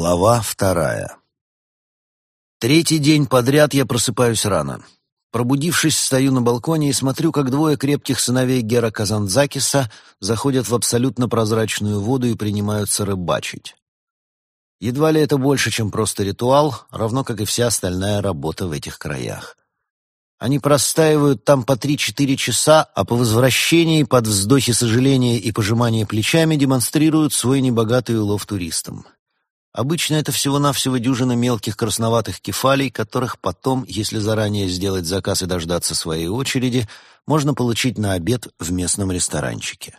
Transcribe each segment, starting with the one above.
Глава вторая. Третий день подряд я просыпаюсь рано. Пробудившись, стою на балконе и смотрю, как двое крепких сыновей Гера Казанзакиса заходят в абсолютно прозрачную воду и принимаются рыбачить. Едва ли это больше, чем просто ритуал, равно как и вся остальная работа в этих краях. Они простаивают там по три-четыре часа, а по возвращении под вздохи сожаления и пожимание плечами демонстрируют свой небогатый улов туристам. Обычно это всего-навсего дюжина мелких красноватых кефалей, которых потом, если заранее сделать заказ и дождаться своей очереди, можно получить на обед в местном ресторанчике.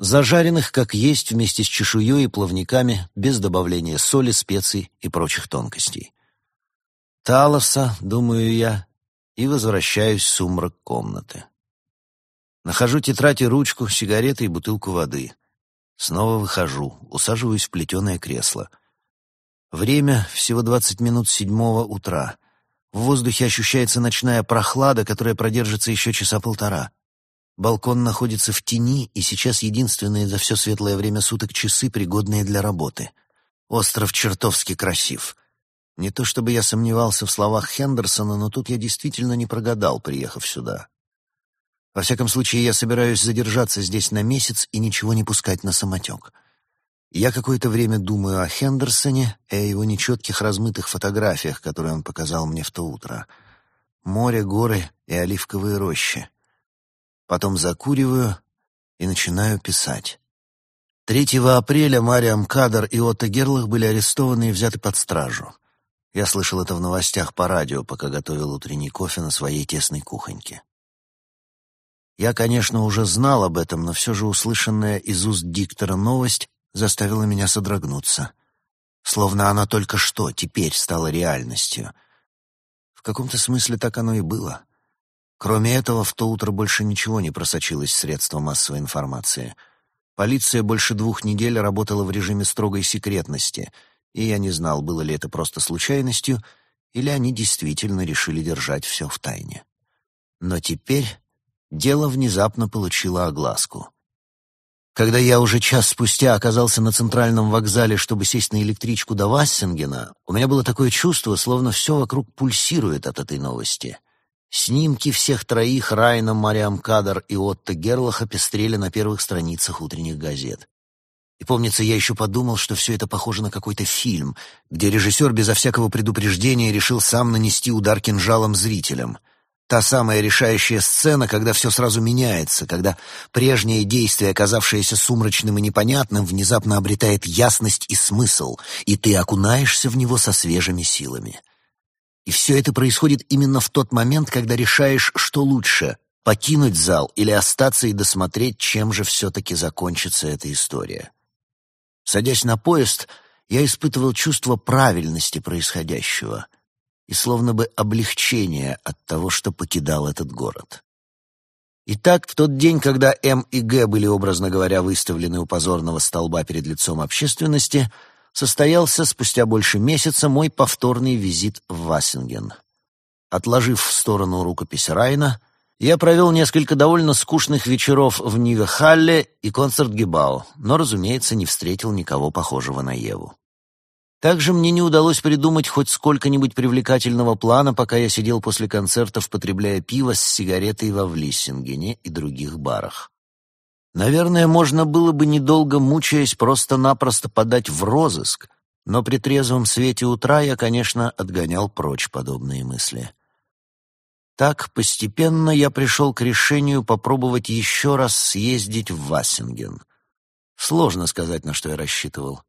Зажаренных, как есть, вместе с чешуей и плавниками, без добавления соли, специй и прочих тонкостей. Талоса, думаю я, и возвращаюсь в сумрак комнаты. Нахожу тетрадь и ручку, сигареты и бутылку воды. Снова выхожу, усаживаюсь в плетеное кресло — Время всего двадцать минут седьмого утра. В воздухе ощущается ночная прохлада, которая продержится еще часа полтора. Балкон находится в тени, и сейчас единственные за все светлое время суток часы, пригодные для работы. Остров чертовски красив. Не то чтобы я сомневался в словах Хендерсона, но тут я действительно не прогадал, приехав сюда. Во всяком случае, я собираюсь задержаться здесь на месяц и ничего не пускать на самотек. Я какое-то время думаю о Хендерсоне и о его нечетких размытых фотографиях, которые он показал мне в то утро. Море, горы и оливковые рощи. Потом закуриваю и начинаю писать. 3 апреля Мариам Кадр и Отто Герлах были арестованы и взяты под стражу. Я слышал это в новостях по радио, пока готовил утренний кофе на своей тесной кухоньке. Я, конечно, уже знал об этом, но все же услышанная из уст диктора новость заставила меня содрогнуться. Словно она только что, теперь стала реальностью. В каком-то смысле так оно и было. Кроме этого, в то утро больше ничего не просочилось в средства массовой информации. Полиция больше двух недель работала в режиме строгой секретности, и я не знал, было ли это просто случайностью, или они действительно решили держать все в тайне. Но теперь дело внезапно получило огласку — когда я уже час спустя оказался на центральном вокзале, чтобы сесть на электричку до Вассингена, у меня было такое чувство, словно все вокруг пульсирует от этой новости. Снимки всех троих Райна, Мариам Кадр и Отто Герлаха пестрели на первых страницах утренних газет. И помнится, я еще подумал, что все это похоже на какой-то фильм, где режиссер безо всякого предупреждения решил сам нанести удар кинжалом зрителям — Та самая решающая сцена, когда все сразу меняется, когда прежнее действие, оказавшееся сумрачным и непонятным, внезапно обретает ясность и смысл, и ты окунаешься в него со свежими силами. И все это происходит именно в тот момент, когда решаешь, что лучше — покинуть зал или остаться и досмотреть, чем же все-таки закончится эта история. Садясь на поезд, я испытывал чувство правильности происходящего — и словно бы облегчение от того, что покидал этот город. Итак, в тот день, когда М и Г были, образно говоря, выставлены у позорного столба перед лицом общественности, состоялся спустя больше месяца мой повторный визит в Вассинген. Отложив в сторону рукопись Райна, я провел несколько довольно скучных вечеров в Ниве-Халле и концерт-гибау, но, разумеется, не встретил никого похожего на Еву. Также мне не удалось придумать хоть сколько-нибудь привлекательного плана, пока я сидел после концертов, потребляя пиво с сигаретой во Влиссингене и других барах. Наверное, можно было бы, недолго мучаясь, просто-напросто подать в розыск, но при трезвом свете утра я, конечно, отгонял прочь подобные мысли. Так, постепенно я пришел к решению попробовать еще раз съездить в Вассинген. Сложно сказать, на что я рассчитывал.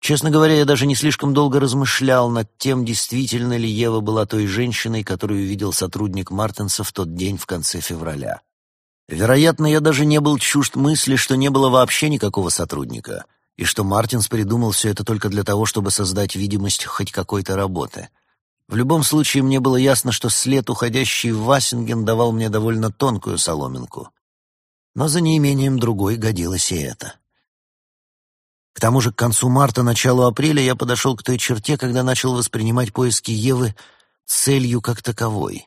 Честно говоря, я даже не слишком долго размышлял над тем, действительно ли Ева была той женщиной, которую видел сотрудник Мартенса в тот день в конце февраля. Вероятно, я даже не был чужд мысли, что не было вообще никакого сотрудника, и что Мартинс придумал все это только для того, чтобы создать видимость хоть какой-то работы. В любом случае, мне было ясно, что след, уходящий в Вассинген, давал мне довольно тонкую соломинку. Но за неимением другой годилось и это. К тому же к концу марта, началу апреля я подошел к той черте, когда начал воспринимать поиски Евы целью как таковой.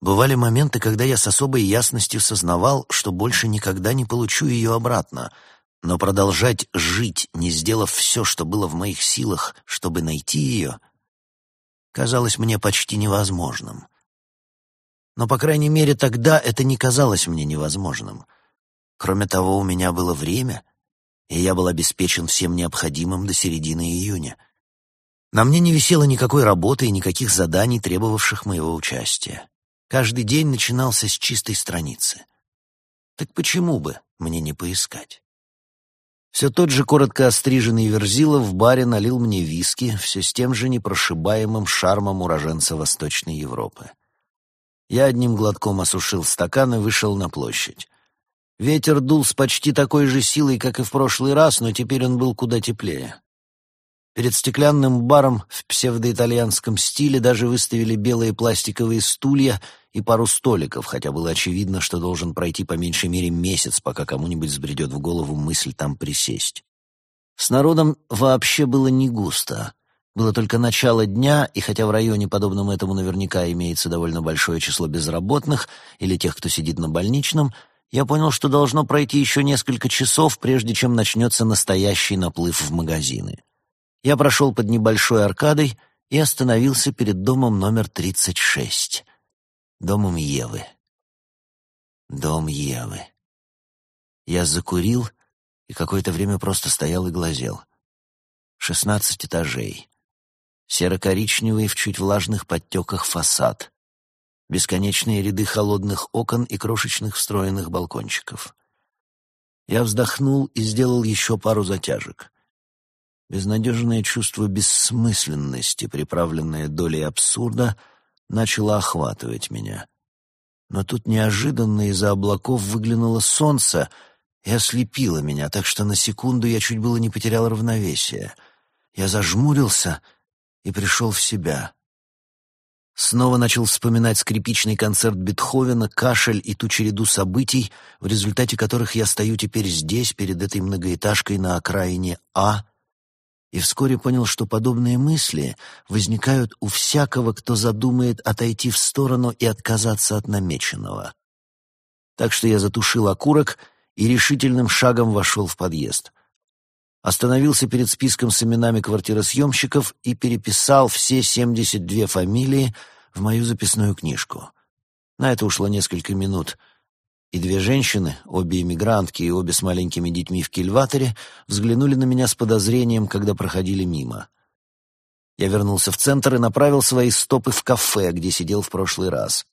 Бывали моменты, когда я с особой ясностью сознавал, что больше никогда не получу ее обратно, Но продолжать жить, не сделав все, что было в моих силах, чтобы найти ее, казалось мне почти невозможным. Но, по крайней мере, тогда это не казалось мне невозможным. Кроме того, у меня было время, и я был обеспечен всем необходимым до середины июня. На мне не висело никакой работы и никаких заданий, требовавших моего участия. Каждый день начинался с чистой страницы. Так почему бы мне не поискать? Все тот же коротко остриженный Верзила в баре налил мне виски, все с тем же непрошибаемым шармом уроженца Восточной Европы. Я одним глотком осушил стакан и вышел на площадь. Ветер дул с почти такой же силой, как и в прошлый раз, но теперь он был куда теплее. Перед стеклянным баром в псевдоитальянском стиле даже выставили белые пластиковые стулья и пару столиков, хотя было очевидно, что должен пройти по меньшей мере месяц, пока кому-нибудь взбредет в голову мысль там присесть. С народом вообще было не густо. Было только начало дня, и хотя в районе, подобном этому, наверняка имеется довольно большое число безработных или тех, кто сидит на больничном, я понял, что должно пройти еще несколько часов, прежде чем начнется настоящий наплыв в магазины. Я прошел под небольшой аркадой и остановился перед домом номер 36 домом Евы. Дом Евы. Я закурил и какое-то время просто стоял и глазел. Шестнадцать этажей. Серо-коричневый в чуть влажных подтеках фасад. Бесконечные ряды холодных окон и крошечных встроенных балкончиков. Я вздохнул и сделал еще пару затяжек. Безнадежное чувство бессмысленности, приправленное долей абсурда — начало охватывать меня. Но тут неожиданно из-за облаков выглянуло солнце и ослепило меня, так что на секунду я чуть было не потерял равновесие. Я зажмурился и пришел в себя. Снова начал вспоминать скрипичный концерт Бетховена, кашель и ту череду событий, в результате которых я стою теперь здесь, перед этой многоэтажкой на окраине А, и вскоре понял, что подобные мысли возникают у всякого, кто задумает отойти в сторону и отказаться от намеченного. Так что я затушил окурок и решительным шагом вошел в подъезд. Остановился перед списком с именами квартиросъемщиков и переписал все 72 фамилии в мою записную книжку. На это ушло несколько минут — и две женщины, обе иммигрантки и обе с маленькими детьми в кильваторе, взглянули на меня с подозрением, когда проходили мимо. Я вернулся в центр и направил свои стопы в кафе, где сидел в прошлый раз.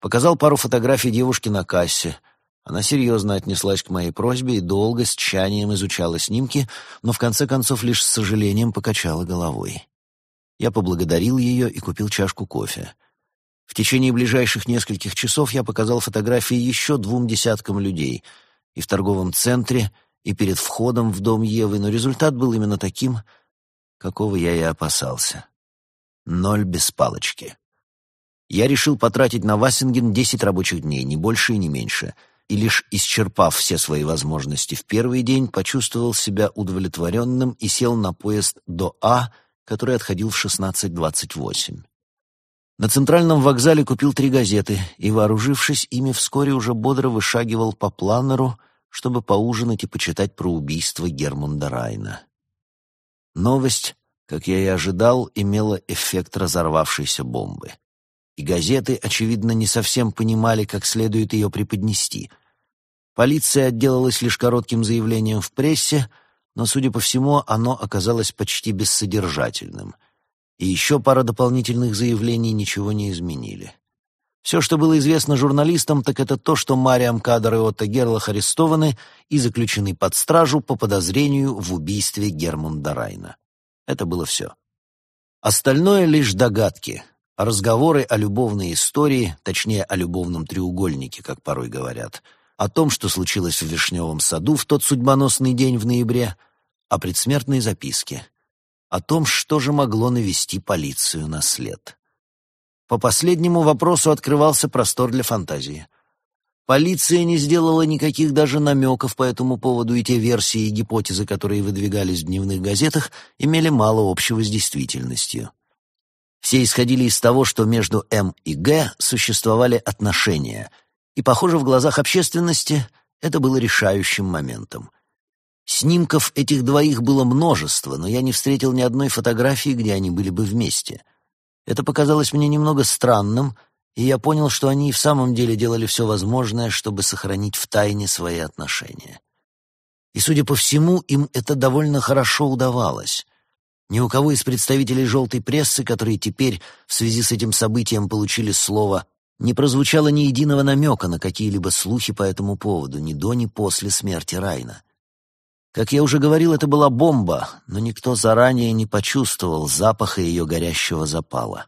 Показал пару фотографий девушки на кассе. Она серьезно отнеслась к моей просьбе и долго, с тщанием изучала снимки, но в конце концов лишь с сожалением покачала головой. Я поблагодарил ее и купил чашку кофе. В течение ближайших нескольких часов я показал фотографии еще двум десяткам людей и в торговом центре, и перед входом в дом Евы, но результат был именно таким, какого я и опасался. Ноль без палочки. Я решил потратить на Вассинген десять рабочих дней, не больше и не меньше, и лишь исчерпав все свои возможности в первый день, почувствовал себя удовлетворенным и сел на поезд до А, который отходил в 16.28. На центральном вокзале купил три газеты и, вооружившись ими, вскоре уже бодро вышагивал по планеру, чтобы поужинать и почитать про убийство Гермунда Райна. Новость, как я и ожидал, имела эффект разорвавшейся бомбы. И газеты, очевидно, не совсем понимали, как следует ее преподнести. Полиция отделалась лишь коротким заявлением в прессе, но, судя по всему, оно оказалось почти бессодержательным — и еще пара дополнительных заявлений ничего не изменили. Все, что было известно журналистам, так это то, что Мариам Кадр и Отто Герлах арестованы и заключены под стражу по подозрению в убийстве Гермунда Райна. Это было все. Остальное лишь догадки, разговоры о любовной истории, точнее, о любовном треугольнике, как порой говорят, о том, что случилось в Вишневом саду в тот судьбоносный день в ноябре, о предсмертной записке, о том, что же могло навести полицию на след. По последнему вопросу открывался простор для фантазии. Полиция не сделала никаких даже намеков по этому поводу, и те версии и гипотезы, которые выдвигались в дневных газетах, имели мало общего с действительностью. Все исходили из того, что между М и Г существовали отношения, и, похоже, в глазах общественности это было решающим моментом — Снимков этих двоих было множество, но я не встретил ни одной фотографии, где они были бы вместе. Это показалось мне немного странным, и я понял, что они и в самом деле делали все возможное, чтобы сохранить в тайне свои отношения. И, судя по всему, им это довольно хорошо удавалось. Ни у кого из представителей желтой прессы, которые теперь в связи с этим событием получили слово, не прозвучало ни единого намека на какие-либо слухи по этому поводу, ни до, ни после смерти Райна. Как я уже говорил, это была бомба, но никто заранее не почувствовал запаха ее горящего запала.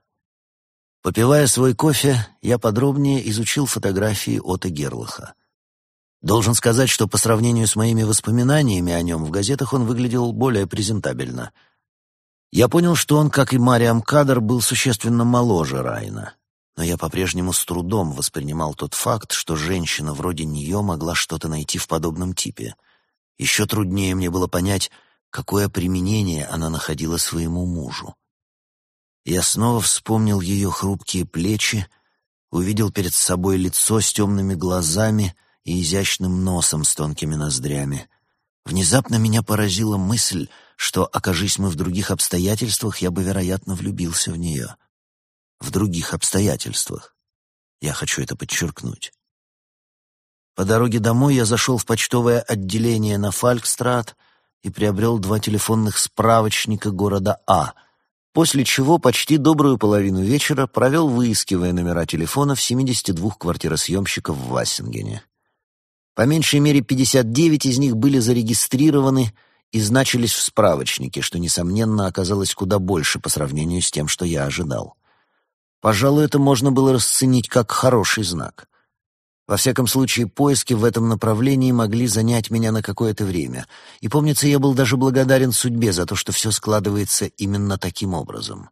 Попивая свой кофе, я подробнее изучил фотографии Ота Герлаха. Должен сказать, что по сравнению с моими воспоминаниями о нем в газетах он выглядел более презентабельно. Я понял, что он, как и Мариам Кадр, был существенно моложе Райна. Но я по-прежнему с трудом воспринимал тот факт, что женщина вроде нее могла что-то найти в подобном типе. Еще труднее мне было понять, какое применение она находила своему мужу. Я снова вспомнил ее хрупкие плечи, увидел перед собой лицо с темными глазами и изящным носом с тонкими ноздрями. Внезапно меня поразила мысль, что, окажись мы в других обстоятельствах, я бы, вероятно, влюбился в нее. В других обстоятельствах. Я хочу это подчеркнуть. По дороге домой я зашел в почтовое отделение на Фалькстрат и приобрел два телефонных справочника города А, после чего почти добрую половину вечера провел, выискивая номера телефонов 72 квартиросъемщиков в Вассингене. По меньшей мере 59 из них были зарегистрированы и значились в справочнике, что, несомненно, оказалось куда больше по сравнению с тем, что я ожидал. Пожалуй, это можно было расценить как хороший знак. Во всяком случае, поиски в этом направлении могли занять меня на какое-то время, и, помнится, я был даже благодарен судьбе за то, что все складывается именно таким образом.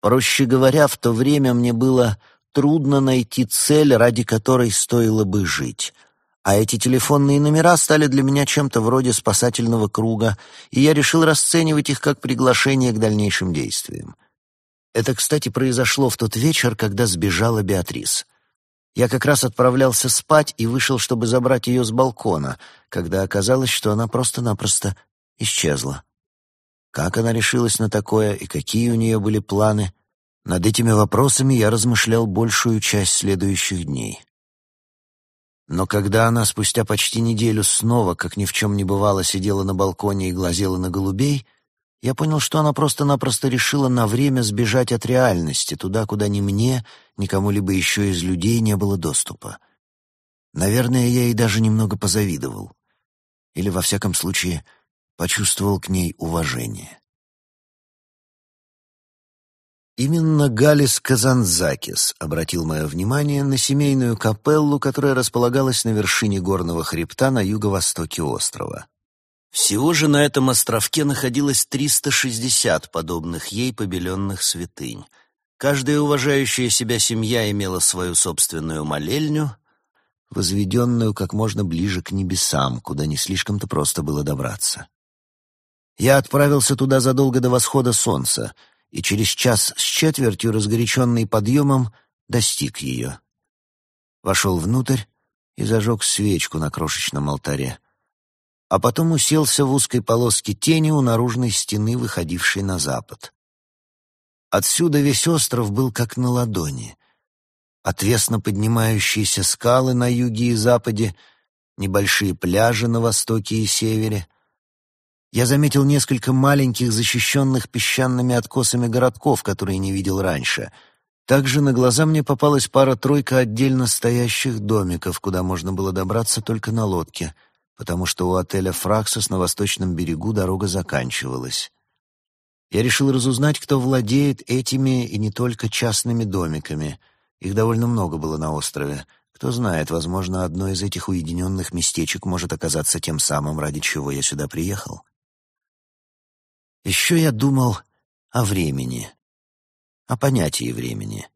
Проще говоря, в то время мне было трудно найти цель, ради которой стоило бы жить — а эти телефонные номера стали для меня чем-то вроде спасательного круга, и я решил расценивать их как приглашение к дальнейшим действиям. Это, кстати, произошло в тот вечер, когда сбежала Беатрис. Я как раз отправлялся спать и вышел, чтобы забрать ее с балкона, когда оказалось, что она просто-напросто исчезла. Как она решилась на такое и какие у нее были планы? Над этими вопросами я размышлял большую часть следующих дней. Но когда она спустя почти неделю снова, как ни в чем не бывало, сидела на балконе и глазела на голубей, я понял, что она просто-напросто решила на время сбежать от реальности, туда, куда ни мне, ни кому-либо еще из людей не было доступа. Наверное, я ей даже немного позавидовал. Или, во всяком случае, почувствовал к ней уважение. Именно Галис Казанзакис обратил мое внимание на семейную капеллу, которая располагалась на вершине горного хребта на юго-востоке острова. Всего же на этом островке находилось 360 подобных ей побеленных святынь. Каждая уважающая себя семья имела свою собственную молельню, возведенную как можно ближе к небесам, куда не слишком-то просто было добраться. Я отправился туда задолго до восхода солнца — и через час с четвертью, разгоряченный подъемом, достиг ее. Вошел внутрь и зажег свечку на крошечном алтаре, а потом уселся в узкой полоске тени у наружной стены, выходившей на запад. Отсюда весь остров был как на ладони. Отвесно поднимающиеся скалы на юге и западе, небольшие пляжи на востоке и севере, я заметил несколько маленьких, защищенных песчаными откосами городков, которые не видел раньше. Также на глаза мне попалась пара-тройка отдельно стоящих домиков, куда можно было добраться только на лодке, потому что у отеля «Фраксос» на восточном берегу дорога заканчивалась. Я решил разузнать, кто владеет этими и не только частными домиками. Их довольно много было на острове. Кто знает, возможно, одно из этих уединенных местечек может оказаться тем самым, ради чего я сюда приехал. Еще я думал о времени, о понятии времени.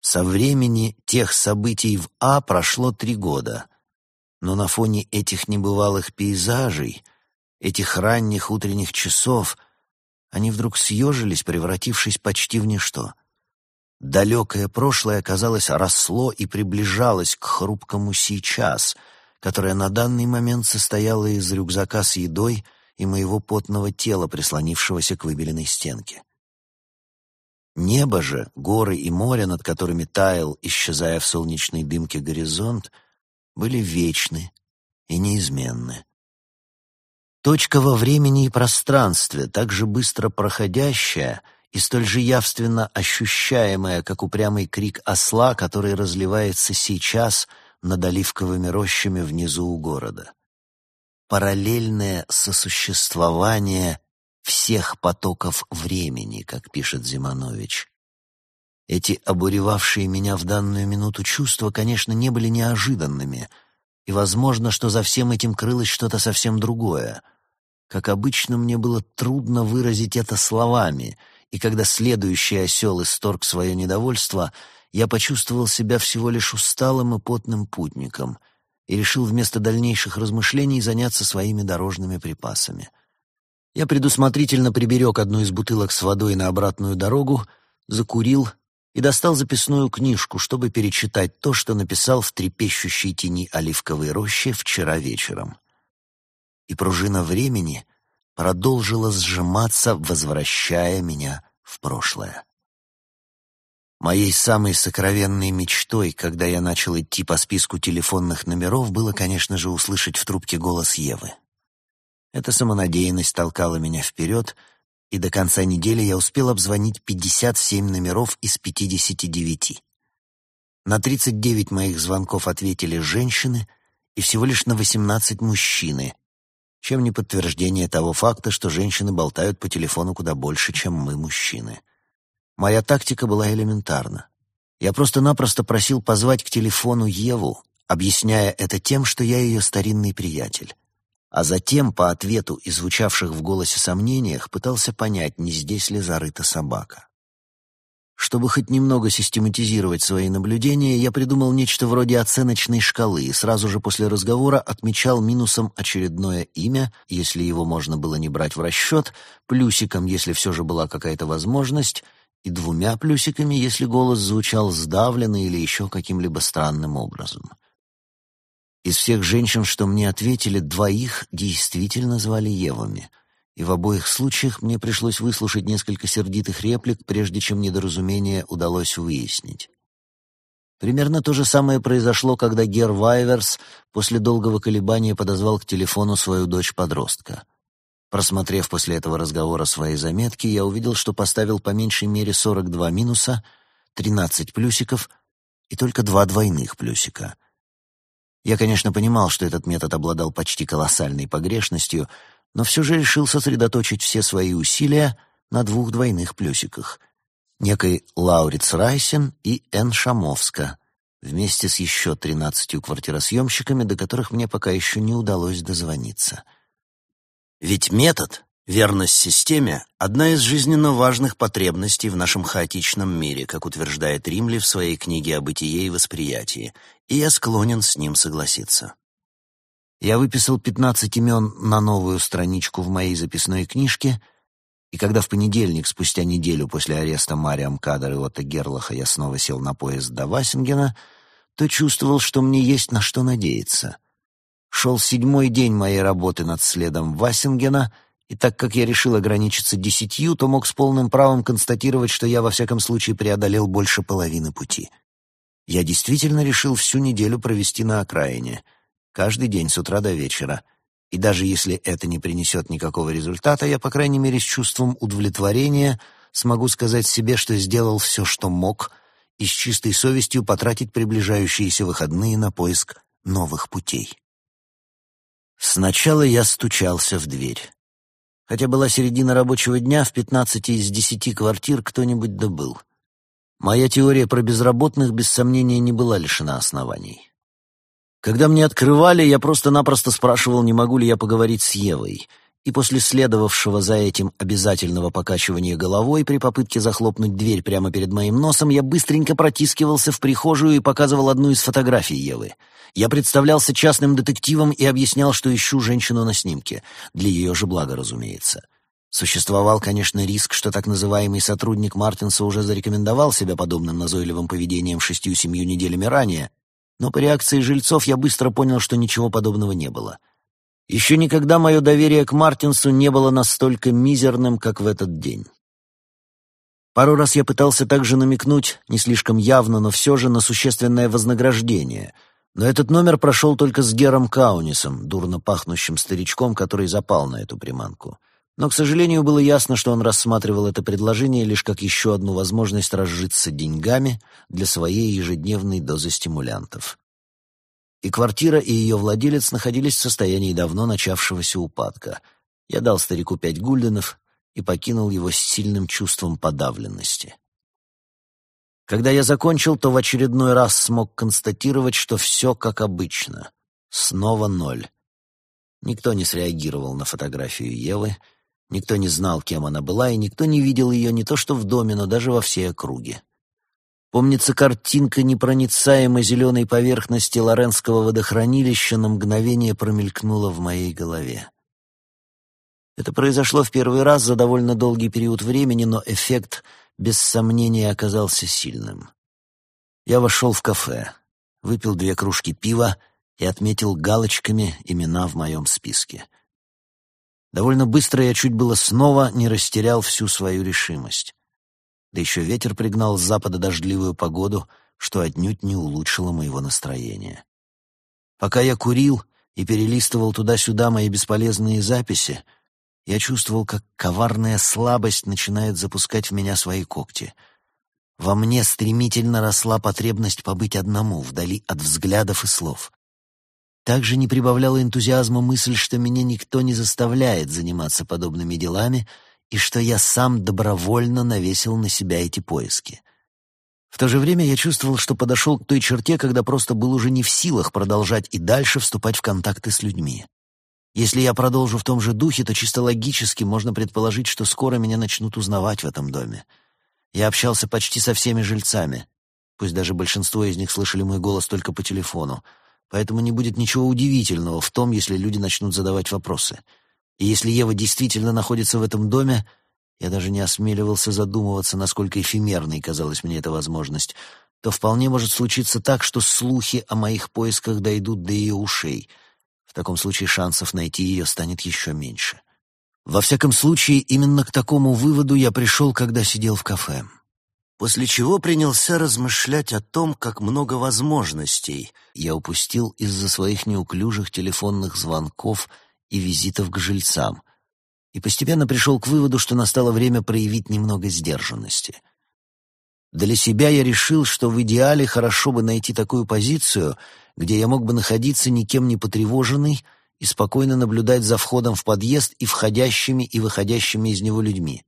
Со времени тех событий в А прошло три года, но на фоне этих небывалых пейзажей, этих ранних утренних часов, они вдруг съежились, превратившись почти в ничто. Далекое прошлое, казалось, росло и приближалось к хрупкому сейчас — которая на данный момент состояла из рюкзака с едой и моего потного тела, прислонившегося к выбеленной стенке. Небо же, горы и море, над которыми таял, исчезая в солнечной дымке горизонт, были вечны и неизменны. Точка во времени и пространстве, так же быстро проходящая и столь же явственно ощущаемая, как упрямый крик осла, который разливается сейчас над оливковыми рощами внизу у города. Параллельное сосуществование всех потоков времени, как пишет Зиманович. Эти обуревавшие меня в данную минуту чувства, конечно, не были неожиданными, и возможно, что за всем этим крылось что-то совсем другое. Как обычно, мне было трудно выразить это словами, и когда следующий осел исторг свое недовольство, я почувствовал себя всего лишь усталым и потным путником и решил вместо дальнейших размышлений заняться своими дорожными припасами — я предусмотрительно приберег одну из бутылок с водой на обратную дорогу, закурил и достал записную книжку, чтобы перечитать то, что написал в трепещущей тени оливковой рощи вчера вечером. И пружина времени продолжила сжиматься, возвращая меня в прошлое. Моей самой сокровенной мечтой, когда я начал идти по списку телефонных номеров, было, конечно же, услышать в трубке голос Евы. Эта самонадеянность толкала меня вперед, и до конца недели я успел обзвонить 57 номеров из 59. На 39 моих звонков ответили женщины и всего лишь на 18 мужчины, чем не подтверждение того факта, что женщины болтают по телефону куда больше, чем мы, мужчины. Моя тактика была элементарна. Я просто-напросто просил позвать к телефону Еву, объясняя это тем, что я ее старинный приятель а затем, по ответу и звучавших в голосе сомнениях, пытался понять, не здесь ли зарыта собака. Чтобы хоть немного систематизировать свои наблюдения, я придумал нечто вроде оценочной шкалы и сразу же после разговора отмечал минусом очередное имя, если его можно было не брать в расчет, плюсиком, если все же была какая-то возможность, и двумя плюсиками, если голос звучал сдавленно или еще каким-либо странным образом. Из всех женщин, что мне ответили, двоих действительно звали Евами, и в обоих случаях мне пришлось выслушать несколько сердитых реплик, прежде чем недоразумение удалось выяснить. Примерно то же самое произошло, когда Гер Вайверс после долгого колебания подозвал к телефону свою дочь-подростка. Просмотрев после этого разговора свои заметки, я увидел, что поставил по меньшей мере 42 минуса, 13 плюсиков и только два двойных плюсика — я, конечно, понимал, что этот метод обладал почти колоссальной погрешностью, но все же решил сосредоточить все свои усилия на двух двойных плюсиках — некой Лауриц Райсен и Н. Шамовска, вместе с еще тринадцатью квартиросъемщиками, до которых мне пока еще не удалось дозвониться. Ведь метод Верность системе — одна из жизненно важных потребностей в нашем хаотичном мире, как утверждает Римли в своей книге о бытие и восприятии, и я склонен с ним согласиться. Я выписал 15 имен на новую страничку в моей записной книжке, и когда в понедельник, спустя неделю после ареста Мариам Кадр и Отто Герлаха, я снова сел на поезд до Васингена, то чувствовал, что мне есть на что надеяться. Шел седьмой день моей работы над следом Васингена — и так как я решил ограничиться десятью, то мог с полным правом констатировать, что я во всяком случае преодолел больше половины пути. Я действительно решил всю неделю провести на окраине, каждый день с утра до вечера. И даже если это не принесет никакого результата, я, по крайней мере, с чувством удовлетворения смогу сказать себе, что сделал все, что мог, и с чистой совестью потратить приближающиеся выходные на поиск новых путей. Сначала я стучался в дверь. Хотя была середина рабочего дня, в 15 из 10 квартир кто-нибудь добыл. Моя теория про безработных, без сомнения, не была лишена оснований. Когда мне открывали, я просто-напросто спрашивал, не могу ли я поговорить с Евой, и после следовавшего за этим обязательного покачивания головой при попытке захлопнуть дверь прямо перед моим носом, я быстренько протискивался в прихожую и показывал одну из фотографий Евы — я представлялся частным детективом и объяснял, что ищу женщину на снимке. Для ее же блага, разумеется. Существовал, конечно, риск, что так называемый сотрудник Мартинса уже зарекомендовал себя подобным назойливым поведением шестью-семью неделями ранее, Но по реакции жильцов я быстро понял, что ничего подобного не было. Еще никогда мое доверие к Мартинсу не было настолько мизерным, как в этот день. Пару раз я пытался также намекнуть, не слишком явно, но все же, на существенное вознаграждение. Но этот номер прошел только с Гером Каунисом, дурно пахнущим старичком, который запал на эту приманку. Но, к сожалению, было ясно, что он рассматривал это предложение лишь как еще одну возможность разжиться деньгами для своей ежедневной дозы стимулянтов. И квартира, и ее владелец находились в состоянии давно начавшегося упадка. Я дал старику пять гульденов, и покинул его с сильным чувством подавленности. Когда я закончил, то в очередной раз смог констатировать, что все как обычно. Снова ноль. Никто не среагировал на фотографию Евы, никто не знал, кем она была, и никто не видел ее не то что в доме, но даже во всей округе. Помнится, картинка непроницаемой зеленой поверхности Лоренского водохранилища на мгновение промелькнула в моей голове. Это произошло в первый раз за довольно долгий период времени, но эффект, без сомнения, оказался сильным. Я вошел в кафе, выпил две кружки пива и отметил галочками имена в моем списке. Довольно быстро я чуть было снова не растерял всю свою решимость. Да еще ветер пригнал с запада дождливую погоду, что отнюдь не улучшило моего настроения. Пока я курил и перелистывал туда-сюда мои бесполезные записи, я чувствовал, как коварная слабость начинает запускать в меня свои когти. Во мне стремительно росла потребность побыть одному, вдали от взглядов и слов. Также не прибавляла энтузиазма мысль, что меня никто не заставляет заниматься подобными делами и что я сам добровольно навесил на себя эти поиски. В то же время я чувствовал, что подошел к той черте, когда просто был уже не в силах продолжать и дальше вступать в контакты с людьми. Если я продолжу в том же духе, то чисто логически можно предположить, что скоро меня начнут узнавать в этом доме. Я общался почти со всеми жильцами, пусть даже большинство из них слышали мой голос только по телефону, поэтому не будет ничего удивительного в том, если люди начнут задавать вопросы. И если Ева действительно находится в этом доме, я даже не осмеливался задумываться, насколько эфемерной казалась мне эта возможность, то вполне может случиться так, что слухи о моих поисках дойдут до ее ушей — таком случае шансов найти ее станет еще меньше. Во всяком случае, именно к такому выводу я пришел, когда сидел в кафе. После чего принялся размышлять о том, как много возможностей я упустил из-за своих неуклюжих телефонных звонков и визитов к жильцам, и постепенно пришел к выводу, что настало время проявить немного сдержанности. Для себя я решил, что в идеале хорошо бы найти такую позицию — где я мог бы находиться никем не потревоженный и спокойно наблюдать за входом в подъезд и входящими и выходящими из него людьми.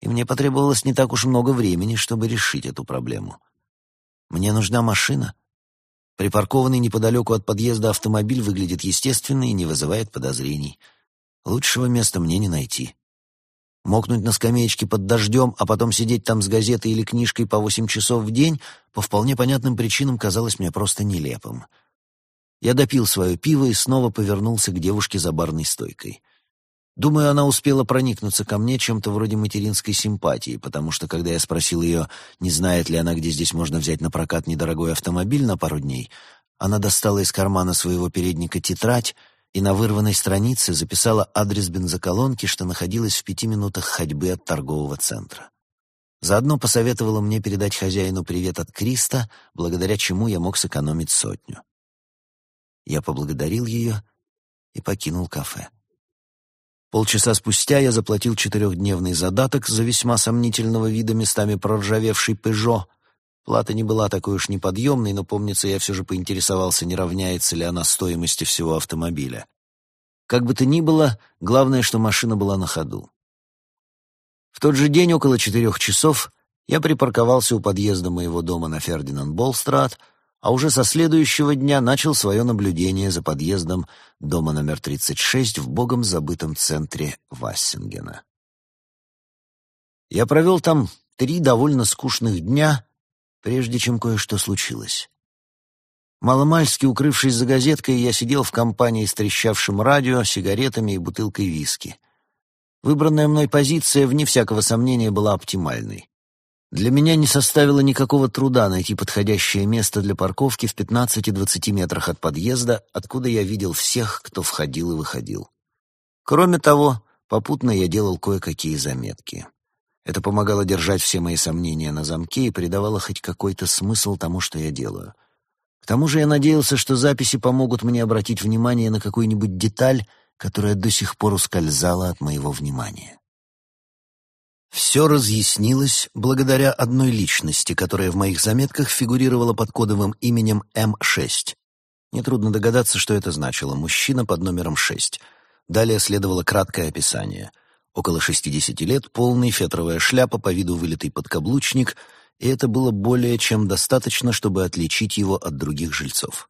И мне потребовалось не так уж много времени, чтобы решить эту проблему. Мне нужна машина. Припаркованный неподалеку от подъезда автомобиль выглядит естественно и не вызывает подозрений. Лучшего места мне не найти. Мокнуть на скамеечке под дождем, а потом сидеть там с газетой или книжкой по восемь часов в день по вполне понятным причинам казалось мне просто нелепым. Я допил свое пиво и снова повернулся к девушке за барной стойкой. Думаю, она успела проникнуться ко мне чем-то вроде материнской симпатии, потому что, когда я спросил ее, не знает ли она, где здесь можно взять на прокат недорогой автомобиль на пару дней, она достала из кармана своего передника тетрадь и на вырванной странице записала адрес бензоколонки, что находилась в пяти минутах ходьбы от торгового центра. Заодно посоветовала мне передать хозяину привет от Криста, благодаря чему я мог сэкономить сотню. Я поблагодарил ее и покинул кафе. Полчаса спустя я заплатил четырехдневный задаток за весьма сомнительного вида местами проржавевший «Пежо», Плата не была такой уж неподъемной, но, помнится, я все же поинтересовался, не равняется ли она стоимости всего автомобиля. Как бы то ни было, главное, что машина была на ходу. В тот же день, около четырех часов, я припарковался у подъезда моего дома на Фердинанд-Болстрат, а уже со следующего дня начал свое наблюдение за подъездом дома номер 36 в богом забытом центре Вассингена. Я провел там три довольно скучных дня, прежде чем кое-что случилось. Маломальски укрывшись за газеткой, я сидел в компании с трещавшим радио, сигаретами и бутылкой виски. Выбранная мной позиция, вне всякого сомнения, была оптимальной. Для меня не составило никакого труда найти подходящее место для парковки в 15-20 метрах от подъезда, откуда я видел всех, кто входил и выходил. Кроме того, попутно я делал кое-какие заметки. Это помогало держать все мои сомнения на замке и придавало хоть какой-то смысл тому, что я делаю. К тому же я надеялся, что записи помогут мне обратить внимание на какую-нибудь деталь, которая до сих пор ускользала от моего внимания. Все разъяснилось благодаря одной личности, которая в моих заметках фигурировала под кодовым именем М6. Нетрудно догадаться, что это значило «мужчина под номером 6». Далее следовало краткое описание. Около 60 лет, полный, фетровая шляпа, по виду вылитый подкаблучник, и это было более чем достаточно, чтобы отличить его от других жильцов.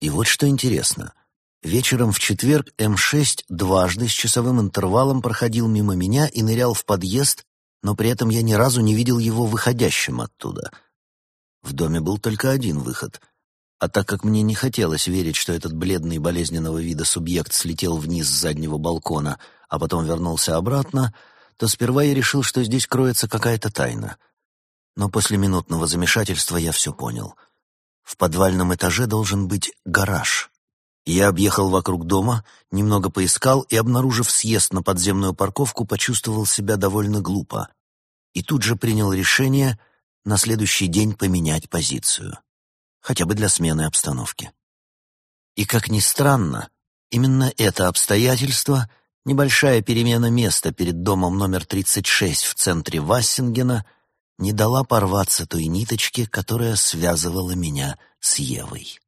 И вот что интересно — Вечером в четверг М6 дважды с часовым интервалом проходил мимо меня и нырял в подъезд, но при этом я ни разу не видел его выходящим оттуда. В доме был только один выход. А так как мне не хотелось верить, что этот бледный болезненного вида субъект слетел вниз с заднего балкона, а потом вернулся обратно, то сперва я решил, что здесь кроется какая-то тайна. Но после минутного замешательства я все понял. В подвальном этаже должен быть гараж. Я объехал вокруг дома, немного поискал и, обнаружив съезд на подземную парковку, почувствовал себя довольно глупо. И тут же принял решение на следующий день поменять позицию. Хотя бы для смены обстановки. И, как ни странно, именно это обстоятельство, небольшая перемена места перед домом номер 36 в центре Вассингена, не дала порваться той ниточке, которая связывала меня с Евой.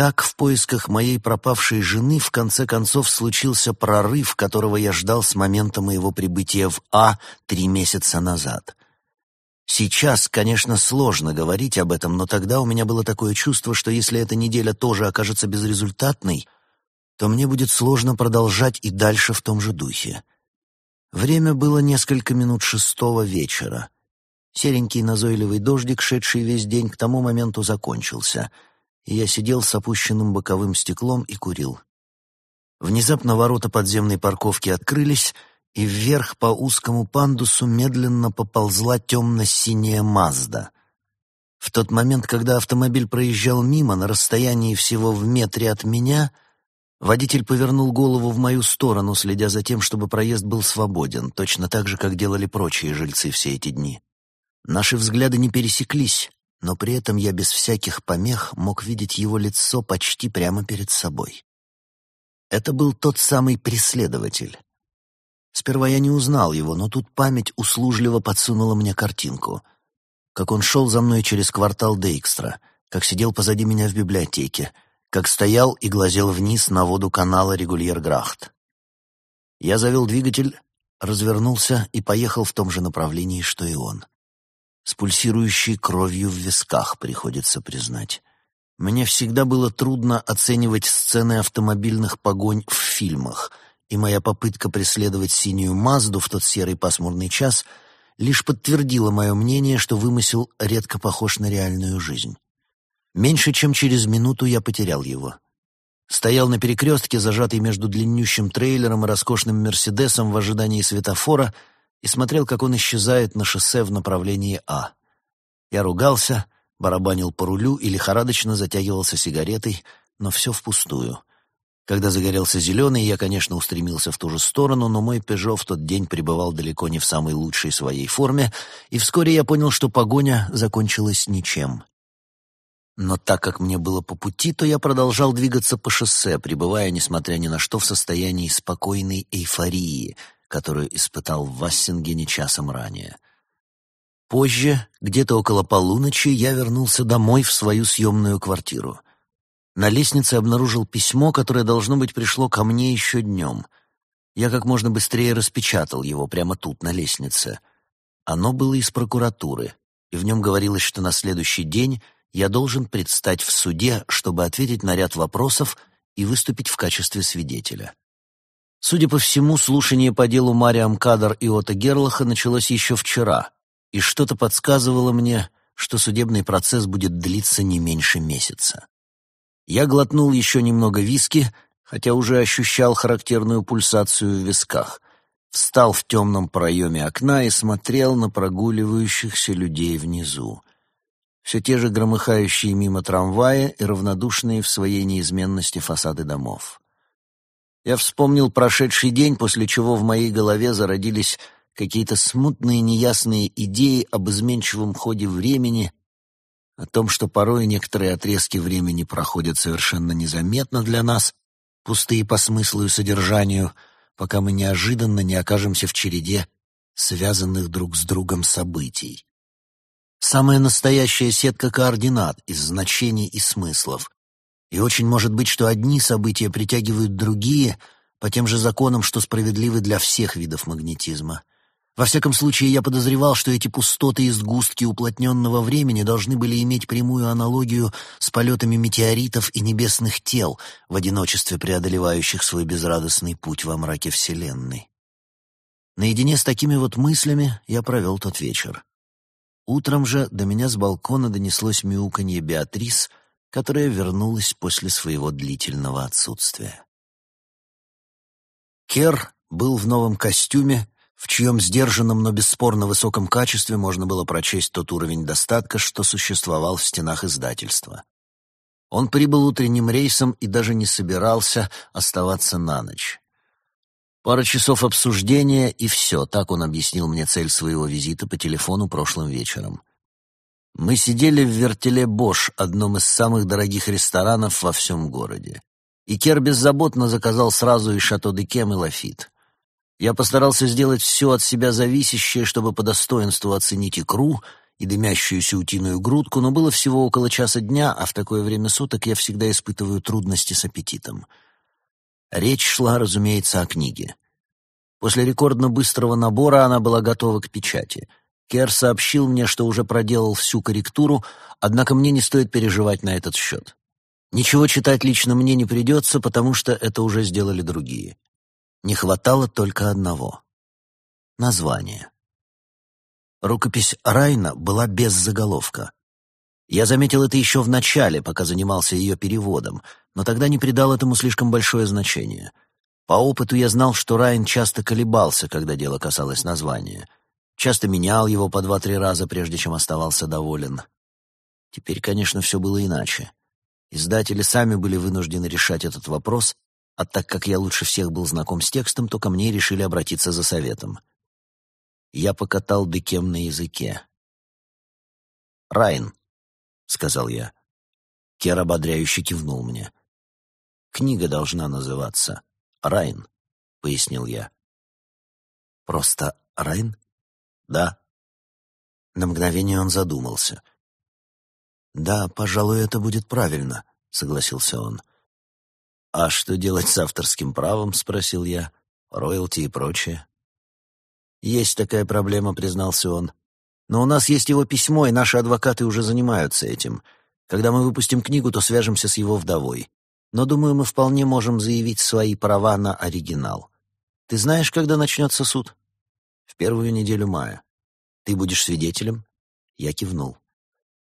Так в поисках моей пропавшей жены в конце концов случился прорыв, которого я ждал с момента моего прибытия в А три месяца назад. Сейчас, конечно, сложно говорить об этом, но тогда у меня было такое чувство, что если эта неделя тоже окажется безрезультатной, то мне будет сложно продолжать и дальше в том же духе. Время было несколько минут шестого вечера. Серенький назойливый дождик, шедший весь день, к тому моменту закончился — и я сидел с опущенным боковым стеклом и курил. Внезапно ворота подземной парковки открылись, и вверх по узкому пандусу медленно поползла темно-синяя Мазда. В тот момент, когда автомобиль проезжал мимо, на расстоянии всего в метре от меня, водитель повернул голову в мою сторону, следя за тем, чтобы проезд был свободен, точно так же, как делали прочие жильцы все эти дни. Наши взгляды не пересеклись, но при этом я без всяких помех мог видеть его лицо почти прямо перед собой. Это был тот самый преследователь. Сперва я не узнал его, но тут память услужливо подсунула мне картинку. Как он шел за мной через квартал Дейкстра, как сидел позади меня в библиотеке, как стоял и глазел вниз на воду канала Регульер-Грахт. Я завел двигатель, развернулся и поехал в том же направлении, что и он с пульсирующей кровью в висках, приходится признать. Мне всегда было трудно оценивать сцены автомобильных погонь в фильмах, и моя попытка преследовать синюю Мазду в тот серый пасмурный час лишь подтвердила мое мнение, что вымысел редко похож на реальную жизнь. Меньше чем через минуту я потерял его. Стоял на перекрестке, зажатый между длиннющим трейлером и роскошным «Мерседесом» в ожидании светофора — и смотрел, как он исчезает на шоссе в направлении А. Я ругался, барабанил по рулю и лихорадочно затягивался сигаретой, но все впустую. Когда загорелся зеленый, я, конечно, устремился в ту же сторону, но мой «Пежо» в тот день пребывал далеко не в самой лучшей своей форме, и вскоре я понял, что погоня закончилась ничем. Но так как мне было по пути, то я продолжал двигаться по шоссе, пребывая, несмотря ни на что, в состоянии спокойной эйфории — которую испытал в Вассингене часом ранее. Позже, где-то около полуночи, я вернулся домой в свою съемную квартиру. На лестнице обнаружил письмо, которое, должно быть, пришло ко мне еще днем. Я как можно быстрее распечатал его прямо тут, на лестнице. Оно было из прокуратуры, и в нем говорилось, что на следующий день я должен предстать в суде, чтобы ответить на ряд вопросов и выступить в качестве свидетеля. Судя по всему, слушание по делу Мариам Кадр и Ота Герлаха началось еще вчера, и что-то подсказывало мне, что судебный процесс будет длиться не меньше месяца. Я глотнул еще немного виски, хотя уже ощущал характерную пульсацию в висках. встал в темном проеме окна и смотрел на прогуливающихся людей внизу. Все те же громыхающие мимо трамвая и равнодушные в своей неизменности фасады домов. Я вспомнил прошедший день, после чего в моей голове зародились какие-то смутные неясные идеи об изменчивом ходе времени, о том, что порой некоторые отрезки времени проходят совершенно незаметно для нас, пустые по смыслу и содержанию, пока мы неожиданно не окажемся в череде связанных друг с другом событий. Самая настоящая сетка координат из значений и смыслов. И очень может быть, что одни события притягивают другие по тем же законам, что справедливы для всех видов магнетизма. Во всяком случае, я подозревал, что эти пустоты и сгустки уплотненного времени должны были иметь прямую аналогию с полетами метеоритов и небесных тел, в одиночестве преодолевающих свой безрадостный путь во мраке Вселенной. Наедине с такими вот мыслями я провел тот вечер. Утром же до меня с балкона донеслось мяуканье Беатрис, которая вернулась после своего длительного отсутствия. Кер был в новом костюме, в чьем сдержанном, но бесспорно высоком качестве можно было прочесть тот уровень достатка, что существовал в стенах издательства. Он прибыл утренним рейсом и даже не собирался оставаться на ночь. Пара часов обсуждения и все, так он объяснил мне цель своего визита по телефону прошлым вечером. Мы сидели в вертеле «Бош», одном из самых дорогих ресторанов во всем городе. И Кер беззаботно заказал сразу и «Шато де Кем» и «Лафит». Я постарался сделать все от себя зависящее, чтобы по достоинству оценить икру и дымящуюся утиную грудку, но было всего около часа дня, а в такое время суток я всегда испытываю трудности с аппетитом. Речь шла, разумеется, о книге. После рекордно быстрого набора она была готова к печати. Кер сообщил мне, что уже проделал всю корректуру, однако мне не стоит переживать на этот счет. Ничего читать лично мне не придется, потому что это уже сделали другие. Не хватало только одного — названия. Рукопись Райна была без заголовка. Я заметил это еще в начале, пока занимался ее переводом, но тогда не придал этому слишком большое значение. По опыту я знал, что Райн часто колебался, когда дело касалось названия. Часто менял его по два-три раза, прежде чем оставался доволен. Теперь, конечно, все было иначе. Издатели сами были вынуждены решать этот вопрос, а так как я лучше всех был знаком с текстом, то ко мне решили обратиться за советом. Я покатал декем на языке. «Райн», — сказал я. Кер ободряюще кивнул мне. «Книга должна называться «Райн», — пояснил я. «Просто Райн?» «Да». На мгновение он задумался. «Да, пожалуй, это будет правильно», — согласился он. «А что делать с авторским правом?» — спросил я. «Роялти и прочее». «Есть такая проблема», — признался он. «Но у нас есть его письмо, и наши адвокаты уже занимаются этим. Когда мы выпустим книгу, то свяжемся с его вдовой. Но, думаю, мы вполне можем заявить свои права на оригинал. Ты знаешь, когда начнется суд?» «В первую неделю мая. Ты будешь свидетелем?» Я кивнул.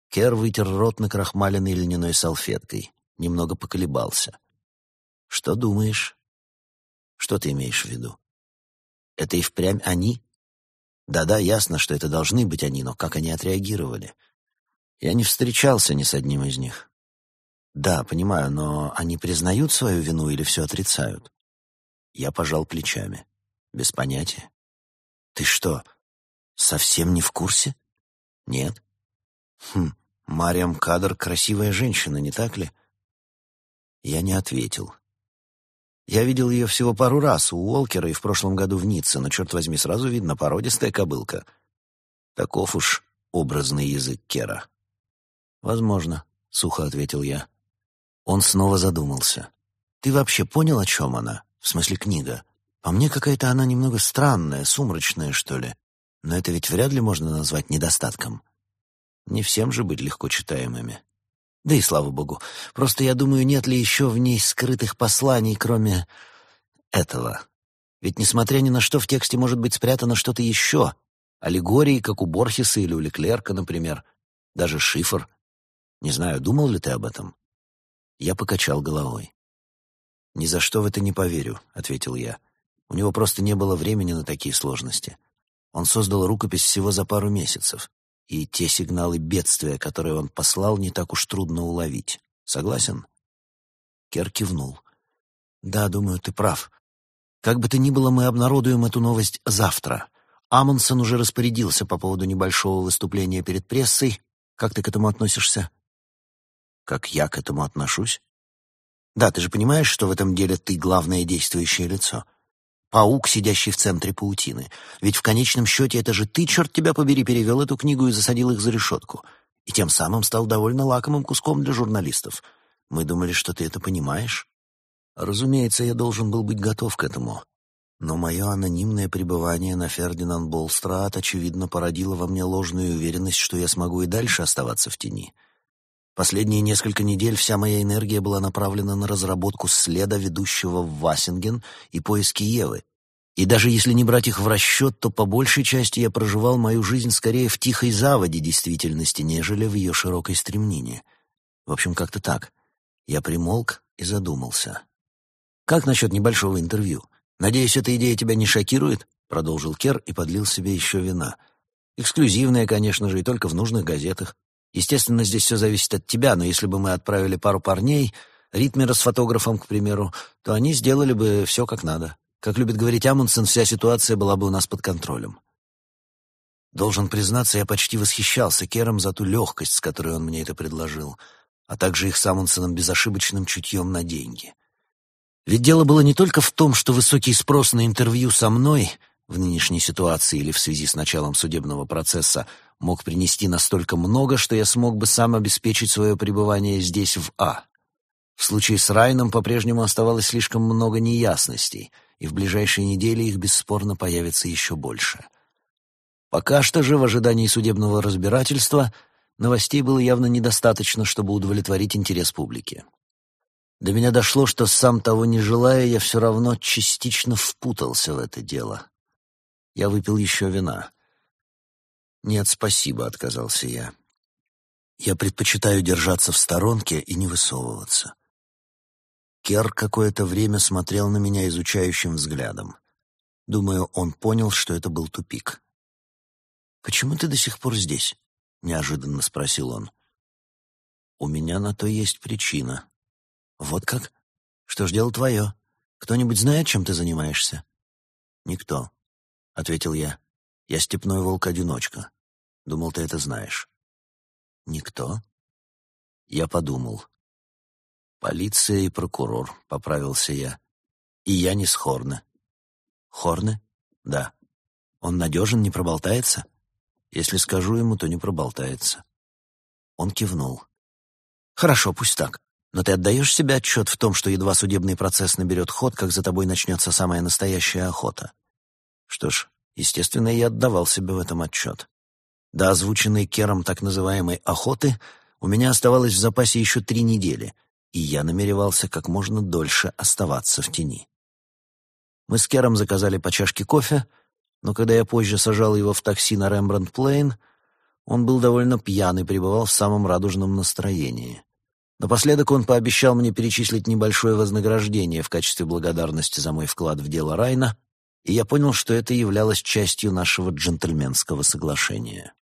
Кер вытер рот на крахмаленной льняной салфеткой. Немного поколебался. Что думаешь? Что ты имеешь в виду? Это и впрямь они? Да-да, ясно, что это должны быть они, но как они отреагировали? Я не встречался ни с одним из них. Да, понимаю, но они признают свою вину или все отрицают? Я пожал плечами. Без понятия. Ты что, совсем не в курсе? Нет. Хм, Мариам Кадр красивая женщина, не так ли? Я не ответил. Я видел ее всего пару раз у Уолкера и в прошлом году в Ницце, но, черт возьми, сразу видно породистая кобылка. Таков уж образный язык Кера. «Возможно», — сухо ответил я. Он снова задумался. «Ты вообще понял, о чем она? В смысле, книга? По мне, какая-то она немного странная, сумрачная, что ли. Но это ведь вряд ли можно назвать недостатком. Не всем же быть легко читаемыми». Да и слава богу. Просто я думаю, нет ли еще в ней скрытых посланий, кроме этого. Ведь, несмотря ни на что, в тексте может быть спрятано что-то еще. Аллегории, как у Борхеса или у Леклерка, например. Даже шифр. Не знаю, думал ли ты об этом? Я покачал головой. «Ни за что в это не поверю», — ответил я. У него просто не было времени на такие сложности. Он создал рукопись всего за пару месяцев, и те сигналы бедствия, которые он послал, не так уж трудно уловить. Согласен?» Кер кивнул. «Да, думаю, ты прав. Как бы то ни было, мы обнародуем эту новость завтра. Амундсен уже распорядился по поводу небольшого выступления перед прессой. Как ты к этому относишься?» «Как я к этому отношусь?» «Да, ты же понимаешь, что в этом деле ты главное действующее лицо. Паук, сидящий в центре паутины. Ведь в конечном счете это же ты, черт тебя побери, перевел эту книгу и засадил их за решетку. И тем самым стал довольно лакомым куском для журналистов. Мы думали, что ты это понимаешь. Разумеется, я должен был быть готов к этому. Но мое анонимное пребывание на Фердинанд Болстрат, очевидно, породило во мне ложную уверенность, что я смогу и дальше оставаться в тени. Последние несколько недель вся моя энергия была направлена на разработку следа, ведущего в Вассинген, и поиски Евы. И даже если не брать их в расчет, то по большей части я проживал мою жизнь скорее в тихой заводе действительности, нежели в ее широкой стремнине. В общем, как-то так. Я примолк и задумался. «Как насчет небольшого интервью? Надеюсь, эта идея тебя не шокирует?» — продолжил Кер и подлил себе еще вина. «Эксклюзивная, конечно же, и только в нужных газетах. Естественно, здесь все зависит от тебя, но если бы мы отправили пару парней, Ритмера с фотографом, к примеру, то они сделали бы все как надо. Как любит говорить Амундсен, вся ситуация была бы у нас под контролем. Должен признаться, я почти восхищался Кером за ту легкость, с которой он мне это предложил, а также их с Амундсеном безошибочным чутьем на деньги. Ведь дело было не только в том, что высокий спрос на интервью со мной в нынешней ситуации или в связи с началом судебного процесса мог принести настолько много, что я смог бы сам обеспечить свое пребывание здесь, в А. В случае с Райном по-прежнему оставалось слишком много неясностей, и в ближайшие недели их бесспорно появится еще больше. Пока что же, в ожидании судебного разбирательства, новостей было явно недостаточно, чтобы удовлетворить интерес публики. До меня дошло, что сам того не желая, я все равно частично впутался в это дело. Я выпил еще вина. «Нет, спасибо», — отказался я. «Я предпочитаю держаться в сторонке и не высовываться». Кер какое-то время смотрел на меня изучающим взглядом. Думаю, он понял, что это был тупик. «Почему ты до сих пор здесь?» — неожиданно спросил он. «У меня на то есть причина». «Вот как? Что ж, дело твое. Кто-нибудь знает, чем ты занимаешься?» «Никто», — ответил я. Я степной волк-одиночка. Думал, ты это знаешь. Никто? Я подумал. Полиция и прокурор, поправился я. И я не с Хорны. Хорны? Да. Он надежен, не проболтается? Если скажу ему, то не проболтается. Он кивнул. Хорошо, пусть так. Но ты отдаешь себе отчет в том, что едва судебный процесс наберет ход, как за тобой начнется самая настоящая охота? Что ж, Естественно, я отдавал себе в этом отчет. До озвученной Кером так называемой «охоты» у меня оставалось в запасе еще три недели, и я намеревался как можно дольше оставаться в тени. Мы с Кером заказали по чашке кофе, но когда я позже сажал его в такси на Рембрандт-Плейн, он был довольно пьян и пребывал в самом радужном настроении. Напоследок он пообещал мне перечислить небольшое вознаграждение в качестве благодарности за мой вклад в дело Райна — и я понял, что это являлось частью нашего джентльменского соглашения.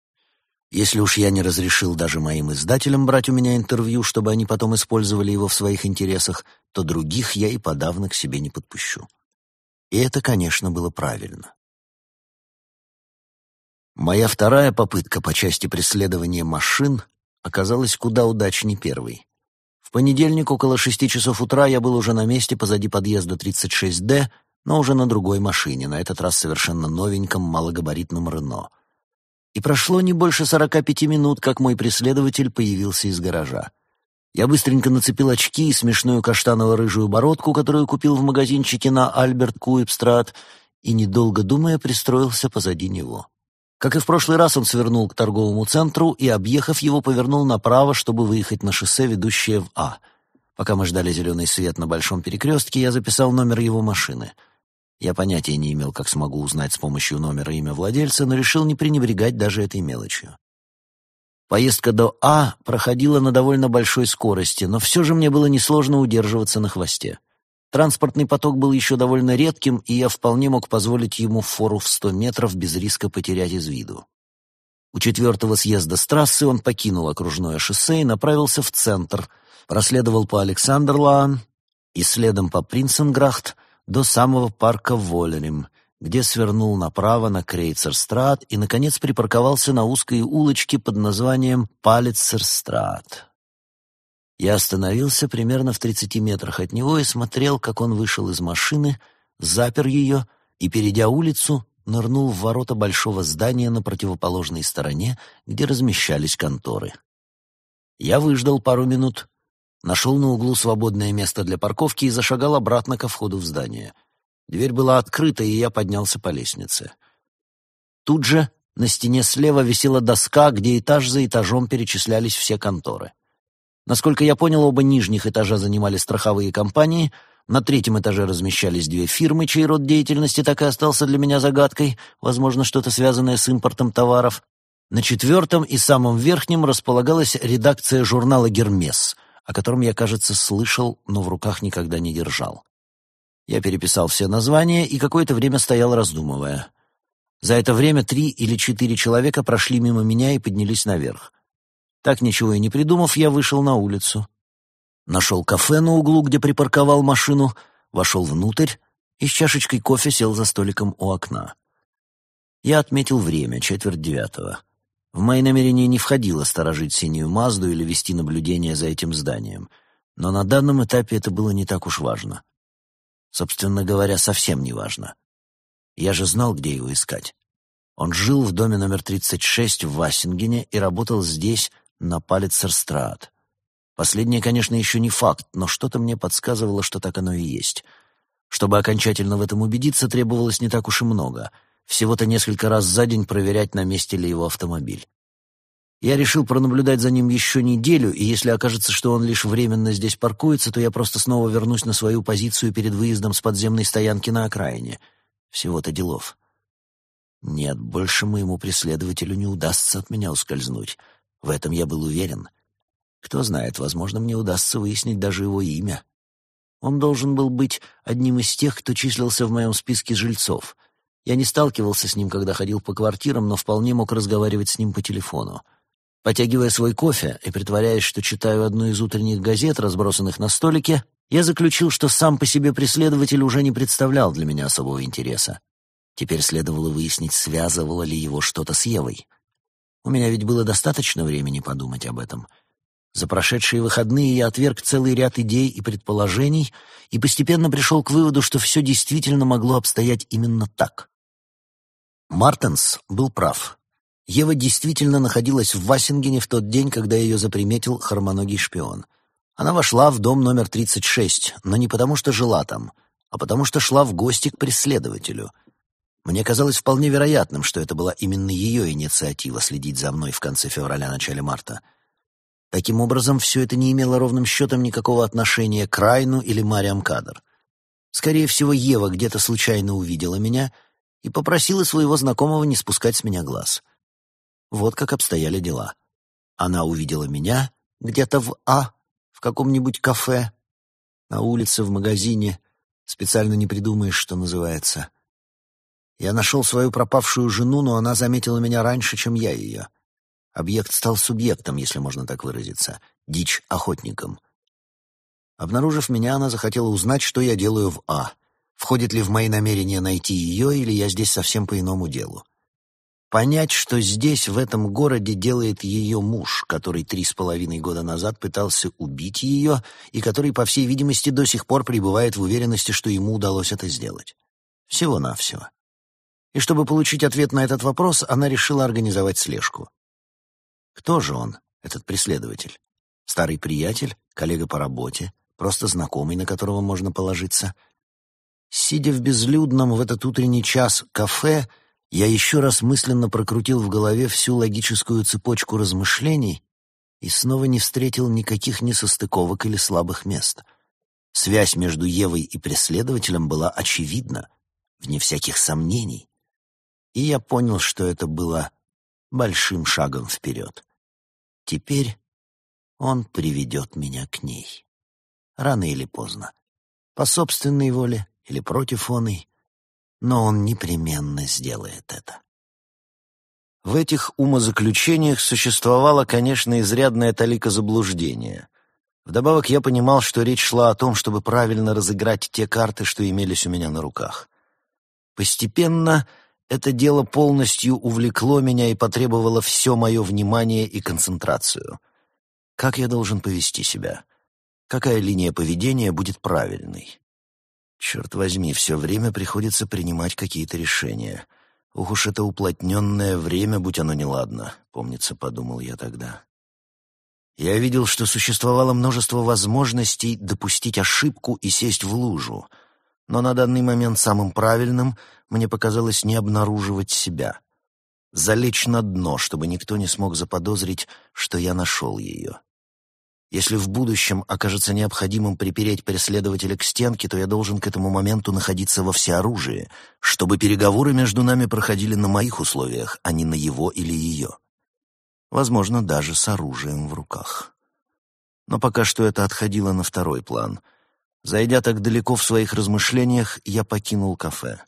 Если уж я не разрешил даже моим издателям брать у меня интервью, чтобы они потом использовали его в своих интересах, то других я и подавно к себе не подпущу. И это, конечно, было правильно. Моя вторая попытка по части преследования машин оказалась куда удачнее первой. В понедельник около шести часов утра я был уже на месте позади подъезда 36D, но уже на другой машине, на этот раз совершенно новеньком малогабаритном Рено. И прошло не больше сорока пяти минут, как мой преследователь появился из гаража. Я быстренько нацепил очки и смешную каштаново-рыжую бородку, которую купил в магазинчике на Альберт Куипстрат, и, недолго думая, пристроился позади него. Как и в прошлый раз, он свернул к торговому центру и, объехав его, повернул направо, чтобы выехать на шоссе, ведущее в А. Пока мы ждали зеленый свет на большом перекрестке, я записал номер его машины — я понятия не имел, как смогу узнать с помощью номера имя владельца, но решил не пренебрегать даже этой мелочью. Поездка до А проходила на довольно большой скорости, но все же мне было несложно удерживаться на хвосте. Транспортный поток был еще довольно редким, и я вполне мог позволить ему фору в сто метров без риска потерять из виду. У четвертого съезда с трассы он покинул окружное шоссе и направился в центр, проследовал по Александрлаан и следом по Принценграхт до самого парка Волерим, где свернул направо на Крейцерстрат и, наконец, припарковался на узкой улочке под названием Палицерстрат. Я остановился примерно в тридцати метрах от него и смотрел, как он вышел из машины, запер ее и, перейдя улицу, нырнул в ворота большого здания на противоположной стороне, где размещались конторы. Я выждал пару минут, нашел на углу свободное место для парковки и зашагал обратно ко входу в здание. Дверь была открыта, и я поднялся по лестнице. Тут же на стене слева висела доска, где этаж за этажом перечислялись все конторы. Насколько я понял, оба нижних этажа занимали страховые компании, на третьем этаже размещались две фирмы, чей род деятельности так и остался для меня загадкой, возможно, что-то связанное с импортом товаров. На четвертом и самом верхнем располагалась редакция журнала «Гермес», о котором я, кажется, слышал, но в руках никогда не держал. Я переписал все названия и какое-то время стоял, раздумывая. За это время три или четыре человека прошли мимо меня и поднялись наверх. Так ничего и не придумав, я вышел на улицу. Нашел кафе на углу, где припарковал машину, вошел внутрь и с чашечкой кофе сел за столиком у окна. Я отметил время, четверть девятого. В мои намерения не входило сторожить синюю Мазду или вести наблюдение за этим зданием, но на данном этапе это было не так уж важно. Собственно говоря, совсем не важно. Я же знал, где его искать. Он жил в доме номер 36 в Вассингене и работал здесь, на Палицерстрат. Последнее, конечно, еще не факт, но что-то мне подсказывало, что так оно и есть. Чтобы окончательно в этом убедиться, требовалось не так уж и много. Всего-то несколько раз за день проверять, на месте ли его автомобиль. Я решил пронаблюдать за ним еще неделю, и если окажется, что он лишь временно здесь паркуется, то я просто снова вернусь на свою позицию перед выездом с подземной стоянки на окраине. Всего-то делов. Нет, больше моему преследователю не удастся от меня ускользнуть. В этом я был уверен. Кто знает, возможно, мне удастся выяснить даже его имя. Он должен был быть одним из тех, кто числился в моем списке жильцов. Я не сталкивался с ним, когда ходил по квартирам, но вполне мог разговаривать с ним по телефону. Потягивая свой кофе и притворяясь, что читаю одну из утренних газет, разбросанных на столике, я заключил, что сам по себе преследователь уже не представлял для меня особого интереса. Теперь следовало выяснить, связывало ли его что-то с Евой. У меня ведь было достаточно времени подумать об этом. За прошедшие выходные я отверг целый ряд идей и предположений и постепенно пришел к выводу, что все действительно могло обстоять именно так. Мартенс был прав. Ева действительно находилась в Вассингене в тот день, когда ее заприметил хромоногий шпион. Она вошла в дом номер 36, но не потому что жила там, а потому что шла в гости к преследователю — мне казалось вполне вероятным, что это была именно ее инициатива следить за мной в конце февраля-начале марта. Таким образом, все это не имело ровным счетом никакого отношения к Райну или Мариам Кадр. Скорее всего, Ева где-то случайно увидела меня и попросила своего знакомого не спускать с меня глаз. Вот как обстояли дела. Она увидела меня где-то в А, в каком-нибудь кафе, на улице, в магазине, специально не придумаешь, что называется. Я нашел свою пропавшую жену, но она заметила меня раньше, чем я ее. Объект стал субъектом, если можно так выразиться, дичь охотником. Обнаружив меня, она захотела узнать, что я делаю в А. Входит ли в мои намерения найти ее, или я здесь совсем по иному делу. Понять, что здесь, в этом городе, делает ее муж, который три с половиной года назад пытался убить ее и который, по всей видимости, до сих пор пребывает в уверенности, что ему удалось это сделать. Всего-навсего. И чтобы получить ответ на этот вопрос, она решила организовать слежку. Кто же он, этот преследователь? Старый приятель, коллега по работе, просто знакомый, на которого можно положиться? Сидя в безлюдном в этот утренний час кафе, я еще раз мысленно прокрутил в голове всю логическую цепочку размышлений и снова не встретил никаких несостыковок или слабых мест. Связь между Евой и преследователем была очевидна, вне всяких сомнений и я понял, что это было большим шагом вперед. Теперь он приведет меня к ней. Рано или поздно. по собственной воле или против оной, но он непременно сделает это. В этих умозаключениях существовало, конечно, изрядная талика заблуждения. Вдобавок я понимал, что речь шла о том, чтобы правильно разыграть те карты, что имелись у меня на руках. Постепенно это дело полностью увлекло меня и потребовало все мое внимание и концентрацию. Как я должен повести себя? Какая линия поведения будет правильной? Черт возьми, все время приходится принимать какие-то решения. Ух уж это уплотненное время, будь оно неладно, помнится, подумал я тогда. Я видел, что существовало множество возможностей допустить ошибку и сесть в лужу, но на данный момент самым правильным мне показалось не обнаруживать себя. Залечь на дно, чтобы никто не смог заподозрить, что я нашел ее. Если в будущем окажется необходимым припереть преследователя к стенке, то я должен к этому моменту находиться во всеоружии, чтобы переговоры между нами проходили на моих условиях, а не на его или ее. Возможно, даже с оружием в руках. Но пока что это отходило на второй план. Зайдя так далеко в своих размышлениях, я покинул кафе.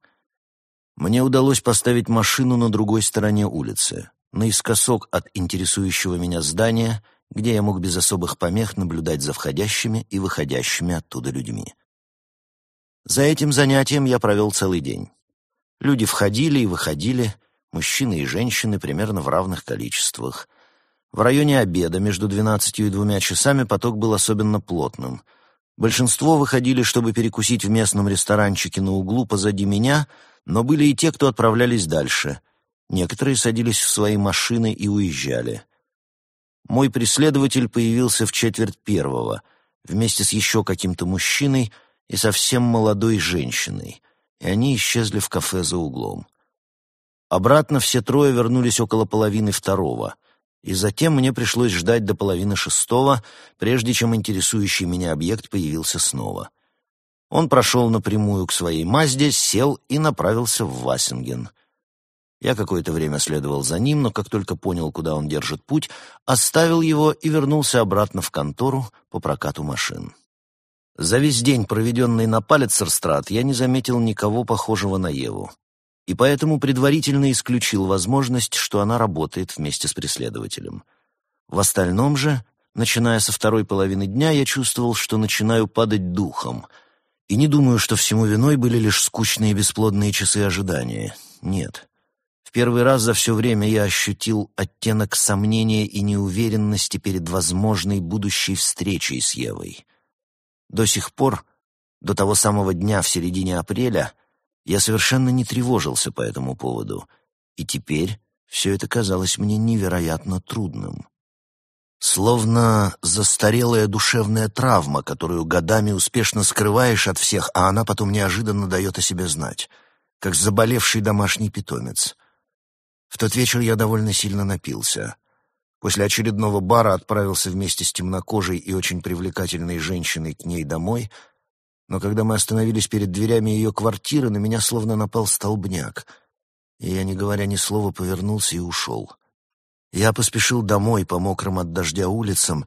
Мне удалось поставить машину на другой стороне улицы, наискосок от интересующего меня здания — где я мог без особых помех наблюдать за входящими и выходящими оттуда людьми. За этим занятием я провел целый день. Люди входили и выходили, мужчины и женщины примерно в равных количествах. В районе обеда между двенадцатью и двумя часами поток был особенно плотным. Большинство выходили, чтобы перекусить в местном ресторанчике на углу позади меня, но были и те, кто отправлялись дальше. Некоторые садились в свои машины и уезжали. Мой преследователь появился в четверть первого, вместе с еще каким-то мужчиной и совсем молодой женщиной, и они исчезли в кафе за углом. Обратно все трое вернулись около половины второго, и затем мне пришлось ждать до половины шестого, прежде чем интересующий меня объект появился снова. Он прошел напрямую к своей Мазде, сел и направился в Вассинген — я какое-то время следовал за ним, но как только понял, куда он держит путь, оставил его и вернулся обратно в контору по прокату машин. За весь день, проведенный на Палецерстрат, я не заметил никого похожего на Еву, и поэтому предварительно исключил возможность, что она работает вместе с преследователем. В остальном же, начиная со второй половины дня, я чувствовал, что начинаю падать духом, и не думаю, что всему виной были лишь скучные бесплодные часы ожидания. Нет. В первый раз за все время я ощутил оттенок сомнения и неуверенности перед возможной будущей встречей с Евой. До сих пор, до того самого дня в середине апреля, я совершенно не тревожился по этому поводу, и теперь все это казалось мне невероятно трудным. Словно застарелая душевная травма, которую годами успешно скрываешь от всех, а она потом неожиданно дает о себе знать, как заболевший домашний питомец. В тот вечер я довольно сильно напился. После очередного бара отправился вместе с темнокожей и очень привлекательной женщиной к ней домой, но когда мы остановились перед дверями ее квартиры, на меня словно напал столбняк, и я, не говоря ни слова, повернулся и ушел. Я поспешил домой по мокрым от дождя улицам,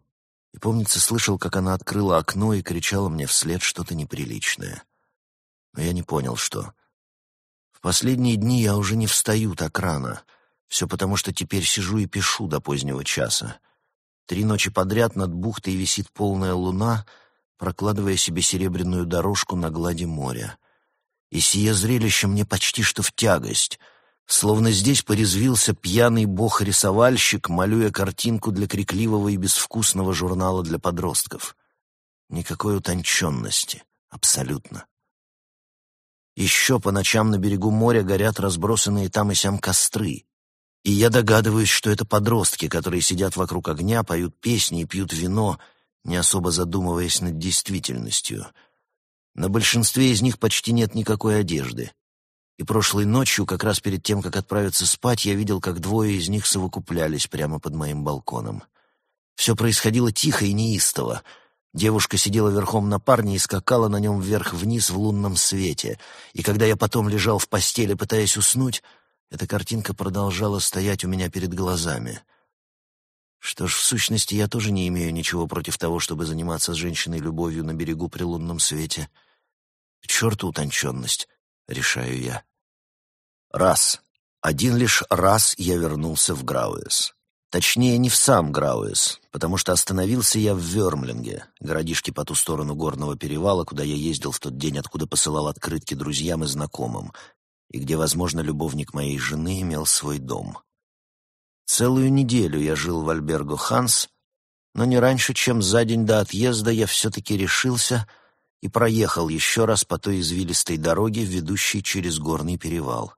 и, помнится, слышал, как она открыла окно и кричала мне вслед что-то неприличное. Но я не понял, что последние дни я уже не встаю так рано. Все потому, что теперь сижу и пишу до позднего часа. Три ночи подряд над бухтой висит полная луна, прокладывая себе серебряную дорожку на глади моря. И сие зрелище мне почти что в тягость, словно здесь порезвился пьяный бог-рисовальщик, малюя картинку для крикливого и безвкусного журнала для подростков. Никакой утонченности, абсолютно. Еще по ночам на берегу моря горят разбросанные там и сям костры. И я догадываюсь, что это подростки, которые сидят вокруг огня, поют песни и пьют вино, не особо задумываясь над действительностью. На большинстве из них почти нет никакой одежды. И прошлой ночью, как раз перед тем, как отправиться спать, я видел, как двое из них совокуплялись прямо под моим балконом. Все происходило тихо и неистово — Девушка сидела верхом на парне и скакала на нем вверх-вниз в лунном свете. И когда я потом лежал в постели, пытаясь уснуть, эта картинка продолжала стоять у меня перед глазами. Что ж, в сущности, я тоже не имею ничего против того, чтобы заниматься с женщиной любовью на берегу при лунном свете. К черту утонченность, решаю я. Раз. Один лишь раз я вернулся в Грауэс. Точнее, не в сам Грауэс, потому что остановился я в Вермлинге, городишке по ту сторону горного перевала, куда я ездил в тот день, откуда посылал открытки друзьям и знакомым, и где, возможно, любовник моей жены имел свой дом. Целую неделю я жил в Альберго Ханс, но не раньше, чем за день до отъезда я все-таки решился и проехал еще раз по той извилистой дороге, ведущей через горный перевал.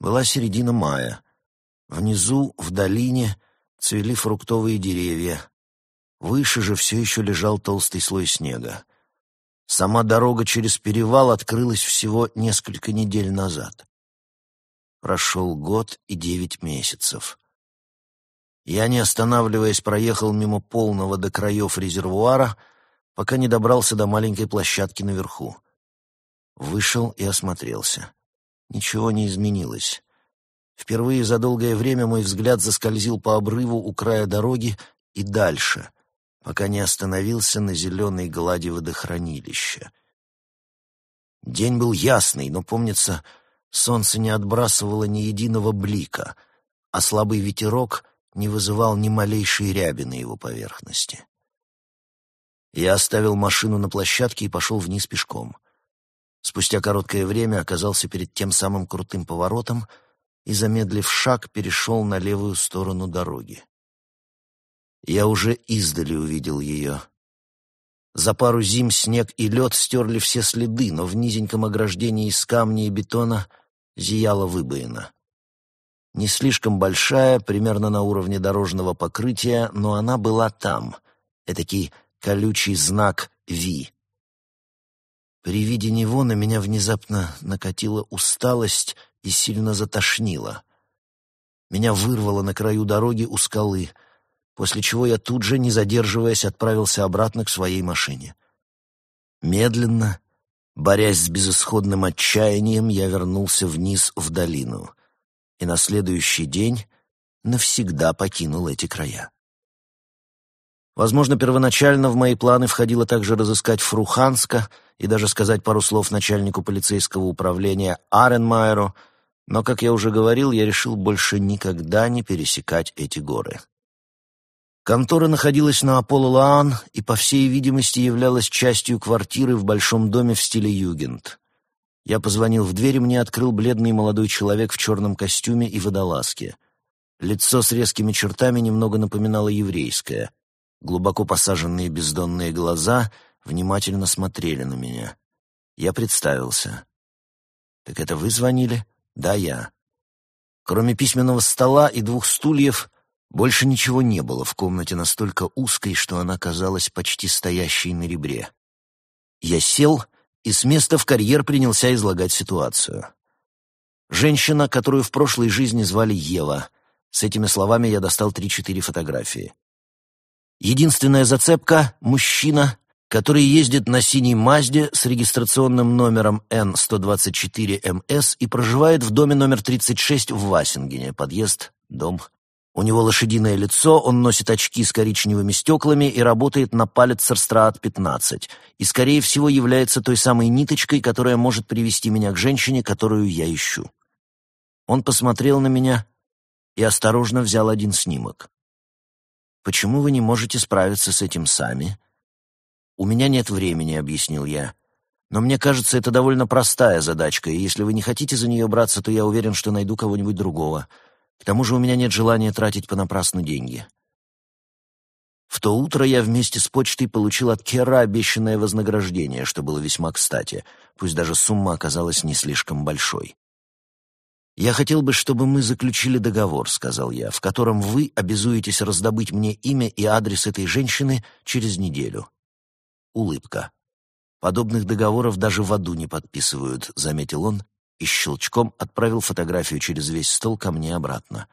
Была середина мая. Внизу, в долине, цвели фруктовые деревья. Выше же все еще лежал толстый слой снега. Сама дорога через перевал открылась всего несколько недель назад. Прошел год и девять месяцев. Я, не останавливаясь, проехал мимо полного до краев резервуара, пока не добрался до маленькой площадки наверху. Вышел и осмотрелся. Ничего не изменилось. Впервые за долгое время мой взгляд заскользил по обрыву у края дороги и дальше, пока не остановился на зеленой глади водохранилища. День был ясный, но, помнится, солнце не отбрасывало ни единого блика, а слабый ветерок не вызывал ни малейшей ряби на его поверхности. Я оставил машину на площадке и пошел вниз пешком. Спустя короткое время оказался перед тем самым крутым поворотом и, замедлив шаг, перешел на левую сторону дороги. Я уже издали увидел ее. За пару зим снег и лед стерли все следы, но в низеньком ограждении из камня и бетона зияла выбоина. Не слишком большая, примерно на уровне дорожного покрытия, но она была там. Этакий колючий знак «Ви». При виде него на меня внезапно накатила усталость и сильно затошнило. Меня вырвало на краю дороги у скалы, после чего я тут же, не задерживаясь, отправился обратно к своей машине. Медленно, борясь с безысходным отчаянием, я вернулся вниз в долину — и на следующий день навсегда покинул эти края. Возможно, первоначально в мои планы входило также разыскать Фруханска и даже сказать пару слов начальнику полицейского управления Аренмайеру, но, как я уже говорил, я решил больше никогда не пересекать эти горы. Контора находилась на Аполло-Лаан и, по всей видимости, являлась частью квартиры в большом доме в стиле югенд. Я позвонил в дверь, и мне открыл бледный молодой человек в черном костюме и водолазке. Лицо с резкими чертами немного напоминало еврейское. Глубоко посаженные бездонные глаза внимательно смотрели на меня. Я представился. «Так это вы звонили?» «Да, я». Кроме письменного стола и двух стульев, больше ничего не было в комнате настолько узкой, что она казалась почти стоящей на ребре. Я сел и с места в карьер принялся излагать ситуацию. Женщина, которую в прошлой жизни звали Ева. С этими словами я достал три-четыре фотографии. Единственная зацепка — мужчина, который ездит на синей Мазде с регистрационным номером N124МС и проживает в доме номер 36 в Васингене, подъезд, дом у него лошадиное лицо, он носит очки с коричневыми стеклами и работает на палец Сарстраат-15, и, скорее всего, является той самой ниточкой, которая может привести меня к женщине, которую я ищу. Он посмотрел на меня и осторожно взял один снимок. «Почему вы не можете справиться с этим сами?» «У меня нет времени», — объяснил я. «Но мне кажется, это довольно простая задачка, и если вы не хотите за нее браться, то я уверен, что найду кого-нибудь другого». К тому же у меня нет желания тратить понапрасну деньги. В то утро я вместе с почтой получил от Кера обещанное вознаграждение, что было весьма кстати, пусть даже сумма оказалась не слишком большой. «Я хотел бы, чтобы мы заключили договор», — сказал я, «в котором вы обязуетесь раздобыть мне имя и адрес этой женщины через неделю». Улыбка. «Подобных договоров даже в аду не подписывают», — заметил он и щелчком отправил фотографию через весь стол ко мне обратно.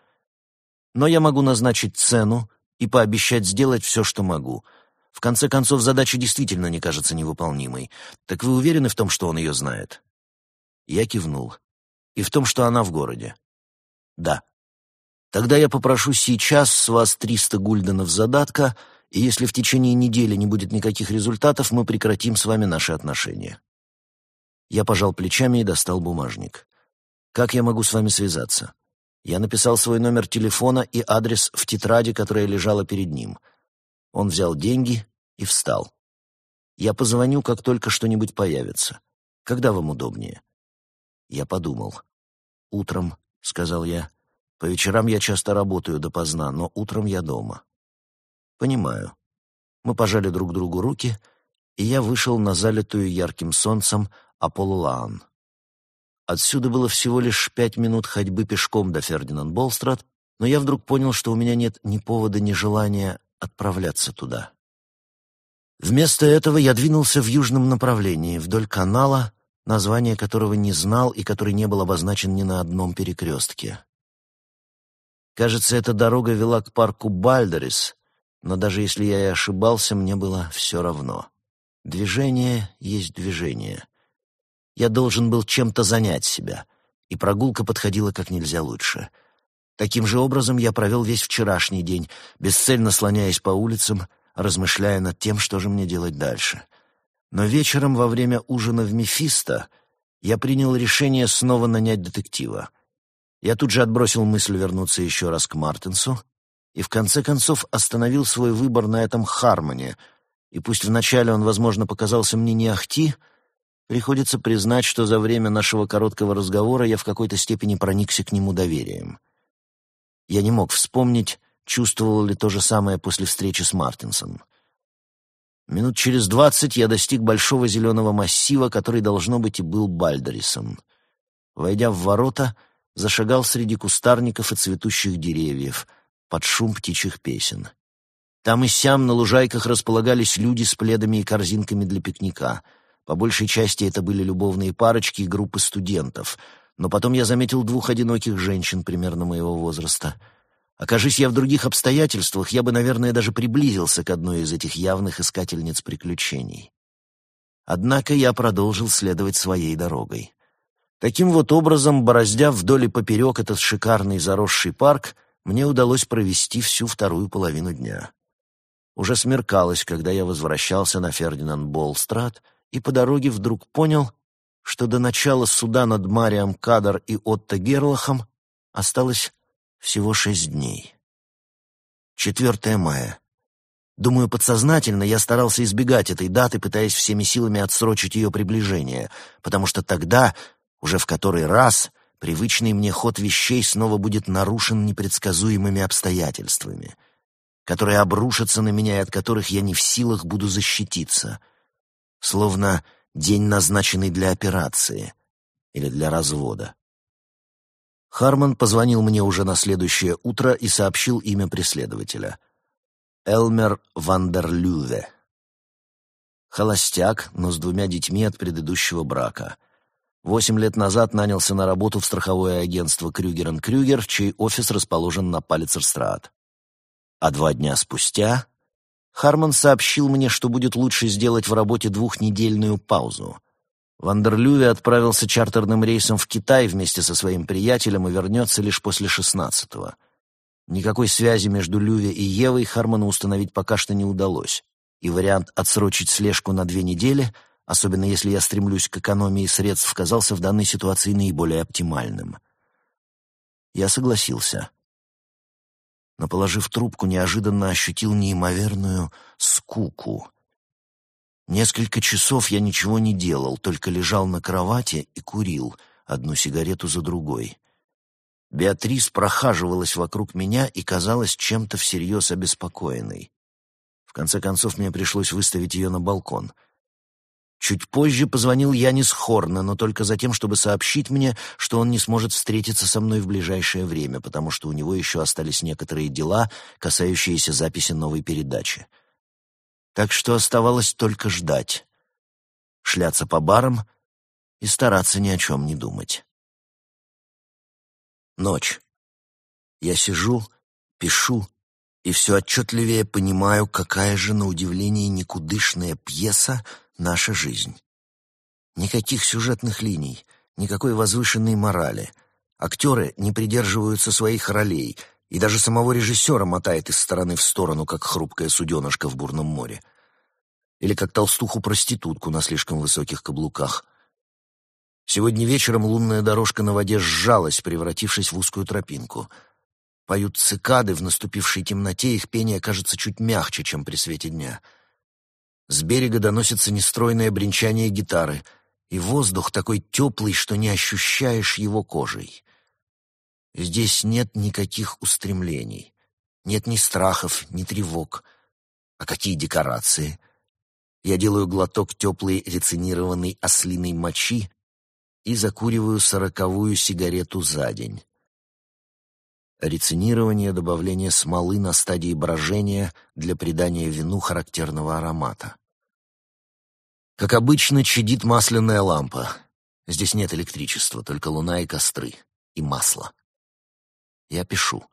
Но я могу назначить цену и пообещать сделать все, что могу. В конце концов, задача действительно не кажется невыполнимой. Так вы уверены в том, что он ее знает? Я кивнул. И в том, что она в городе? Да. Тогда я попрошу сейчас с вас 300 гульденов задатка, и если в течение недели не будет никаких результатов, мы прекратим с вами наши отношения. Я пожал плечами и достал бумажник. «Как я могу с вами связаться?» Я написал свой номер телефона и адрес в тетради, которая лежала перед ним. Он взял деньги и встал. «Я позвоню, как только что-нибудь появится. Когда вам удобнее?» Я подумал. «Утром», — сказал я. «По вечерам я часто работаю допоздна, но утром я дома». «Понимаю». Мы пожали друг другу руки, и я вышел на залитую ярким солнцем Аполлоан. Отсюда было всего лишь пять минут ходьбы пешком до Фердинанд Болстрад, но я вдруг понял, что у меня нет ни повода, ни желания отправляться туда. Вместо этого я двинулся в южном направлении, вдоль канала, название которого не знал и который не был обозначен ни на одном перекрестке. Кажется, эта дорога вела к парку Бальдерис, но даже если я и ошибался, мне было все равно. Движение есть движение. Я должен был чем-то занять себя, и прогулка подходила как нельзя лучше. Таким же образом я провел весь вчерашний день, бесцельно слоняясь по улицам, размышляя над тем, что же мне делать дальше. Но вечером во время ужина в Мефисто я принял решение снова нанять детектива. Я тут же отбросил мысль вернуться еще раз к Мартинсу и в конце концов остановил свой выбор на этом Хармоне, и пусть вначале он, возможно, показался мне не ахти, приходится признать, что за время нашего короткого разговора я в какой-то степени проникся к нему доверием. Я не мог вспомнить, чувствовал ли то же самое после встречи с Мартинсом. Минут через двадцать я достиг большого зеленого массива, который, должно быть, и был Бальдерисом. Войдя в ворота, зашагал среди кустарников и цветущих деревьев, под шум птичьих песен. Там и сям на лужайках располагались люди с пледами и корзинками для пикника. По большей части это были любовные парочки и группы студентов. Но потом я заметил двух одиноких женщин примерно моего возраста. Окажись я в других обстоятельствах, я бы, наверное, даже приблизился к одной из этих явных искательниц приключений. Однако я продолжил следовать своей дорогой. Таким вот образом, бороздя вдоль и поперек этот шикарный заросший парк, мне удалось провести всю вторую половину дня. Уже смеркалось, когда я возвращался на Фердинанд Болстрат, и по дороге вдруг понял, что до начала суда над Марием Кадар и Отто Герлахом осталось всего шесть дней. 4 мая. Думаю, подсознательно я старался избегать этой даты, пытаясь всеми силами отсрочить ее приближение, потому что тогда, уже в который раз, привычный мне ход вещей снова будет нарушен непредсказуемыми обстоятельствами — которые обрушатся на меня и от которых я не в силах буду защититься. Словно день, назначенный для операции или для развода. Харман позвонил мне уже на следующее утро и сообщил имя преследователя. Элмер Вандерлюве. Холостяк, но с двумя детьми от предыдущего брака. Восемь лет назад нанялся на работу в страховое агентство Крюгер Крюгер, чей офис расположен на Палицерстрат. А два дня спустя Харман сообщил мне, что будет лучше сделать в работе двухнедельную паузу. Вандерлюве отправился чартерным рейсом в Китай вместе со своим приятелем и вернется лишь после шестнадцатого. Никакой связи между Люве и Евой Харману установить пока что не удалось, и вариант отсрочить слежку на две недели, особенно если я стремлюсь к экономии средств, казался в данной ситуации наиболее оптимальным. Я согласился но, положив трубку, неожиданно ощутил неимоверную скуку. Несколько часов я ничего не делал, только лежал на кровати и курил, одну сигарету за другой. Беатрис прохаживалась вокруг меня и казалась чем-то всерьез обеспокоенной. В конце концов, мне пришлось выставить ее на балкон — Чуть позже позвонил Янис Хорна, но только за тем, чтобы сообщить мне, что он не сможет встретиться со мной в ближайшее время, потому что у него еще остались некоторые дела, касающиеся записи новой передачи. Так что оставалось только ждать, шляться по барам и стараться ни о чем не думать. Ночь. Я сижу, пишу и все отчетливее понимаю, какая же, на удивление, никудышная пьеса — наша жизнь. Никаких сюжетных линий, никакой возвышенной морали. Актеры не придерживаются своих ролей, и даже самого режиссера мотает из стороны в сторону, как хрупкая суденышка в бурном море. Или как толстуху-проститутку на слишком высоких каблуках. Сегодня вечером лунная дорожка на воде сжалась, превратившись в узкую тропинку. Поют цикады, в наступившей темноте их пение кажется чуть мягче, чем при свете дня. С берега доносится нестройное бренчание гитары, и воздух такой теплый, что не ощущаешь его кожей. Здесь нет никаких устремлений, нет ни страхов, ни тревог. А какие декорации? Я делаю глоток теплой рецинированной ослиной мочи и закуриваю сороковую сигарету за день. Рецинирование — добавление смолы на стадии брожения для придания вину характерного аромата. Как обычно, чадит масляная лампа. Здесь нет электричества, только луна и костры. И масло. Я пишу.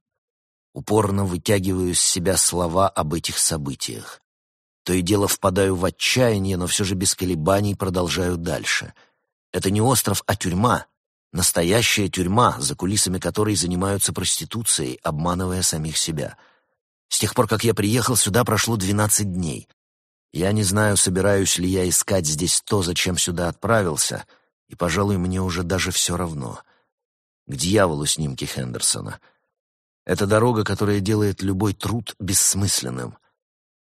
Упорно вытягиваю из себя слова об этих событиях. То и дело впадаю в отчаяние, но все же без колебаний продолжаю дальше. Это не остров, а тюрьма. Настоящая тюрьма, за кулисами которой занимаются проституцией, обманывая самих себя. С тех пор, как я приехал сюда, прошло двенадцать дней. Я не знаю, собираюсь ли я искать здесь то, зачем сюда отправился, и, пожалуй, мне уже даже все равно. К дьяволу снимки Хендерсона. Это дорога, которая делает любой труд бессмысленным.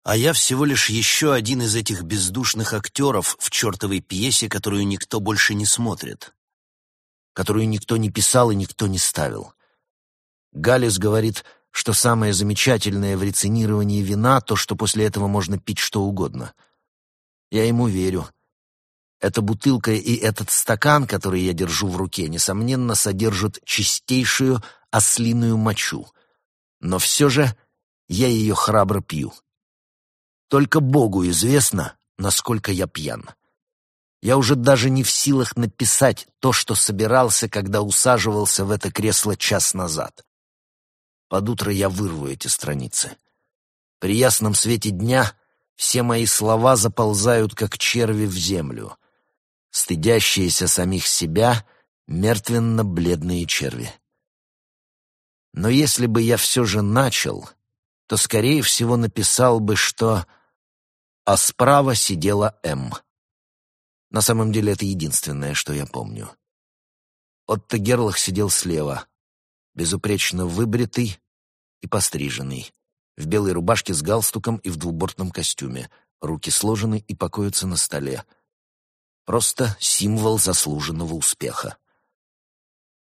А я всего лишь еще один из этих бездушных актеров в чертовой пьесе, которую никто больше не смотрит, которую никто не писал и никто не ставил. Галлис говорит, что самое замечательное в рецинировании вина — то, что после этого можно пить что угодно. Я ему верю — эта бутылка и этот стакан, который я держу в руке, несомненно, содержат чистейшую ослиную мочу. Но все же я ее храбро пью. Только Богу известно, насколько я пьян. Я уже даже не в силах написать то, что собирался, когда усаживался в это кресло час назад. Под утро я вырву эти страницы. При ясном свете дня все мои слова заползают, как черви в землю — стыдящиеся самих себя, мертвенно-бледные черви. Но если бы я все же начал, то, скорее всего, написал бы, что «а справа сидела М». На самом деле это единственное, что я помню. Отто Герлах сидел слева, безупречно выбритый и постриженный, в белой рубашке с галстуком и в двубортном костюме, руки сложены и покоятся на столе — Просто символ заслуженного успеха.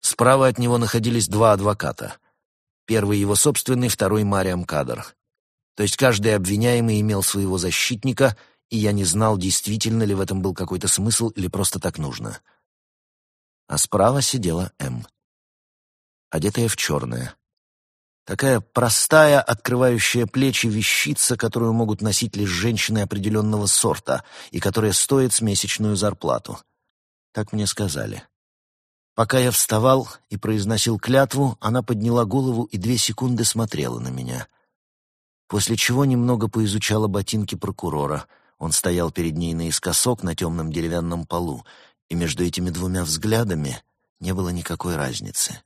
Справа от него находились два адвоката. Первый его собственный, второй Мариам Кадр. То есть каждый обвиняемый имел своего защитника, и я не знал, действительно ли в этом был какой-то смысл или просто так нужно. А справа сидела М. Одетая в черное. Такая простая, открывающая плечи вещица, которую могут носить лишь женщины определенного сорта и которая стоит с месячную зарплату. Так мне сказали. Пока я вставал и произносил клятву, она подняла голову и две секунды смотрела на меня. После чего немного поизучала ботинки прокурора. Он стоял перед ней наискосок на темном деревянном полу, и между этими двумя взглядами не было никакой разницы.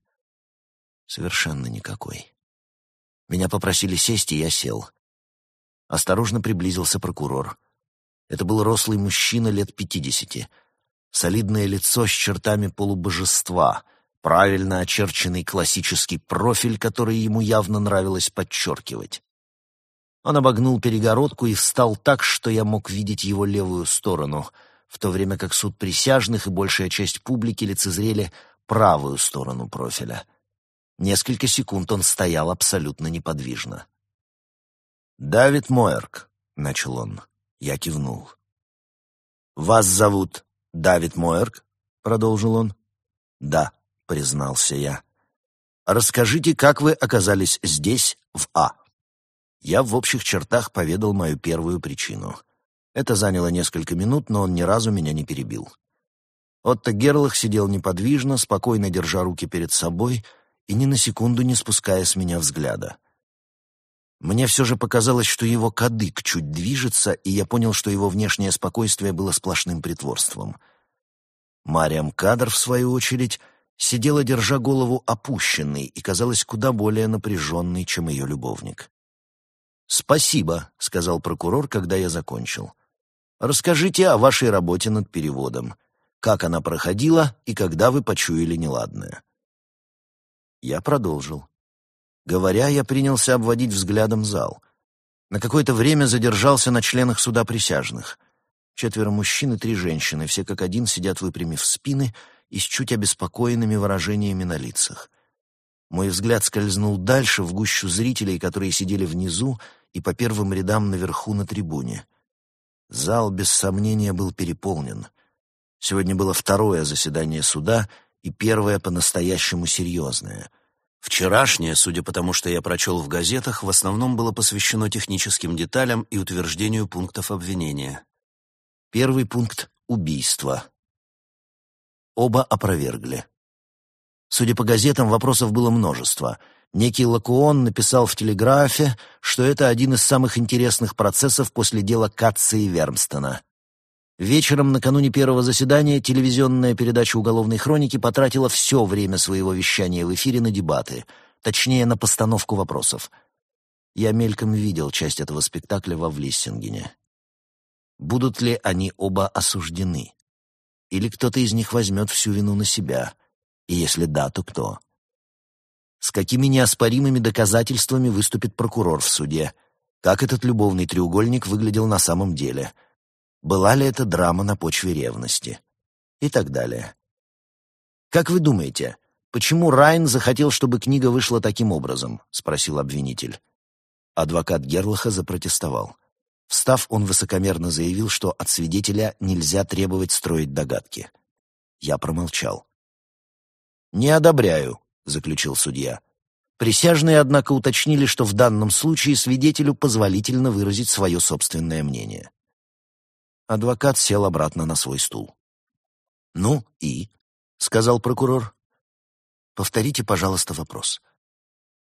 Совершенно никакой. Меня попросили сесть, и я сел. Осторожно приблизился прокурор. Это был рослый мужчина лет пятидесяти. Солидное лицо с чертами полубожества, правильно очерченный классический профиль, который ему явно нравилось подчеркивать. Он обогнул перегородку и встал так, что я мог видеть его левую сторону, в то время как суд присяжных и большая часть публики лицезрели правую сторону профиля — Несколько секунд он стоял абсолютно неподвижно. «Давид Моерк», — начал он. Я кивнул. «Вас зовут Давид Моерк?» — продолжил он. «Да», — признался я. «Расскажите, как вы оказались здесь, в А?» Я в общих чертах поведал мою первую причину. Это заняло несколько минут, но он ни разу меня не перебил. Отто Герлах сидел неподвижно, спокойно держа руки перед собой — и ни на секунду не спуская с меня взгляда. Мне все же показалось, что его кадык чуть движется, и я понял, что его внешнее спокойствие было сплошным притворством. Мариам Кадр, в свою очередь, сидела, держа голову опущенной, и казалась куда более напряженной, чем ее любовник. «Спасибо», — сказал прокурор, когда я закончил. «Расскажите о вашей работе над переводом. как она проходила и когда вы почуяли неладное. Я продолжил. Говоря, я принялся обводить взглядом зал. На какое-то время задержался на членах суда присяжных. Четверо мужчин и три женщины, все как один сидят выпрямив спины и с чуть обеспокоенными выражениями на лицах. Мой взгляд скользнул дальше, в гущу зрителей, которые сидели внизу и по первым рядам наверху на трибуне. Зал, без сомнения, был переполнен. Сегодня было второе заседание суда и первое по-настоящему серьезное. Вчерашнее, судя по тому, что я прочел в газетах, в основном было посвящено техническим деталям и утверждению пунктов обвинения. Первый пункт — убийство. Оба опровергли. Судя по газетам, вопросов было множество. Некий Лакуон написал в телеграфе, что это один из самых интересных процессов после дела Катца и Вермстона. Вечером накануне первого заседания телевизионная передача уголовной хроники потратила все время своего вещания в эфире на дебаты, точнее, на постановку вопросов. Я мельком видел часть этого спектакля во Влиссингене. Будут ли они оба осуждены? Или кто-то из них возьмет всю вину на себя? И если да, то кто? С какими неоспоримыми доказательствами выступит прокурор в суде? Как этот любовный треугольник выглядел на самом деле? Была ли это драма на почве ревности? И так далее. «Как вы думаете, почему Райн захотел, чтобы книга вышла таким образом?» — спросил обвинитель. Адвокат Герлаха запротестовал. Встав, он высокомерно заявил, что от свидетеля нельзя требовать строить догадки. Я промолчал. «Не одобряю», — заключил судья. Присяжные, однако, уточнили, что в данном случае свидетелю позволительно выразить свое собственное мнение. Адвокат сел обратно на свой стул. «Ну и?» — сказал прокурор. «Повторите, пожалуйста, вопрос.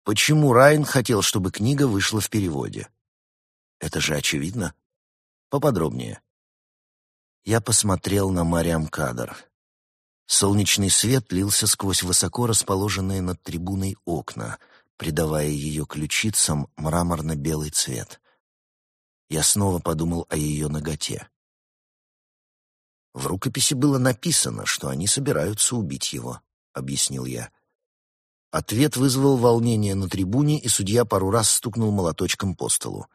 Почему Райн хотел, чтобы книга вышла в переводе?» «Это же очевидно. Поподробнее». Я посмотрел на Мариам Кадр. Солнечный свет лился сквозь высоко расположенные над трибуной окна, придавая ее ключицам мраморно-белый цвет. Я снова подумал о ее ноготе. «В рукописи было написано, что они собираются убить его», — объяснил я. Ответ вызвал волнение на трибуне, и судья пару раз стукнул молоточком по столу.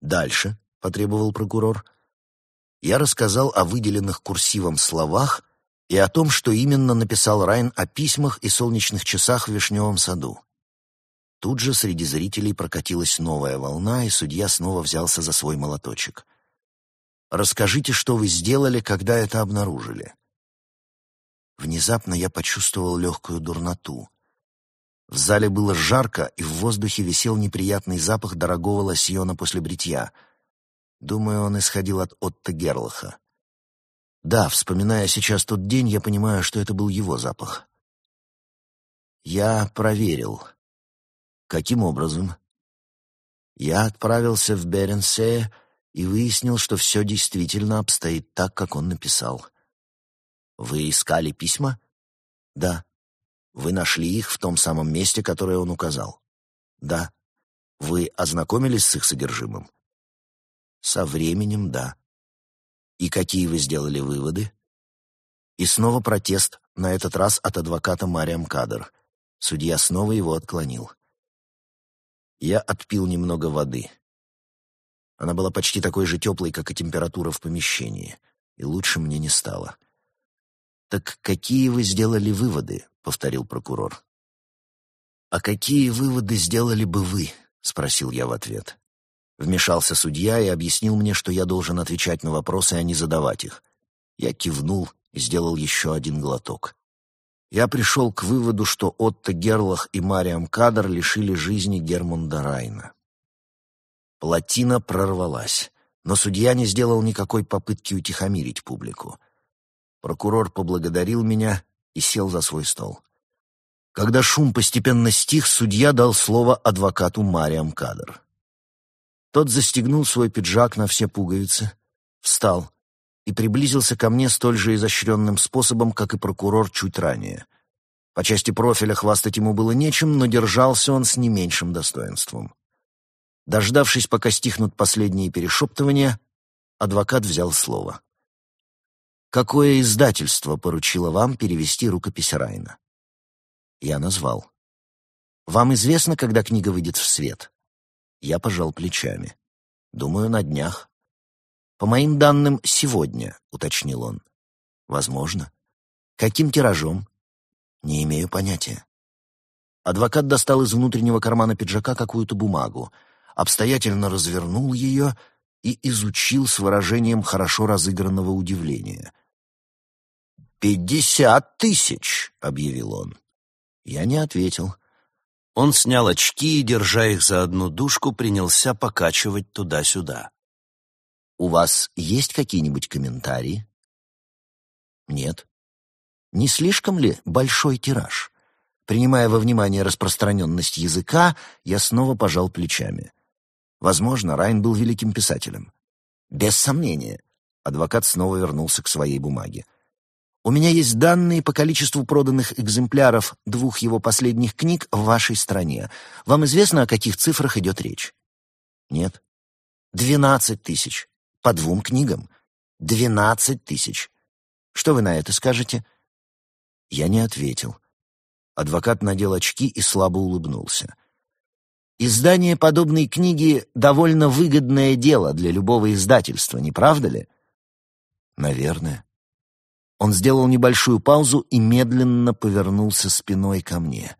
«Дальше», — потребовал прокурор, — я рассказал о выделенных курсивом словах, и о том, что именно написал Райн о письмах и солнечных часах в Вишневом саду. Тут же среди зрителей прокатилась новая волна, и судья снова взялся за свой молоточек. «Расскажите, что вы сделали, когда это обнаружили?» Внезапно я почувствовал легкую дурноту. В зале было жарко, и в воздухе висел неприятный запах дорогого лосьона после бритья. Думаю, он исходил от Отто Герлаха. Да, вспоминая сейчас тот день, я понимаю, что это был его запах. Я проверил. Каким образом? Я отправился в Беренсее и выяснил, что все действительно обстоит так, как он написал. Вы искали письма? Да. Вы нашли их в том самом месте, которое он указал? Да. Вы ознакомились с их содержимым? Со временем, да. И какие вы сделали выводы? И снова протест, на этот раз от адвоката Мариам Кадр. Судья снова его отклонил. Я отпил немного воды. Она была почти такой же теплой, как и температура в помещении, и лучше мне не стало. «Так какие вы сделали выводы?» — повторил прокурор. «А какие выводы сделали бы вы?» — спросил я в ответ. Вмешался судья и объяснил мне, что я должен отвечать на вопросы, а не задавать их. Я кивнул и сделал еще один глоток. Я пришел к выводу, что Отто Герлах и Мариам Кадр лишили жизни Гермунда Райна. Плотина прорвалась, но судья не сделал никакой попытки утихомирить публику. Прокурор поблагодарил меня и сел за свой стол. Когда шум постепенно стих, судья дал слово адвокату Мариам Кадр. Тот застегнул свой пиджак на все пуговицы, встал и приблизился ко мне столь же изощренным способом, как и прокурор чуть ранее. По части профиля хвастать ему было нечем, но держался он с не меньшим достоинством. Дождавшись, пока стихнут последние перешептывания, адвокат взял слово. Какое издательство поручило вам перевести рукопись Райна? Я назвал. Вам известно, когда книга выйдет в свет? Я пожал плечами. Думаю, на днях. По моим данным, сегодня, уточнил он. Возможно. Каким тиражом? Не имею понятия. Адвокат достал из внутреннего кармана пиджака какую-то бумагу, обстоятельно развернул ее и изучил с выражением хорошо разыгранного удивления. «Пятьдесят тысяч!» — объявил он. Я не ответил. Он снял очки и, держа их за одну дужку, принялся покачивать туда-сюда. «У вас есть какие-нибудь комментарии?» «Нет». «Не слишком ли большой тираж?» Принимая во внимание распространенность языка, я снова пожал плечами. Возможно, Райн был великим писателем. Без сомнения. Адвокат снова вернулся к своей бумаге. У меня есть данные по количеству проданных экземпляров двух его последних книг в вашей стране. Вам известно, о каких цифрах идет речь? Нет. Двенадцать тысяч. По двум книгам. Двенадцать тысяч. Что вы на это скажете? Я не ответил. Адвокат надел очки и слабо улыбнулся. Издание подобной книги — довольно выгодное дело для любого издательства, не правда ли? Наверное. Он сделал небольшую паузу и медленно повернулся спиной ко мне.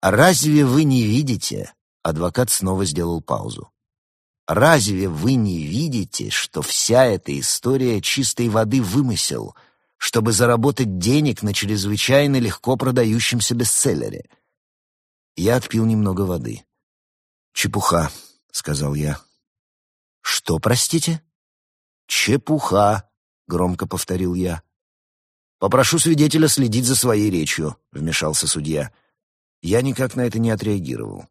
«А разве вы не видите?» Адвокат снова сделал паузу. «Разве вы не видите, что вся эта история чистой воды вымысел, чтобы заработать денег на чрезвычайно легко продающемся бестселлере?» Я отпил немного воды. «Чепуха», — сказал я. «Что, простите?» «Чепуха», — громко повторил я. «Попрошу свидетеля следить за своей речью», — вмешался судья. Я никак на это не отреагировал.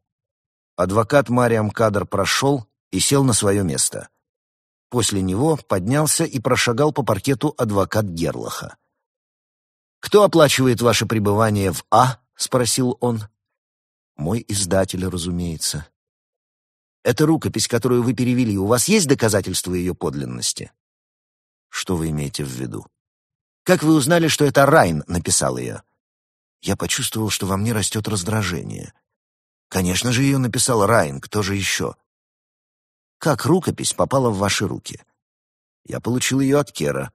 Адвокат Мариам Кадр прошел и сел на свое место. После него поднялся и прошагал по паркету адвокат Герлаха. «Кто оплачивает ваше пребывание в А?» — спросил он. «Мой издатель, разумеется». «Это рукопись, которую вы перевели. У вас есть доказательства ее подлинности?» «Что вы имеете в виду?» Как вы узнали, что это Райн написал ее?» Я почувствовал, что во мне растет раздражение. «Конечно же, ее написал Райн, кто же еще?» «Как рукопись попала в ваши руки?» «Я получил ее от Кера,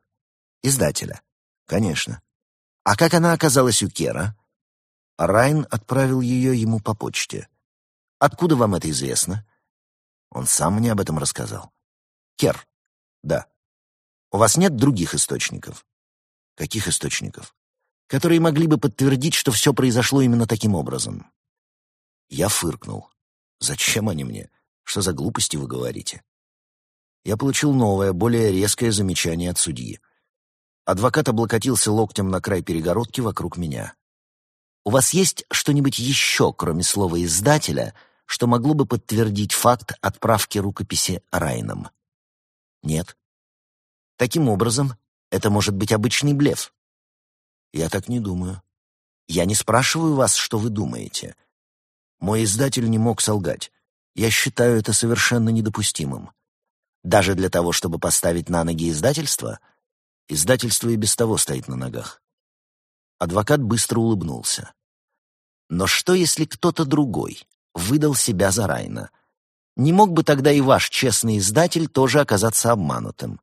издателя». «Конечно». «А как она оказалась у Кера?» Райн отправил ее ему по почте. «Откуда вам это известно?» Он сам мне об этом рассказал. «Кер?» «Да». «У вас нет других источников?» Каких источников? Которые могли бы подтвердить, что все произошло именно таким образом. Я фыркнул. Зачем они мне? Что за глупости вы говорите? Я получил новое, более резкое замечание от судьи. Адвокат облокотился локтем на край перегородки вокруг меня. «У вас есть что-нибудь еще, кроме слова «издателя», что могло бы подтвердить факт отправки рукописи Райном?» «Нет». Таким образом, это может быть обычный блеф. Я так не думаю. Я не спрашиваю вас, что вы думаете. Мой издатель не мог солгать. Я считаю это совершенно недопустимым. Даже для того, чтобы поставить на ноги издательство, издательство и без того стоит на ногах. Адвокат быстро улыбнулся. Но что, если кто-то другой выдал себя за Райна? Не мог бы тогда и ваш честный издатель тоже оказаться обманутым?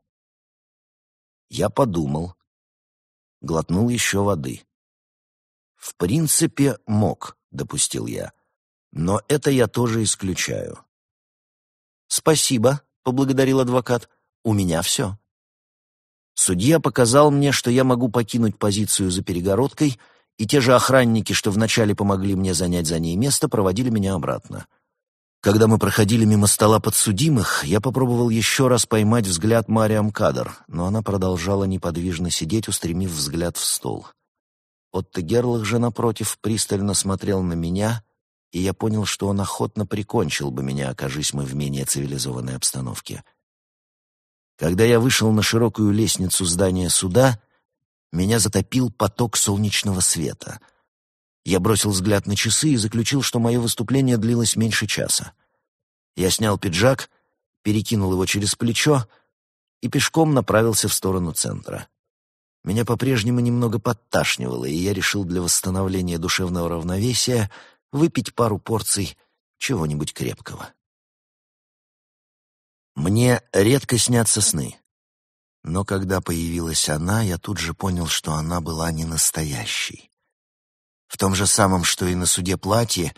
Я подумал. Глотнул еще воды. В принципе, мог, допустил я. Но это я тоже исключаю. «Спасибо», — поблагодарил адвокат. «У меня все». Судья показал мне, что я могу покинуть позицию за перегородкой, и те же охранники, что вначале помогли мне занять за ней место, проводили меня обратно. Когда мы проходили мимо стола подсудимых, я попробовал еще раз поймать взгляд Мариам Кадр, но она продолжала неподвижно сидеть, устремив взгляд в стол. Отто Герлах же, напротив, пристально смотрел на меня, и я понял, что он охотно прикончил бы меня, окажись мы в менее цивилизованной обстановке. Когда я вышел на широкую лестницу здания суда, меня затопил поток солнечного света — я бросил взгляд на часы и заключил, что мое выступление длилось меньше часа. Я снял пиджак, перекинул его через плечо и пешком направился в сторону центра. Меня по-прежнему немного подташнивало, и я решил для восстановления душевного равновесия выпить пару порций чего-нибудь крепкого. Мне редко снятся сны. Но когда появилась она, я тут же понял, что она была не настоящей. В том же самом, что и на суде платье,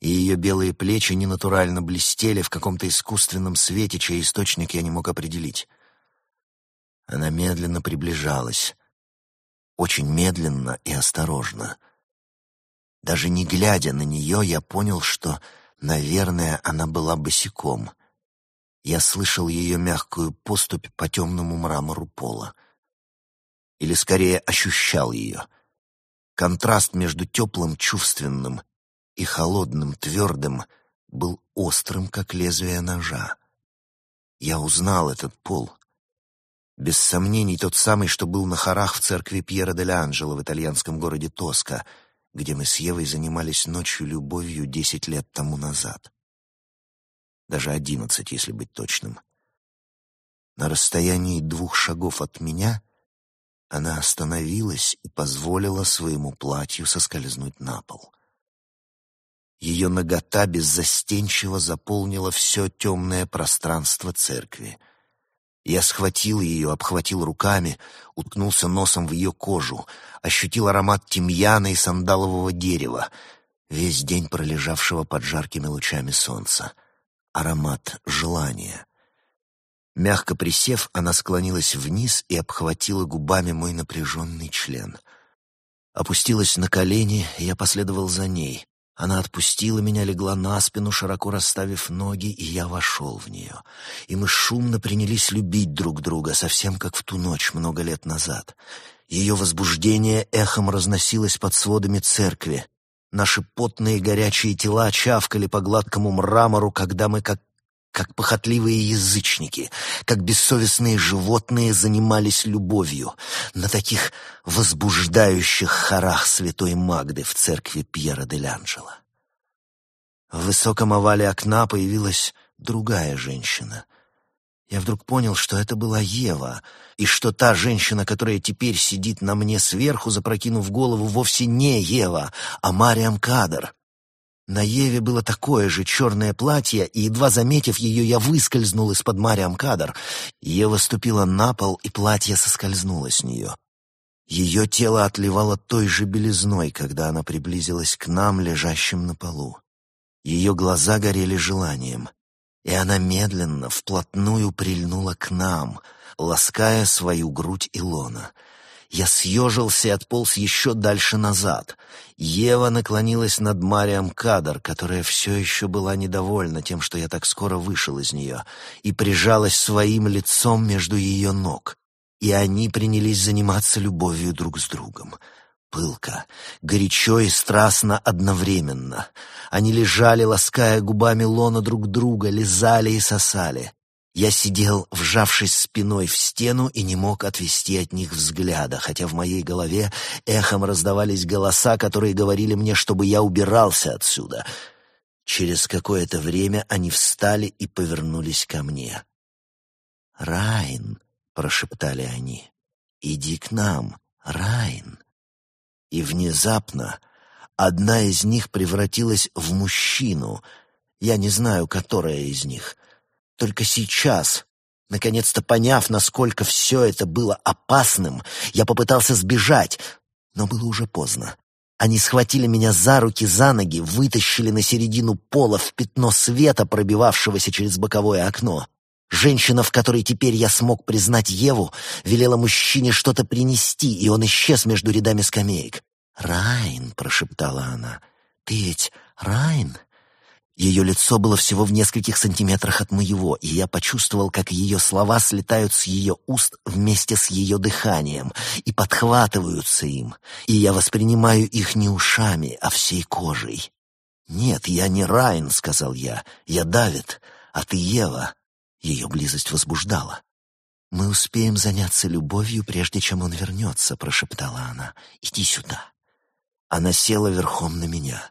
и ее белые плечи ненатурально блестели в каком-то искусственном свете, чей источник я не мог определить. Она медленно приближалась, очень медленно и осторожно. Даже не глядя на нее, я понял, что, наверное, она была босиком — я слышал ее мягкую поступь по темному мрамору пола. Или скорее ощущал ее. Контраст между теплым, чувственным и холодным, твердым был острым, как лезвие ножа. Я узнал этот пол. Без сомнений, тот самый, что был на хорах в церкви Пьера де Анджело в итальянском городе Тоска, где мы с Евой занимались ночью любовью десять лет тому назад даже одиннадцать, если быть точным. На расстоянии двух шагов от меня она остановилась и позволила своему платью соскользнуть на пол. Ее нагота беззастенчиво заполнила все темное пространство церкви. Я схватил ее, обхватил руками, уткнулся носом в ее кожу, ощутил аромат тимьяна и сандалового дерева, весь день пролежавшего под жаркими лучами солнца аромат желания. Мягко присев, она склонилась вниз и обхватила губами мой напряженный член. Опустилась на колени, я последовал за ней. Она отпустила меня, легла на спину, широко расставив ноги, и я вошел в нее. И мы шумно принялись любить друг друга, совсем как в ту ночь много лет назад. Ее возбуждение эхом разносилось под сводами церкви. Наши потные горячие тела чавкали по гладкому мрамору, когда мы, как, как похотливые язычники, как бессовестные животные, занимались любовью на таких возбуждающих хорах святой Магды в церкви Пьера де Анджело. В высоком овале окна появилась другая женщина, я вдруг понял, что это была Ева, и что та женщина, которая теперь сидит на мне сверху, запрокинув голову, вовсе не Ева, а Мариам Кадр. На Еве было такое же черное платье, и, едва заметив ее, я выскользнул из-под Мариам Кадр. Ева ступила на пол, и платье соскользнуло с нее. Ее тело отливало той же белизной, когда она приблизилась к нам, лежащим на полу. Ее глаза горели желанием и она медленно, вплотную прильнула к нам, лаская свою грудь и лона. Я съежился и отполз еще дальше назад. Ева наклонилась над Мариам Кадр, которая все еще была недовольна тем, что я так скоро вышел из нее, и прижалась своим лицом между ее ног. И они принялись заниматься любовью друг с другом пылко, горячо и страстно одновременно. Они лежали, лаская губами лона друг друга, лизали и сосали. Я сидел, вжавшись спиной в стену, и не мог отвести от них взгляда, хотя в моей голове эхом раздавались голоса, которые говорили мне, чтобы я убирался отсюда. Через какое-то время они встали и повернулись ко мне. «Райн», — прошептали они, — «иди к нам, Райн». И внезапно одна из них превратилась в мужчину. Я не знаю, которая из них. Только сейчас, наконец-то поняв, насколько все это было опасным, я попытался сбежать, но было уже поздно. Они схватили меня за руки, за ноги, вытащили на середину пола в пятно света, пробивавшегося через боковое окно. Женщина, в которой теперь я смог признать Еву, велела мужчине что-то принести, и он исчез между рядами скамеек. «Райн», — прошептала она, — «ты ведь Райн?» Ее лицо было всего в нескольких сантиметрах от моего, и я почувствовал, как ее слова слетают с ее уст вместе с ее дыханием и подхватываются им, и я воспринимаю их не ушами, а всей кожей. «Нет, я не Райн», — сказал я, — «я Давид, а ты Ева». Ее близость возбуждала. «Мы успеем заняться любовью, прежде чем он вернется», — прошептала она. «Иди сюда». Она села верхом на меня,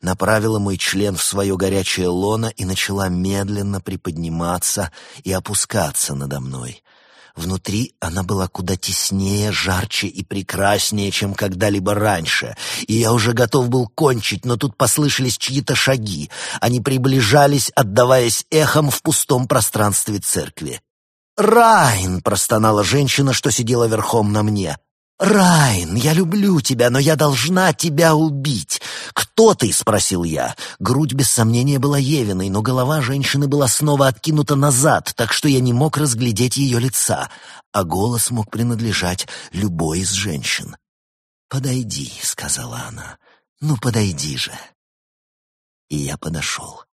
направила мой член в свое горячее лоно и начала медленно приподниматься и опускаться надо мной. Внутри она была куда теснее, жарче и прекраснее, чем когда-либо раньше. И я уже готов был кончить, но тут послышались чьи-то шаги. Они приближались, отдаваясь эхом в пустом пространстве церкви. «Райн!» — простонала женщина, что сидела верхом на мне. «Райн, я люблю тебя, но я должна тебя убить. Кто ты?» — спросил я. Грудь без сомнения была Евиной, но голова женщины была снова откинута назад, так что я не мог разглядеть ее лица, а голос мог принадлежать любой из женщин. «Подойди», — сказала она. «Ну, подойди же». И я подошел.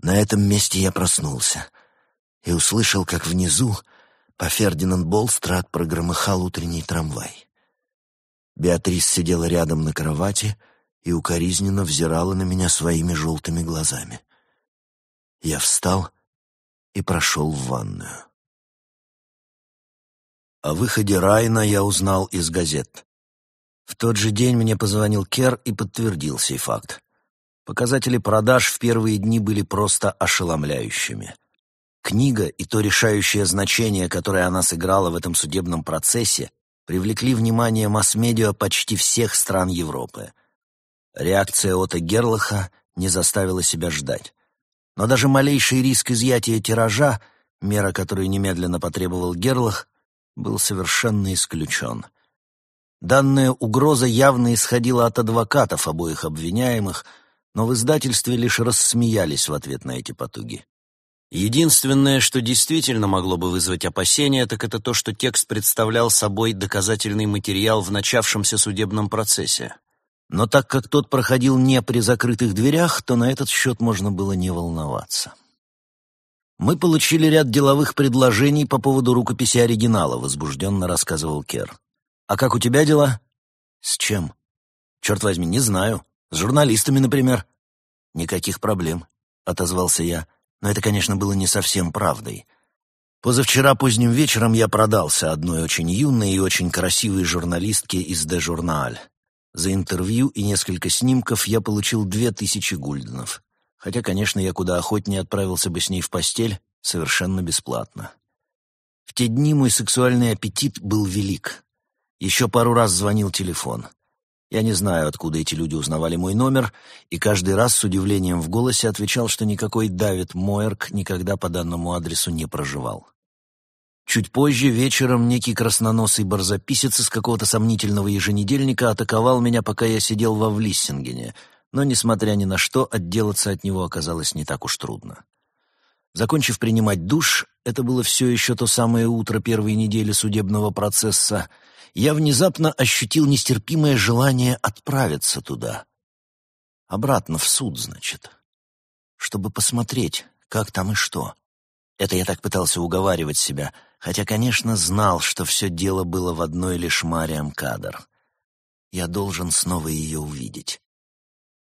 На этом месте я проснулся и услышал, как внизу по Фердинанд Болстрат прогромыхал утренний трамвай. Беатрис сидела рядом на кровати и укоризненно взирала на меня своими желтыми глазами. Я встал и прошел в ванную. О выходе Райна я узнал из газет. В тот же день мне позвонил Кер и подтвердил сей факт. Показатели продаж в первые дни были просто ошеломляющими. Книга и то решающее значение, которое она сыграла в этом судебном процессе, привлекли внимание масс-медиа почти всех стран Европы. Реакция Ота Герлаха не заставила себя ждать. Но даже малейший риск изъятия тиража, мера которую немедленно потребовал Герлах, был совершенно исключен. Данная угроза явно исходила от адвокатов обоих обвиняемых, но в издательстве лишь рассмеялись в ответ на эти потуги. Единственное, что действительно могло бы вызвать опасения, так это то, что текст представлял собой доказательный материал в начавшемся судебном процессе. Но так как тот проходил не при закрытых дверях, то на этот счет можно было не волноваться. «Мы получили ряд деловых предложений по поводу рукописи оригинала», — возбужденно рассказывал Кер. «А как у тебя дела?» «С чем?» «Черт возьми, не знаю. С журналистами, например». «Никаких проблем», — отозвался я. Но это, конечно, было не совсем правдой. Позавчера поздним вечером я продался одной очень юной и очень красивой журналистке из «Де Журналь». За интервью и несколько снимков я получил две тысячи гульденов. Хотя, конечно, я куда охотнее отправился бы с ней в постель, совершенно бесплатно. В те дни мой сексуальный аппетит был велик. Еще пару раз звонил телефон. Я не знаю, откуда эти люди узнавали мой номер, и каждый раз с удивлением в голосе отвечал, что никакой Давид Мойерк никогда по данному адресу не проживал. Чуть позже, вечером, некий красноносый барзаписец из какого-то сомнительного еженедельника атаковал меня, пока я сидел во Влиссингене, но, несмотря ни на что, отделаться от него оказалось не так уж трудно. Закончив принимать душ, это было все еще то самое утро первой недели судебного процесса — я внезапно ощутил нестерпимое желание отправиться туда. Обратно в суд, значит. Чтобы посмотреть, как там и что. Это я так пытался уговаривать себя, хотя, конечно, знал, что все дело было в одной лишь Мариам Кадр. Я должен снова ее увидеть.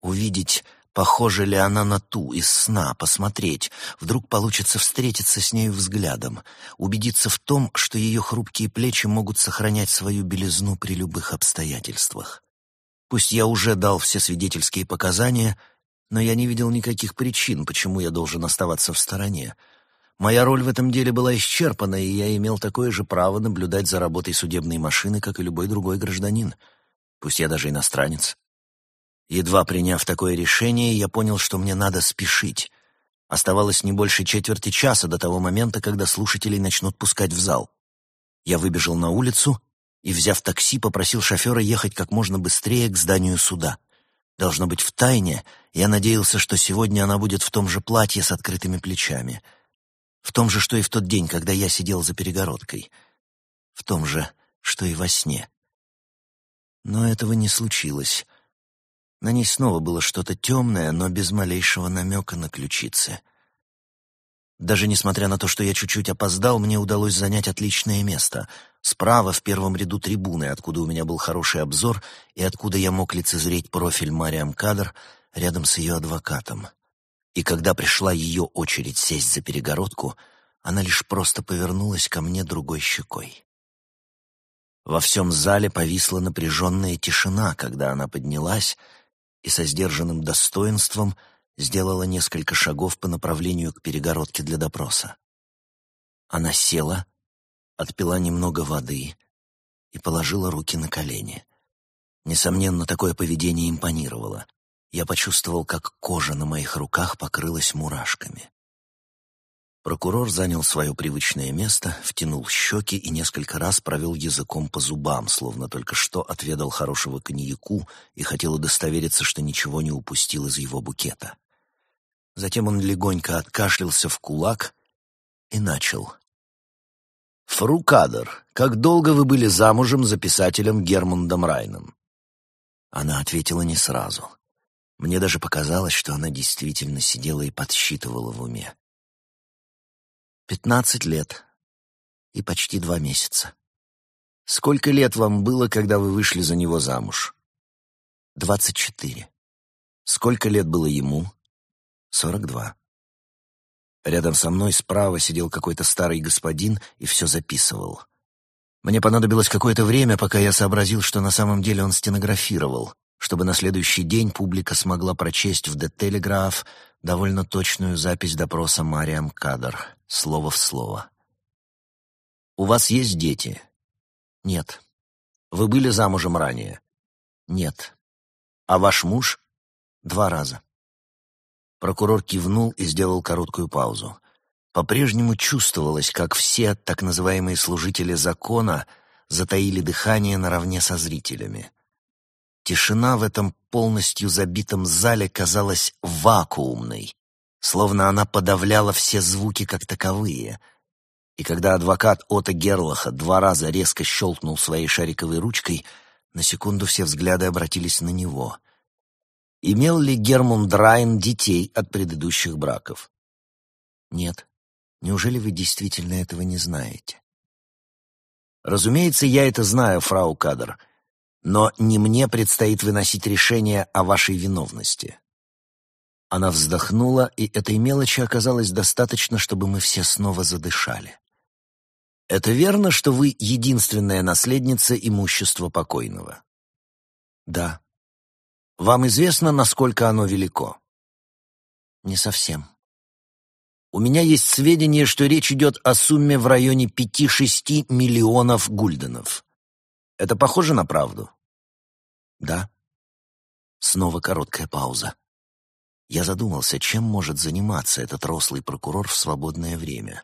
Увидеть Похожа ли она на ту из сна, посмотреть. Вдруг получится встретиться с нею взглядом, убедиться в том, что ее хрупкие плечи могут сохранять свою белизну при любых обстоятельствах. Пусть я уже дал все свидетельские показания, но я не видел никаких причин, почему я должен оставаться в стороне. Моя роль в этом деле была исчерпана, и я имел такое же право наблюдать за работой судебной машины, как и любой другой гражданин. Пусть я даже иностранец. Едва приняв такое решение, я понял, что мне надо спешить. Оставалось не больше четверти часа до того момента, когда слушателей начнут пускать в зал. Я выбежал на улицу и, взяв такси, попросил шофера ехать как можно быстрее к зданию суда. Должно быть, в тайне я надеялся, что сегодня она будет в том же платье с открытыми плечами. В том же, что и в тот день, когда я сидел за перегородкой. В том же, что и во сне. Но этого не случилось. На ней снова было что-то темное, но без малейшего намека на ключицы. Даже несмотря на то, что я чуть-чуть опоздал, мне удалось занять отличное место. Справа, в первом ряду трибуны, откуда у меня был хороший обзор и откуда я мог лицезреть профиль Мариам Кадр рядом с ее адвокатом. И когда пришла ее очередь сесть за перегородку, она лишь просто повернулась ко мне другой щекой. Во всем зале повисла напряженная тишина, когда она поднялась и со сдержанным достоинством сделала несколько шагов по направлению к перегородке для допроса. Она села отпила немного воды и положила руки на колени. Несомненно, такое поведение импонировало. Я почувствовал, как кожа на моих руках покрылась мурашками. Прокурор занял свое привычное место, втянул щеки и несколько раз провел языком по зубам, словно только что отведал хорошего коньяку и хотел удостовериться, что ничего не упустил из его букета. Затем он легонько откашлялся в кулак и начал. «Фру Кадр, как долго вы были замужем за писателем Германдом Райном?» Она ответила не сразу. Мне даже показалось, что она действительно сидела и подсчитывала в уме. Пятнадцать лет и почти два месяца. Сколько лет вам было, когда вы вышли за него замуж? Двадцать четыре. Сколько лет было ему? Сорок два. Рядом со мной справа сидел какой-то старый господин и все записывал. Мне понадобилось какое-то время, пока я сообразил, что на самом деле он стенографировал, чтобы на следующий день публика смогла прочесть в «The Telegraph» довольно точную запись допроса Мариам Кадр, слово в слово. «У вас есть дети?» «Нет». «Вы были замужем ранее?» «Нет». «А ваш муж?» «Два раза». Прокурор кивнул и сделал короткую паузу. По-прежнему чувствовалось, как все так называемые служители закона затаили дыхание наравне со зрителями. Тишина в этом полностью забитом зале казалась вакуумной, словно она подавляла все звуки как таковые. И когда адвокат Ота Герлаха два раза резко щелкнул своей шариковой ручкой, на секунду все взгляды обратились на него. Имел ли Гермунд Райн детей от предыдущих браков? Нет. Неужели вы действительно этого не знаете? Разумеется, я это знаю, фрау Кадр — но не мне предстоит выносить решение о вашей виновности». Она вздохнула, и этой мелочи оказалось достаточно, чтобы мы все снова задышали. «Это верно, что вы единственная наследница имущества покойного?» «Да». «Вам известно, насколько оно велико?» «Не совсем». «У меня есть сведения, что речь идет о сумме в районе пяти-шести миллионов гульденов. Это похоже на правду? Да. Снова короткая пауза. Я задумался, чем может заниматься этот рослый прокурор в свободное время.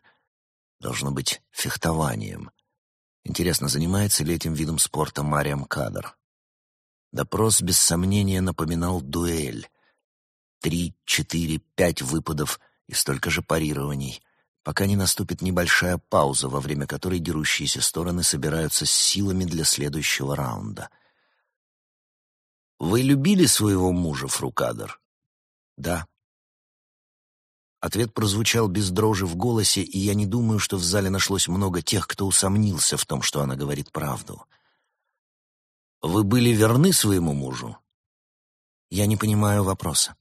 Должно быть, фехтованием. Интересно, занимается ли этим видом спорта Мариам Кадр? Допрос без сомнения напоминал дуэль. Три, четыре, пять выпадов и столько же парирований пока не наступит небольшая пауза, во время которой дерущиеся стороны собираются с силами для следующего раунда. «Вы любили своего мужа, Фрукадер?» «Да». Ответ прозвучал без дрожи в голосе, и я не думаю, что в зале нашлось много тех, кто усомнился в том, что она говорит правду. «Вы были верны своему мужу?» «Я не понимаю вопроса».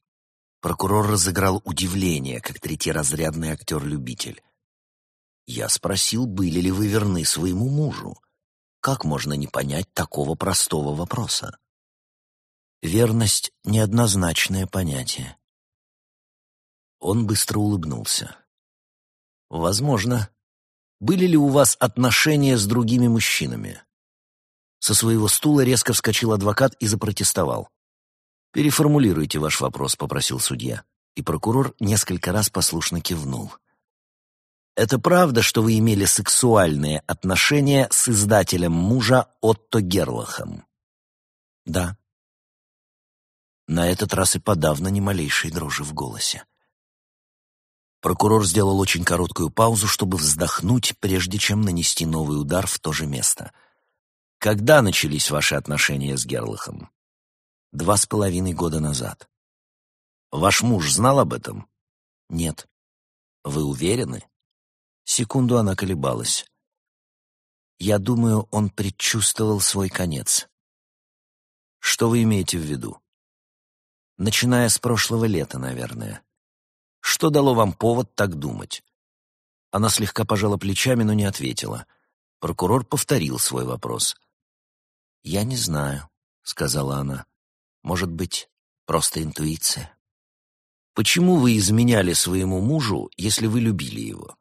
Прокурор разыграл удивление, как третьеразрядный актер-любитель. Я спросил, были ли вы верны своему мужу. Как можно не понять такого простого вопроса? Верность — неоднозначное понятие. Он быстро улыбнулся. «Возможно. Были ли у вас отношения с другими мужчинами?» Со своего стула резко вскочил адвокат и запротестовал. «Переформулируйте ваш вопрос», — попросил судья. И прокурор несколько раз послушно кивнул. «Это правда, что вы имели сексуальные отношения с издателем мужа Отто Герлахом?» «Да». На этот раз и подавно ни малейшей дрожи в голосе. Прокурор сделал очень короткую паузу, чтобы вздохнуть, прежде чем нанести новый удар в то же место. «Когда начались ваши отношения с Герлахом?» Два с половиной года назад. Ваш муж знал об этом? Нет. Вы уверены? Секунду она колебалась. Я думаю, он предчувствовал свой конец. Что вы имеете в виду? Начиная с прошлого лета, наверное. Что дало вам повод так думать? Она слегка пожала плечами, но не ответила. Прокурор повторил свой вопрос. «Я не знаю», — сказала она. Может быть, просто интуиция? Почему вы изменяли своему мужу, если вы любили его?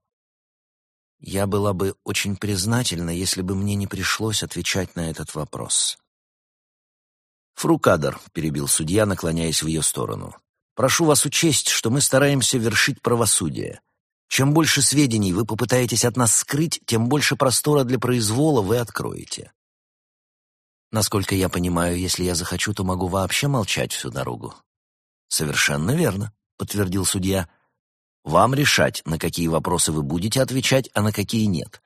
Я была бы очень признательна, если бы мне не пришлось отвечать на этот вопрос. «Фрукадр», — перебил судья, наклоняясь в ее сторону, — «прошу вас учесть, что мы стараемся вершить правосудие. Чем больше сведений вы попытаетесь от нас скрыть, тем больше простора для произвола вы откроете. Насколько я понимаю, если я захочу, то могу вообще молчать всю дорогу». «Совершенно верно», — подтвердил судья. «Вам решать, на какие вопросы вы будете отвечать, а на какие нет.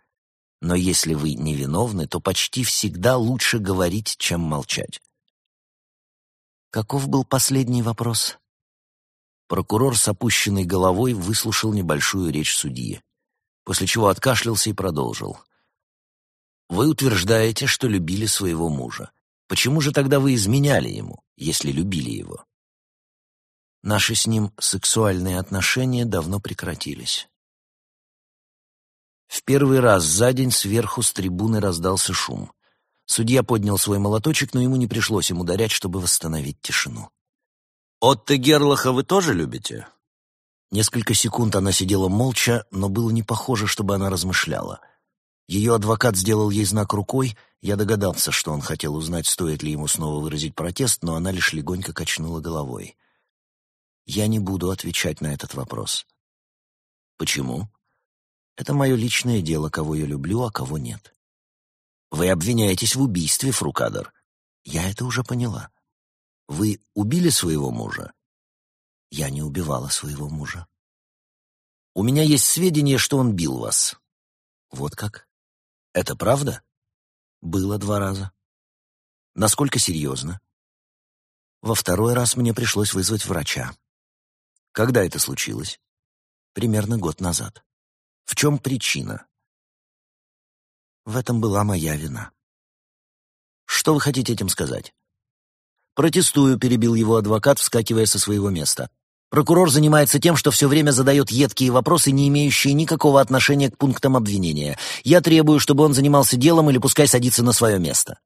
Но если вы невиновны, то почти всегда лучше говорить, чем молчать. Каков был последний вопрос? Прокурор с опущенной головой выслушал небольшую речь судьи, после чего откашлялся и продолжил. «Вы утверждаете, что любили своего мужа. Почему же тогда вы изменяли ему, если любили его?» Наши с ним сексуальные отношения давно прекратились. В первый раз за день сверху с трибуны раздался шум. Судья поднял свой молоточек, но ему не пришлось им ударять, чтобы восстановить тишину. «Отто Герлаха вы тоже любите?» Несколько секунд она сидела молча, но было не похоже, чтобы она размышляла. Ее адвокат сделал ей знак рукой, я догадался, что он хотел узнать, стоит ли ему снова выразить протест, но она лишь легонько качнула головой. «Я не буду отвечать на этот вопрос». «Почему?» «Это мое личное дело, кого я люблю, а кого нет». Вы обвиняетесь в убийстве, Фрукадор. Я это уже поняла. Вы убили своего мужа? Я не убивала своего мужа. У меня есть сведения, что он бил вас. Вот как? Это правда? Было два раза. Насколько серьезно? Во второй раз мне пришлось вызвать врача. Когда это случилось? Примерно год назад. В чем причина? В этом была моя вина. Что вы хотите этим сказать? Протестую, перебил его адвокат, вскакивая со своего места. Прокурор занимается тем, что все время задает едкие вопросы, не имеющие никакого отношения к пунктам обвинения. Я требую, чтобы он занимался делом или пускай садится на свое место.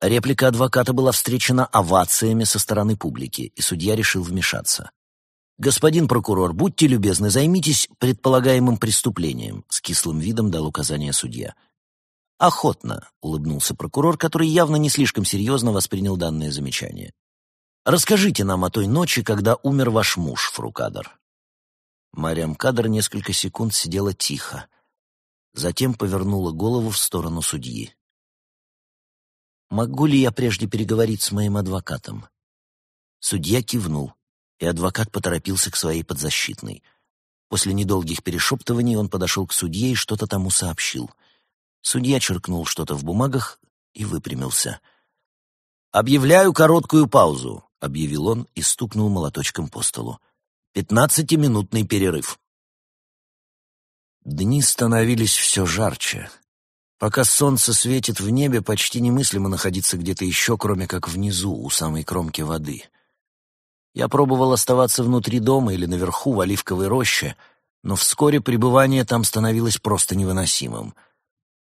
Реплика адвоката была встречена овациями со стороны публики, и судья решил вмешаться. «Господин прокурор, будьте любезны, займитесь предполагаемым преступлением», — с кислым видом дал указание судья. «Охотно», — улыбнулся прокурор, который явно не слишком серьезно воспринял данное замечание. «Расскажите нам о той ночи, когда умер ваш муж, Фрукадр». Мариам Кадр несколько секунд сидела тихо, затем повернула голову в сторону судьи. «Могу ли я прежде переговорить с моим адвокатом?» Судья кивнул, и адвокат поторопился к своей подзащитной. После недолгих перешептываний он подошел к судье и что-то тому сообщил — Судья черкнул что-то в бумагах и выпрямился. «Объявляю короткую паузу», — объявил он и стукнул молоточком по столу. «Пятнадцатиминутный перерыв». Дни становились все жарче. Пока солнце светит в небе, почти немыслимо находиться где-то еще, кроме как внизу, у самой кромки воды. Я пробовал оставаться внутри дома или наверху в оливковой роще, но вскоре пребывание там становилось просто невыносимым —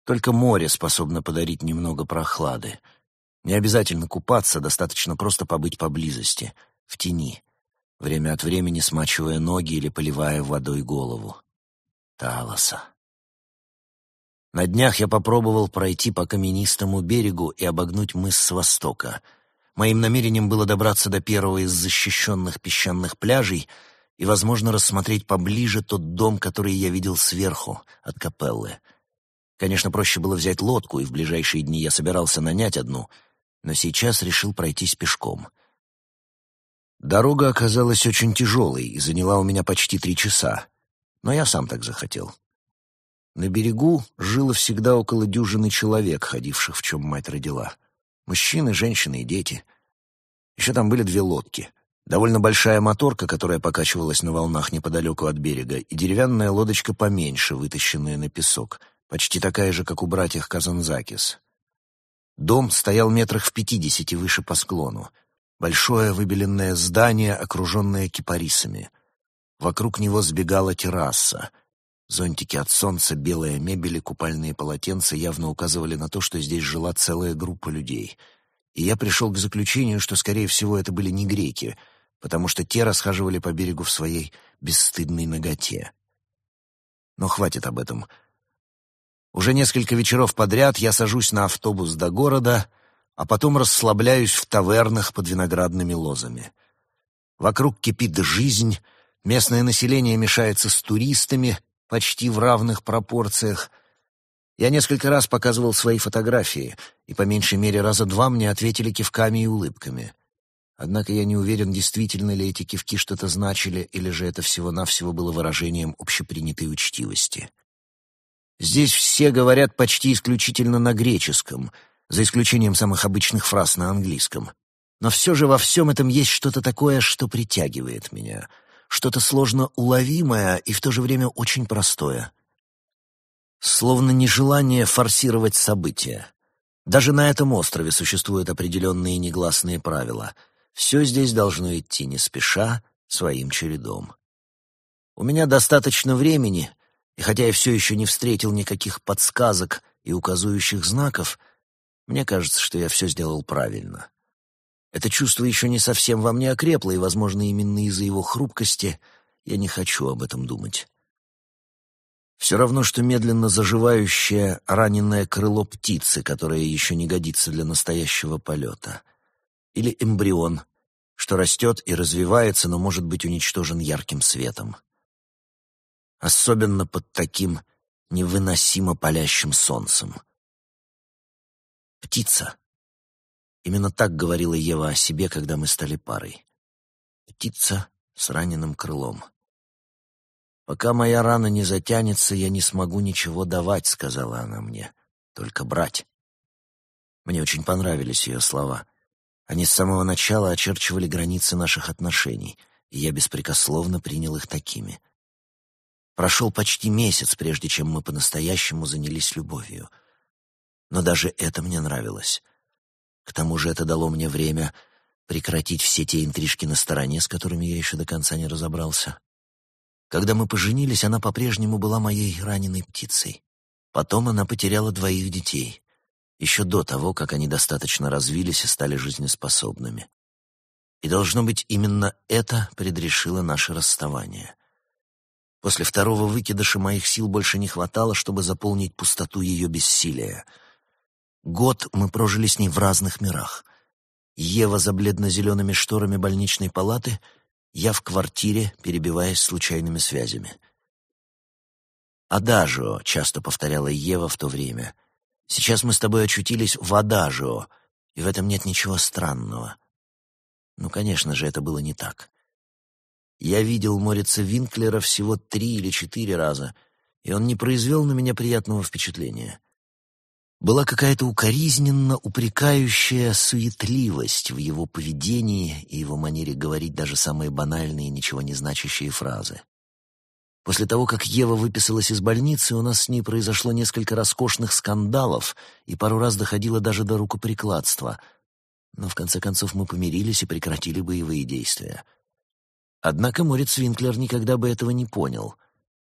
только море способно подарить немного прохлады. Не обязательно купаться, достаточно просто побыть поблизости, в тени, время от времени смачивая ноги или поливая водой голову. Талоса. На днях я попробовал пройти по каменистому берегу и обогнуть мыс с востока. Моим намерением было добраться до первого из защищенных песчаных пляжей и, возможно, рассмотреть поближе тот дом, который я видел сверху, от капеллы — Конечно, проще было взять лодку, и в ближайшие дни я собирался нанять одну, но сейчас решил пройтись пешком. Дорога оказалась очень тяжелой и заняла у меня почти три часа, но я сам так захотел. На берегу жило всегда около дюжины человек, ходивших в чем мать родила. Мужчины, женщины и дети. Еще там были две лодки. Довольно большая моторка, которая покачивалась на волнах неподалеку от берега, и деревянная лодочка поменьше, вытащенная на песок — почти такая же, как у братьев Казанзакис. Дом стоял метрах в пятидесяти выше по склону. Большое выбеленное здание, окруженное кипарисами. Вокруг него сбегала терраса. Зонтики от солнца, белая мебель и купальные полотенца явно указывали на то, что здесь жила целая группа людей. И я пришел к заключению, что, скорее всего, это были не греки, потому что те расхаживали по берегу в своей бесстыдной ноготе. Но хватит об этом — Уже несколько вечеров подряд я сажусь на автобус до города, а потом расслабляюсь в тавернах под виноградными лозами. Вокруг кипит жизнь, местное население мешается с туристами почти в равных пропорциях. Я несколько раз показывал свои фотографии, и по меньшей мере раза два мне ответили кивками и улыбками. Однако я не уверен, действительно ли эти кивки что-то значили, или же это всего-навсего было выражением общепринятой учтивости. Здесь все говорят почти исключительно на греческом, за исключением самых обычных фраз на английском. Но все же во всем этом есть что-то такое, что притягивает меня, что-то сложно уловимое и в то же время очень простое. Словно нежелание форсировать события. Даже на этом острове существуют определенные негласные правила. Все здесь должно идти не спеша, своим чередом. У меня достаточно времени — и хотя я все еще не встретил никаких подсказок и указывающих знаков, мне кажется, что я все сделал правильно. Это чувство еще не совсем во мне окрепло, и, возможно, именно из-за его хрупкости я не хочу об этом думать. Все равно, что медленно заживающее раненое крыло птицы, которое еще не годится для настоящего полета. Или эмбрион, что растет и развивается, но может быть уничтожен ярким светом особенно под таким невыносимо палящим солнцем. «Птица». Именно так говорила Ева о себе, когда мы стали парой. «Птица с раненым крылом». «Пока моя рана не затянется, я не смогу ничего давать», — сказала она мне. «Только брать». Мне очень понравились ее слова. Они с самого начала очерчивали границы наших отношений, и я беспрекословно принял их такими — Прошел почти месяц, прежде чем мы по-настоящему занялись любовью. Но даже это мне нравилось. К тому же это дало мне время прекратить все те интрижки на стороне, с которыми я еще до конца не разобрался. Когда мы поженились, она по-прежнему была моей раненой птицей. Потом она потеряла двоих детей, еще до того, как они достаточно развились и стали жизнеспособными. И, должно быть, именно это предрешило наше расставание — После второго выкидыша моих сил больше не хватало, чтобы заполнить пустоту ее бессилия. Год мы прожили с ней в разных мирах. Ева за бледно-зелеными шторами больничной палаты, я в квартире, перебиваясь случайными связями. «Адажио», — часто повторяла Ева в то время. «Сейчас мы с тобой очутились в Адажио, и в этом нет ничего странного». Ну, конечно же, это было не так. Я видел Морица Винклера всего три или четыре раза, и он не произвел на меня приятного впечатления. Была какая-то укоризненно упрекающая суетливость в его поведении и его манере говорить даже самые банальные, ничего не значащие фразы. После того, как Ева выписалась из больницы, у нас с ней произошло несколько роскошных скандалов, и пару раз доходило даже до рукоприкладства. Но в конце концов мы помирились и прекратили боевые действия. Однако Морец Винклер никогда бы этого не понял.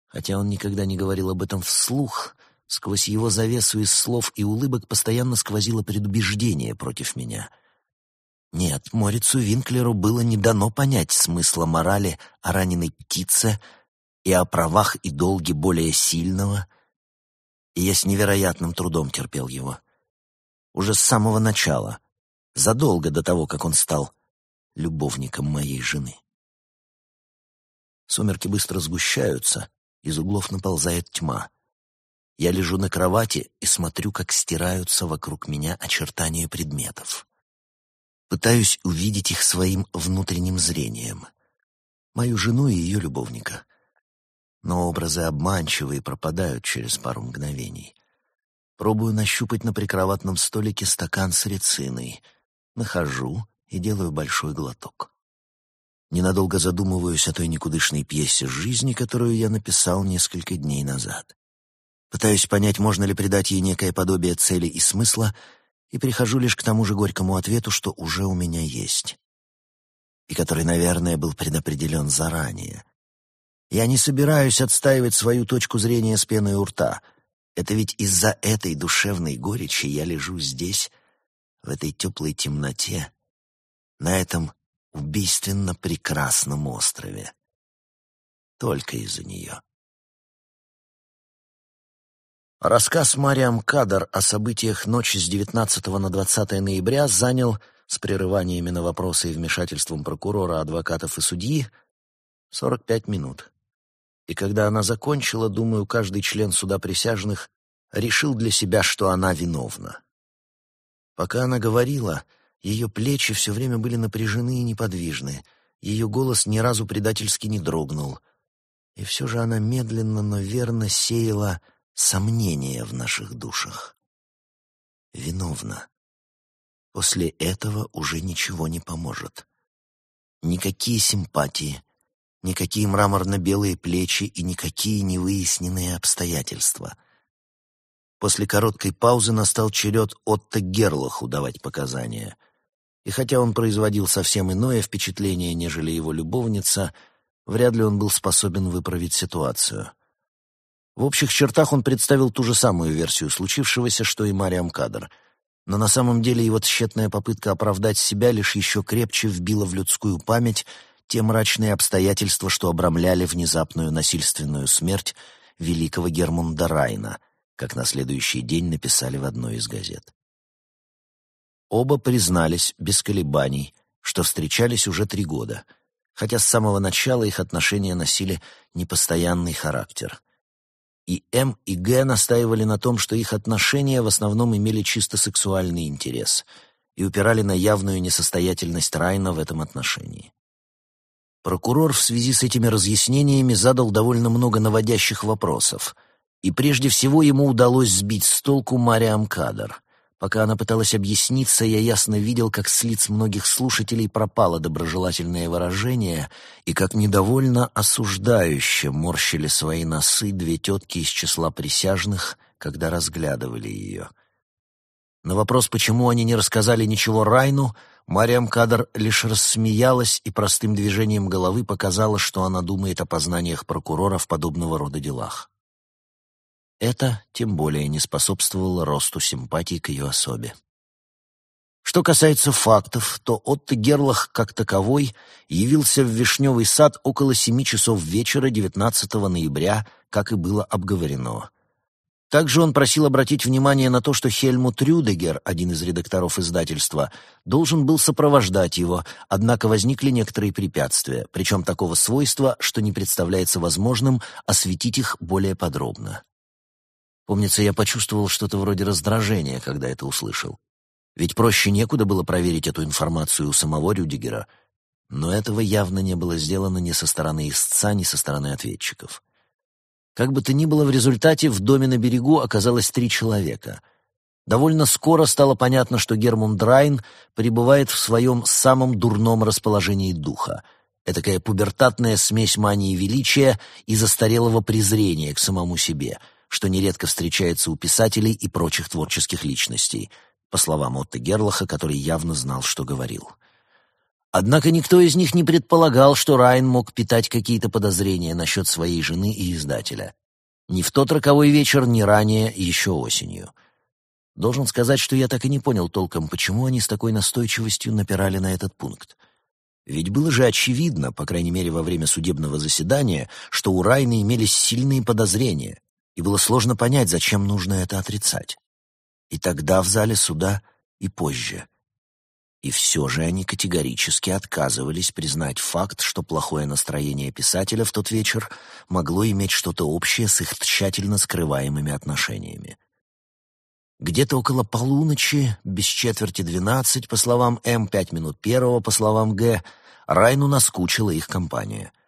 Хотя он никогда не говорил об этом вслух, сквозь его завесу из слов и улыбок постоянно сквозило предубеждение против меня. Нет, Морицу Винклеру было не дано понять смысла морали о раненой птице и о правах и долге более сильного, и я с невероятным трудом терпел его. Уже с самого начала, задолго до того, как он стал любовником моей жены. Сумерки быстро сгущаются, из углов наползает тьма. Я лежу на кровати и смотрю, как стираются вокруг меня очертания предметов. Пытаюсь увидеть их своим внутренним зрением. Мою жену и ее любовника. Но образы обманчивые пропадают через пару мгновений. Пробую нащупать на прикроватном столике стакан с рециной. Нахожу и делаю большой глоток. Ненадолго задумываюсь о той никудышной пьесе жизни, которую я написал несколько дней назад. Пытаюсь понять, можно ли придать ей некое подобие цели и смысла, и прихожу лишь к тому же горькому ответу, что уже у меня есть. И который, наверное, был предопределен заранее. Я не собираюсь отстаивать свою точку зрения с пеной у рта. Это ведь из-за этой душевной горечи я лежу здесь, в этой теплой темноте, на этом убийственно прекрасном острове. Только из-за нее. Рассказ Мариам Кадр о событиях ночи с 19 на 20 ноября занял, с прерываниями на вопросы и вмешательством прокурора, адвокатов и судьи, 45 минут. И когда она закончила, думаю, каждый член суда присяжных решил для себя, что она виновна. Пока она говорила, ее плечи все время были напряжены и неподвижны, ее голос ни разу предательски не дрогнул. И все же она медленно, но верно сеяла сомнения в наших душах. Виновна. После этого уже ничего не поможет. Никакие симпатии, никакие мраморно-белые плечи и никакие невыясненные обстоятельства. После короткой паузы настал черед Отто Герлаху давать показания. И хотя он производил совсем иное впечатление, нежели его любовница, вряд ли он был способен выправить ситуацию. В общих чертах он представил ту же самую версию случившегося, что и Мариам Кадр. Но на самом деле его тщетная попытка оправдать себя лишь еще крепче вбила в людскую память те мрачные обстоятельства, что обрамляли внезапную насильственную смерть великого Гермунда Райна, как на следующий день написали в одной из газет. Оба признались, без колебаний, что встречались уже три года, хотя с самого начала их отношения носили непостоянный характер — и М и Г настаивали на том, что их отношения в основном имели чисто сексуальный интерес и упирали на явную несостоятельность Райна в этом отношении. Прокурор в связи с этими разъяснениями задал довольно много наводящих вопросов, и прежде всего ему удалось сбить с толку Мариам Кадр — Пока она пыталась объясниться, я ясно видел, как с лиц многих слушателей пропало доброжелательное выражение и как недовольно осуждающе морщили свои носы две тетки из числа присяжных, когда разглядывали ее. На вопрос, почему они не рассказали ничего Райну, Мариам Кадр лишь рассмеялась и простым движением головы показала, что она думает о познаниях прокурора в подобного рода делах. Это тем более не способствовало росту симпатий к ее особе. Что касается фактов, то Отто Герлах, как таковой, явился в Вишневый сад около семи часов вечера 19 ноября, как и было обговорено. Также он просил обратить внимание на то, что Хельмут Рюдегер, один из редакторов издательства, должен был сопровождать его, однако возникли некоторые препятствия, причем такого свойства, что не представляется возможным осветить их более подробно. Помнится, я почувствовал что-то вроде раздражения, когда это услышал. Ведь проще некуда было проверить эту информацию у самого Рюдигера. Но этого явно не было сделано ни со стороны истца, ни со стороны ответчиков. Как бы то ни было, в результате в доме на берегу оказалось три человека. Довольно скоро стало понятно, что Гермунд Райн пребывает в своем самом дурном расположении духа. Этакая пубертатная смесь мании величия и застарелого презрения к самому себе — что нередко встречается у писателей и прочих творческих личностей, по словам Отто Герлаха, который явно знал, что говорил. Однако никто из них не предполагал, что Райн мог питать какие-то подозрения насчет своей жены и издателя. Ни в тот роковой вечер, ни ранее, еще осенью. Должен сказать, что я так и не понял толком, почему они с такой настойчивостью напирали на этот пункт. Ведь было же очевидно, по крайней мере во время судебного заседания, что у Райна имелись сильные подозрения, и было сложно понять, зачем нужно это отрицать. И тогда в зале суда, и позже. И все же они категорически отказывались признать факт, что плохое настроение писателя в тот вечер могло иметь что-то общее с их тщательно скрываемыми отношениями. Где-то около полуночи, без четверти двенадцать, по словам М, пять минут первого, по словам Г, Райну наскучила их компания —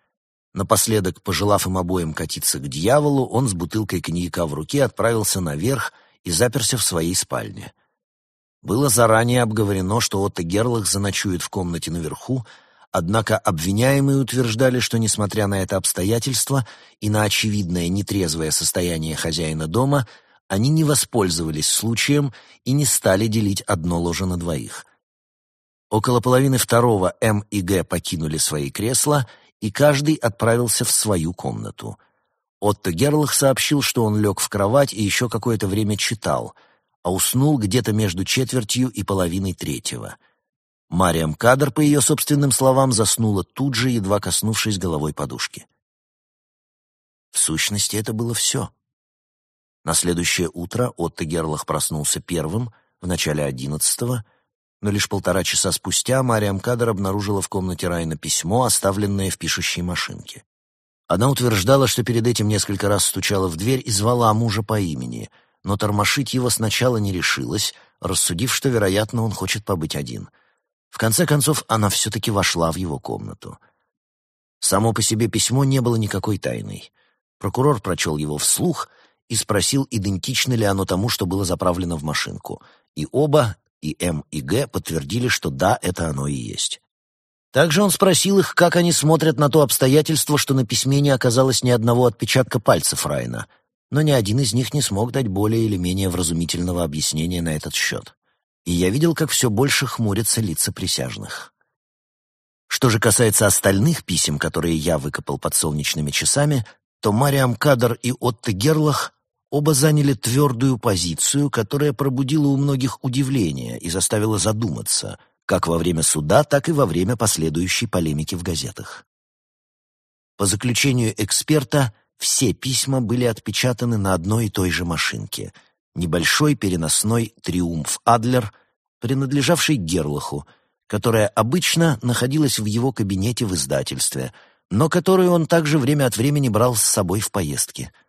Напоследок, пожелав им обоим катиться к дьяволу, он с бутылкой коньяка в руке отправился наверх и заперся в своей спальне. Было заранее обговорено, что Отто Герлах заночует в комнате наверху, однако обвиняемые утверждали, что, несмотря на это обстоятельство и на очевидное нетрезвое состояние хозяина дома, они не воспользовались случаем и не стали делить одно ложе на двоих. Около половины второго М и Г покинули свои кресла — и каждый отправился в свою комнату. Отто Герлах сообщил, что он лег в кровать и еще какое-то время читал, а уснул где-то между четвертью и половиной третьего. Мариам Кадр, по ее собственным словам, заснула тут же, едва коснувшись головой подушки. В сущности, это было все. На следующее утро Отто Герлах проснулся первым, в начале одиннадцатого, но лишь полтора часа спустя Мариам Кадр обнаружила в комнате Райна письмо, оставленное в пишущей машинке. Она утверждала, что перед этим несколько раз стучала в дверь и звала мужа по имени, но тормошить его сначала не решилась, рассудив, что, вероятно, он хочет побыть один. В конце концов, она все-таки вошла в его комнату. Само по себе письмо не было никакой тайной. Прокурор прочел его вслух и спросил, идентично ли оно тому, что было заправлено в машинку. И оба, и М, и Г, подтвердили, что да, это оно и есть. Также он спросил их, как они смотрят на то обстоятельство, что на письме не оказалось ни одного отпечатка пальцев Райна, но ни один из них не смог дать более или менее вразумительного объяснения на этот счет. И я видел, как все больше хмурятся лица присяжных. Что же касается остальных писем, которые я выкопал под солнечными часами, то Мариам Кадр и Отто Герлах оба заняли твердую позицию, которая пробудила у многих удивление и заставила задуматься — как во время суда, так и во время последующей полемики в газетах. По заключению эксперта, все письма были отпечатаны на одной и той же машинке — небольшой переносной «Триумф Адлер», принадлежавший Герлаху, которая обычно находилась в его кабинете в издательстве, но которую он также время от времени брал с собой в поездки —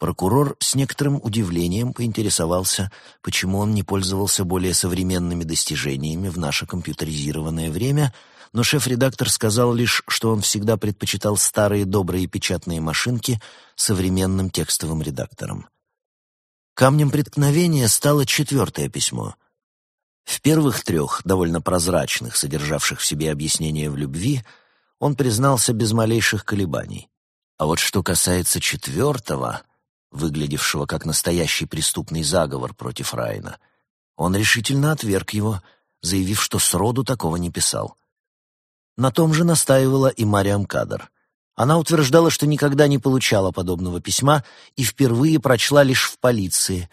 Прокурор с некоторым удивлением поинтересовался, почему он не пользовался более современными достижениями в наше компьютеризированное время, но шеф-редактор сказал лишь, что он всегда предпочитал старые добрые печатные машинки современным текстовым редактором. Камнем преткновения стало четвертое письмо. В первых трех, довольно прозрачных, содержавших в себе объяснение в любви, он признался без малейших колебаний. А вот что касается четвертого, выглядевшего как настоящий преступный заговор против Райна. Он решительно отверг его, заявив, что сроду такого не писал. На том же настаивала и Мариам Кадр. Она утверждала, что никогда не получала подобного письма и впервые прочла лишь в полиции.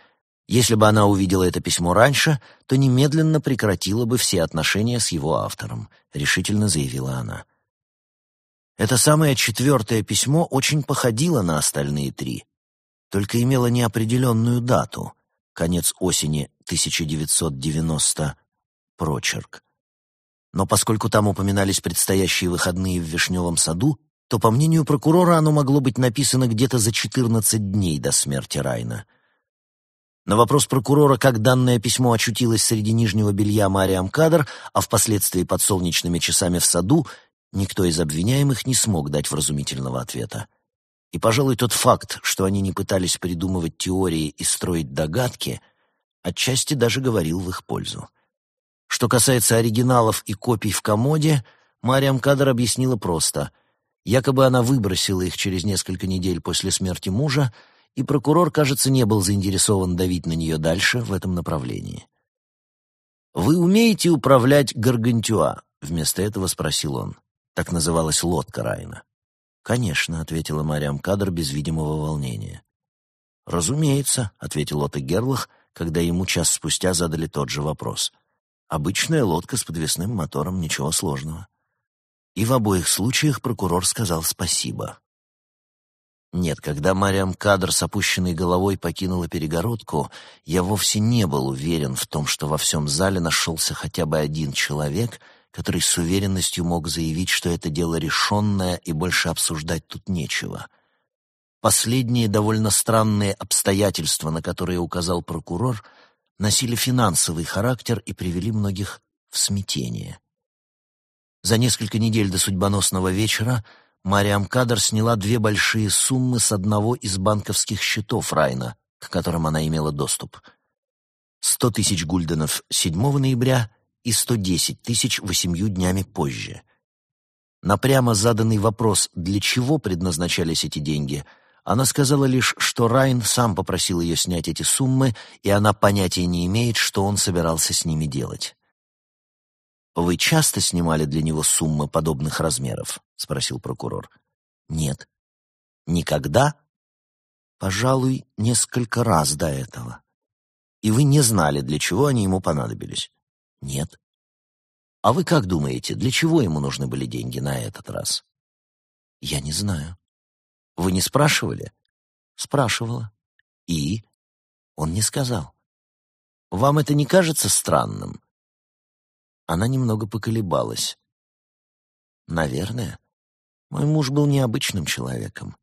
Если бы она увидела это письмо раньше, то немедленно прекратила бы все отношения с его автором, решительно заявила она. Это самое четвертое письмо очень походило на остальные три только имела неопределенную дату — конец осени 1990, прочерк. Но поскольку там упоминались предстоящие выходные в Вишневом саду, то, по мнению прокурора, оно могло быть написано где-то за 14 дней до смерти Райна. На вопрос прокурора, как данное письмо очутилось среди нижнего белья Мариам Кадр, а впоследствии под солнечными часами в саду, никто из обвиняемых не смог дать вразумительного ответа. И, пожалуй, тот факт, что они не пытались придумывать теории и строить догадки, отчасти даже говорил в их пользу. Что касается оригиналов и копий в комоде, Мариам Кадр объяснила просто. Якобы она выбросила их через несколько недель после смерти мужа, и прокурор, кажется, не был заинтересован давить на нее дальше в этом направлении. «Вы умеете управлять Гаргантюа?» — вместо этого спросил он. Так называлась лодка Райна. «Конечно», — ответила Мариам Кадр без видимого волнения. «Разумеется», — ответил Отто Герлах, когда ему час спустя задали тот же вопрос. «Обычная лодка с подвесным мотором, ничего сложного». И в обоих случаях прокурор сказал спасибо. Нет, когда Мариам Кадр с опущенной головой покинула перегородку, я вовсе не был уверен в том, что во всем зале нашелся хотя бы один человек — который с уверенностью мог заявить, что это дело решенное и больше обсуждать тут нечего. Последние довольно странные обстоятельства, на которые указал прокурор, носили финансовый характер и привели многих в смятение. За несколько недель до судьбоносного вечера Мариам Кадр сняла две большие суммы с одного из банковских счетов Райна, к которым она имела доступ. Сто тысяч гульденов 7 ноября и 110 тысяч восемью днями позже. На прямо заданный вопрос, для чего предназначались эти деньги, она сказала лишь, что Райн сам попросил ее снять эти суммы, и она понятия не имеет, что он собирался с ними делать. «Вы часто снимали для него суммы подобных размеров?» — спросил прокурор. «Нет». «Никогда?» «Пожалуй, несколько раз до этого». «И вы не знали, для чего они ему понадобились?» Нет. А вы как думаете, для чего ему нужны были деньги на этот раз? Я не знаю. Вы не спрашивали? Спрашивала. И? Он не сказал. Вам это не кажется странным? Она немного поколебалась. Наверное. Мой муж был необычным человеком.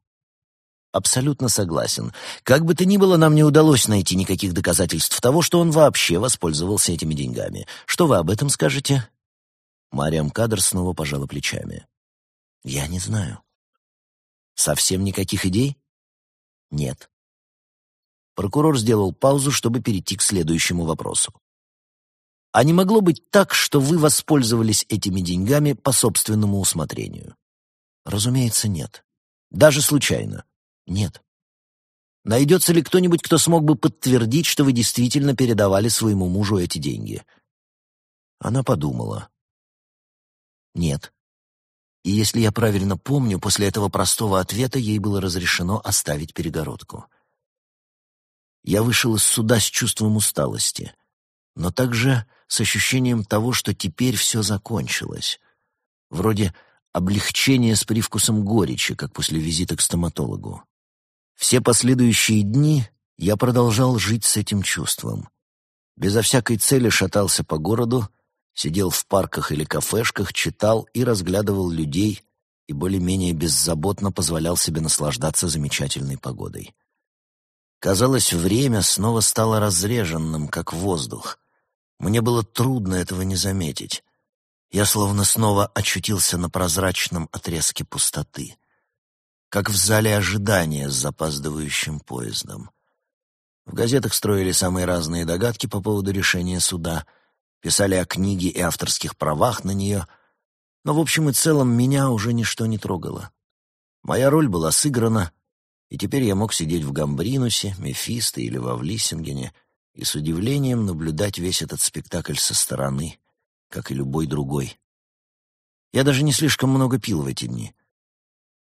Абсолютно согласен. Как бы то ни было, нам не удалось найти никаких доказательств того, что он вообще воспользовался этими деньгами. Что вы об этом скажете? Мариам Кадр снова пожала плечами. Я не знаю. Совсем никаких идей? Нет. Прокурор сделал паузу, чтобы перейти к следующему вопросу. А не могло быть так, что вы воспользовались этими деньгами по собственному усмотрению? Разумеется, нет. Даже случайно? Нет. Найдется ли кто-нибудь, кто смог бы подтвердить, что вы действительно передавали своему мужу эти деньги? Она подумала. Нет. И если я правильно помню, после этого простого ответа ей было разрешено оставить перегородку. Я вышел из суда с чувством усталости, но также с ощущением того, что теперь все закончилось. Вроде облегчения с привкусом горечи, как после визита к стоматологу. Все последующие дни я продолжал жить с этим чувством. Безо всякой цели шатался по городу, сидел в парках или кафешках, читал и разглядывал людей и более-менее беззаботно позволял себе наслаждаться замечательной погодой. Казалось, время снова стало разреженным, как воздух. Мне было трудно этого не заметить. Я словно снова очутился на прозрачном отрезке пустоты, как в зале ожидания с запаздывающим поездом. В газетах строили самые разные догадки по поводу решения суда, писали о книге и авторских правах на нее, но в общем и целом меня уже ничто не трогало. Моя роль была сыграна, и теперь я мог сидеть в Гамбринусе, Мефисто или во Влиссингене и с удивлением наблюдать весь этот спектакль со стороны, как и любой другой. Я даже не слишком много пил в эти дни.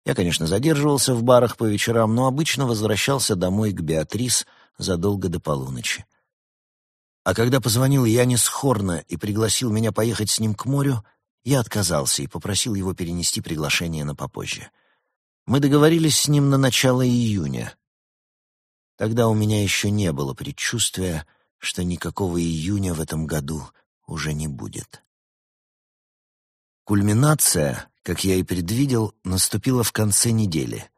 Я, конечно, задерживался в барах по вечерам, но обычно возвращался домой к Беатрис задолго до полуночи. А когда позвонил Янис Хорна и пригласил меня поехать с ним к морю, я отказался и попросил его перенести приглашение на попозже. Мы договорились с ним на начало июня, Тогда у меня еще не было предчувствия, что никакого июня в этом году уже не будет. Кульминация, как я и предвидел, наступила в конце недели,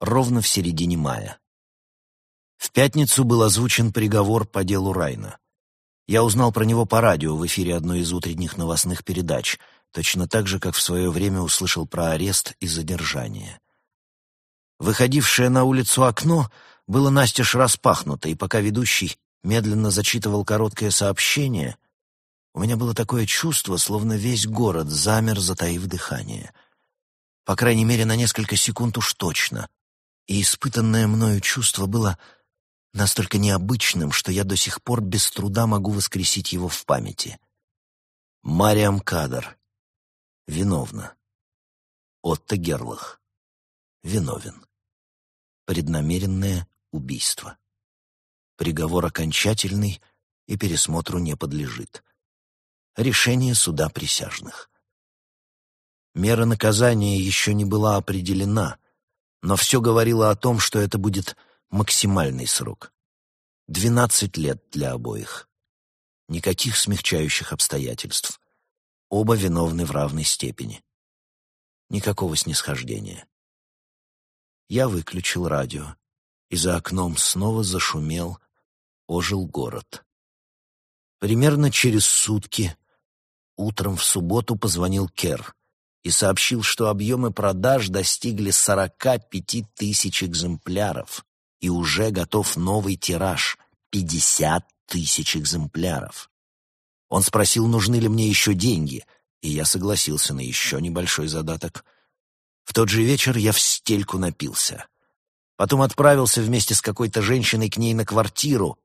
ровно в середине мая. В пятницу был озвучен приговор по делу Райна. Я узнал про него по радио в эфире одной из утренних новостных передач, точно так же, как в свое время услышал про арест и задержание. Выходившее на улицу окно — было настежь распахнуто, и пока ведущий медленно зачитывал короткое сообщение, у меня было такое чувство, словно весь город замер, затаив дыхание. По крайней мере, на несколько секунд уж точно. И испытанное мною чувство было настолько необычным, что я до сих пор без труда могу воскресить его в памяти. Мариам Кадр. Виновна. Отто Герлах. Виновен. Преднамеренное убийство. Приговор окончательный и пересмотру не подлежит. Решение суда присяжных. Мера наказания еще не была определена, но все говорило о том, что это будет максимальный срок. Двенадцать лет для обоих. Никаких смягчающих обстоятельств. Оба виновны в равной степени. Никакого снисхождения. Я выключил радио и за окном снова зашумел, ожил город. Примерно через сутки утром в субботу позвонил Кер и сообщил, что объемы продаж достигли 45 тысяч экземпляров и уже готов новый тираж — 50 тысяч экземпляров. Он спросил, нужны ли мне еще деньги, и я согласился на еще небольшой задаток. В тот же вечер я в стельку напился — Потом отправился вместе с какой-то женщиной к ней на квартиру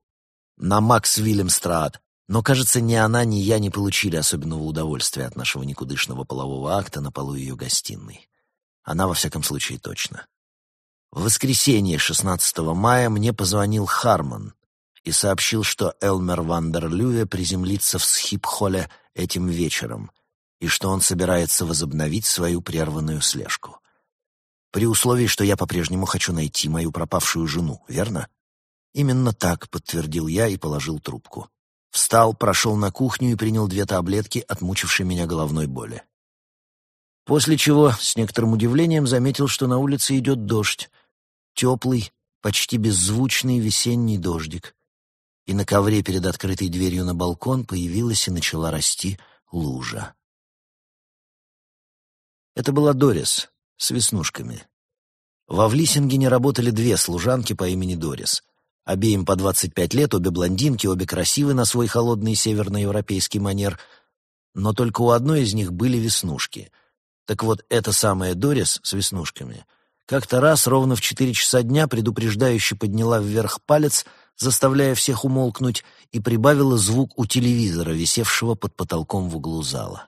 на Макс Вильямстрат. Но, кажется, ни она, ни я не получили особенного удовольствия от нашего никудышного полового акта на полу ее гостиной. Она, во всяком случае, точно. В воскресенье 16 мая мне позвонил Харман и сообщил, что Элмер Вандерлюе приземлится в Схипхоле этим вечером и что он собирается возобновить свою прерванную слежку. При условии, что я по-прежнему хочу найти мою пропавшую жену, верно? «Именно так», — подтвердил я и положил трубку. Встал, прошел на кухню и принял две таблетки, отмучившей меня головной боли. После чего с некоторым удивлением заметил, что на улице идет дождь. Теплый, почти беззвучный весенний дождик. И на ковре перед открытой дверью на балкон появилась и начала расти лужа. Это была Дорис с веснушками. Во Влисингене работали две служанки по имени Дорис. Обеим по 25 лет, обе блондинки, обе красивы на свой холодный северноевропейский манер, но только у одной из них были веснушки. Так вот, эта самая Дорис с веснушками как-то раз ровно в четыре часа дня предупреждающе подняла вверх палец, заставляя всех умолкнуть, и прибавила звук у телевизора, висевшего под потолком в углу зала.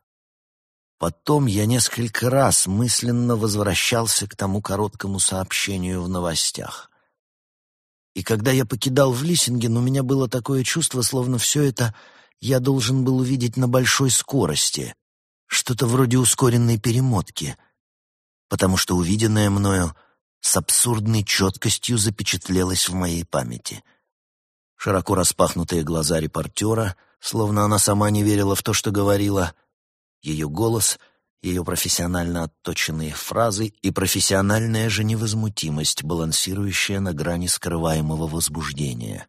Потом я несколько раз мысленно возвращался к тому короткому сообщению в новостях. И когда я покидал Влисинген, у меня было такое чувство, словно все это я должен был увидеть на большой скорости, что-то вроде ускоренной перемотки, потому что увиденное мною с абсурдной четкостью запечатлелось в моей памяти. Широко распахнутые глаза репортера, словно она сама не верила в то, что говорила — ее голос, ее профессионально отточенные фразы и профессиональная же невозмутимость, балансирующая на грани скрываемого возбуждения.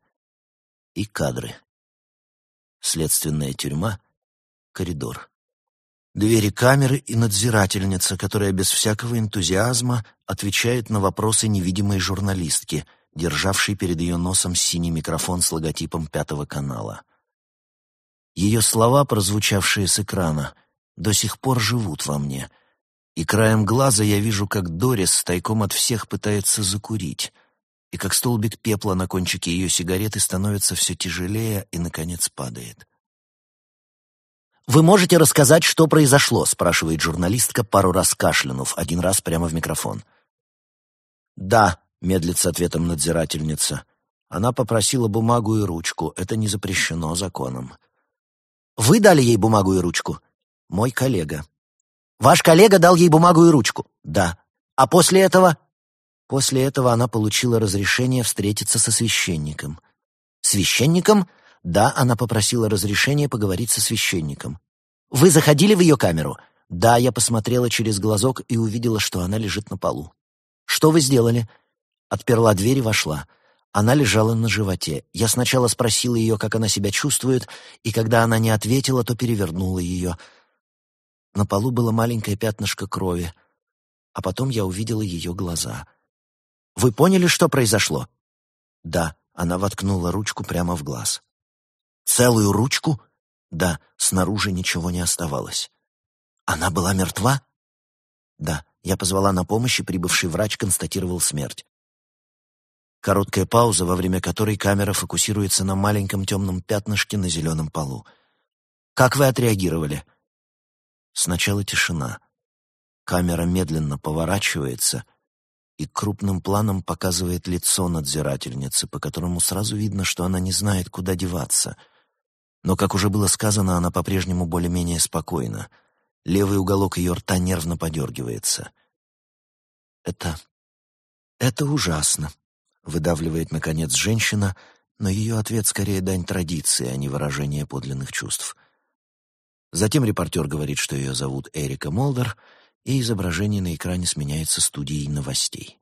И кадры. Следственная тюрьма, коридор. Двери камеры и надзирательница, которая без всякого энтузиазма отвечает на вопросы невидимой журналистки, державшей перед ее носом синий микрофон с логотипом Пятого канала. Ее слова, прозвучавшие с экрана — до сих пор живут во мне. И краем глаза я вижу, как Дорис тайком от всех пытается закурить, и как столбик пепла на кончике ее сигареты становится все тяжелее и, наконец, падает. «Вы можете рассказать, что произошло?» — спрашивает журналистка, пару раз кашлянув, один раз прямо в микрофон. «Да», — медлит с ответом надзирательница. Она попросила бумагу и ручку. Это не запрещено законом. «Вы дали ей бумагу и ручку?» Мой коллега. Ваш коллега дал ей бумагу и ручку? Да. А после этого? После этого она получила разрешение встретиться со священником. Священником? Да, она попросила разрешения поговорить со священником. Вы заходили в ее камеру? Да, я посмотрела через глазок и увидела, что она лежит на полу. Что вы сделали? Отперла дверь и вошла. Она лежала на животе. Я сначала спросила ее, как она себя чувствует, и когда она не ответила, то перевернула ее — на полу было маленькое пятнышко крови, а потом я увидела ее глаза. «Вы поняли, что произошло?» «Да», — она воткнула ручку прямо в глаз. «Целую ручку?» «Да, снаружи ничего не оставалось». «Она была мертва?» «Да, я позвала на помощь, и прибывший врач констатировал смерть». Короткая пауза, во время которой камера фокусируется на маленьком темном пятнышке на зеленом полу. «Как вы отреагировали?» Сначала тишина. Камера медленно поворачивается и крупным планом показывает лицо надзирательницы, по которому сразу видно, что она не знает, куда деваться. Но, как уже было сказано, она по-прежнему более-менее спокойна. Левый уголок ее рта нервно подергивается. «Это... это ужасно», — выдавливает, наконец, женщина, но ее ответ скорее дань традиции, а не выражение подлинных чувств — Затем репортер говорит, что ее зовут Эрика Молдер, и изображение на экране сменяется студией новостей.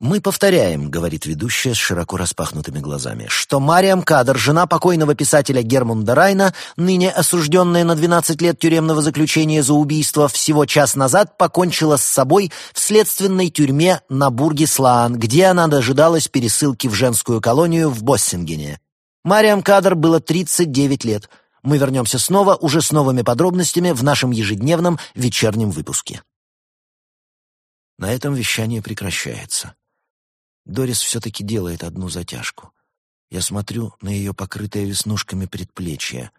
«Мы повторяем», — говорит ведущая с широко распахнутыми глазами, «что Мариам Кадр, жена покойного писателя Гермунда Райна, ныне осужденная на 12 лет тюремного заключения за убийство, всего час назад покончила с собой в следственной тюрьме на бурге Слаан, где она дожидалась пересылки в женскую колонию в Боссингене. Мариам Кадр было 39 лет — мы вернемся снова, уже с новыми подробностями в нашем ежедневном вечернем выпуске. На этом вещание прекращается. Дорис все-таки делает одну затяжку. Я смотрю на ее покрытое веснушками предплечье,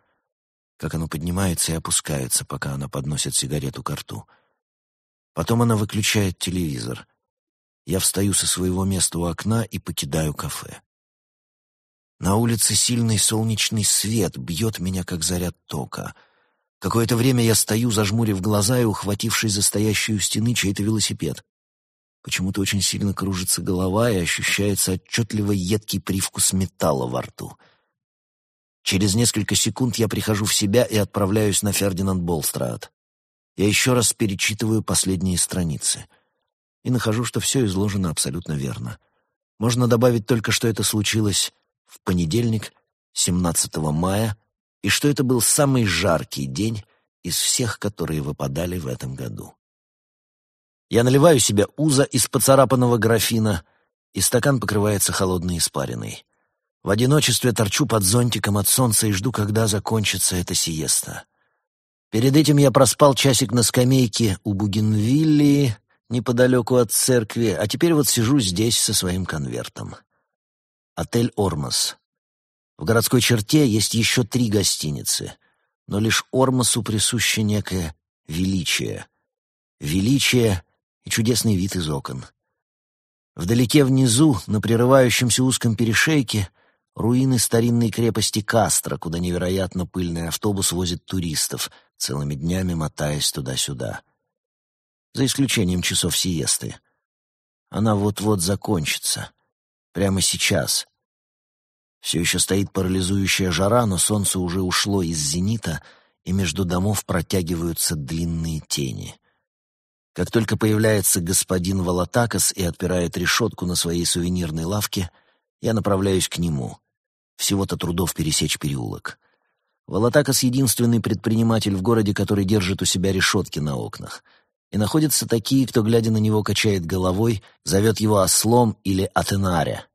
как оно поднимается и опускается, пока она подносит сигарету к рту. Потом она выключает телевизор. Я встаю со своего места у окна и покидаю кафе. На улице сильный солнечный свет бьет меня, как заряд тока. Какое-то время я стою, зажмурив глаза и ухватившись за стоящую у стены чей-то велосипед. Почему-то очень сильно кружится голова и ощущается отчетливо едкий привкус металла во рту. Через несколько секунд я прихожу в себя и отправляюсь на Фердинанд Болстрад. Я еще раз перечитываю последние страницы и нахожу, что все изложено абсолютно верно. Можно добавить только, что это случилось в понедельник, 17 мая, и что это был самый жаркий день из всех, которые выпадали в этом году. Я наливаю себе уза из поцарапанного графина, и стакан покрывается холодной испариной. В одиночестве торчу под зонтиком от солнца и жду, когда закончится эта сиеста. Перед этим я проспал часик на скамейке у Бугенвилли, неподалеку от церкви, а теперь вот сижу здесь со своим конвертом. Отель «Ормас». В городской черте есть еще три гостиницы, но лишь Ормасу присуще некое величие. Величие и чудесный вид из окон. Вдалеке внизу, на прерывающемся узком перешейке, руины старинной крепости Кастро, куда невероятно пыльный автобус возит туристов, целыми днями мотаясь туда-сюда. За исключением часов сиесты. Она вот-вот закончится. Прямо сейчас. Все еще стоит парализующая жара, но солнце уже ушло из зенита, и между домов протягиваются длинные тени. Как только появляется господин Волотакос и отпирает решетку на своей сувенирной лавке, я направляюсь к нему. Всего-то трудов пересечь переулок. Волотакос — единственный предприниматель в городе, который держит у себя решетки на окнах. И находятся такие, кто, глядя на него, качает головой, зовет его ослом или атенаря.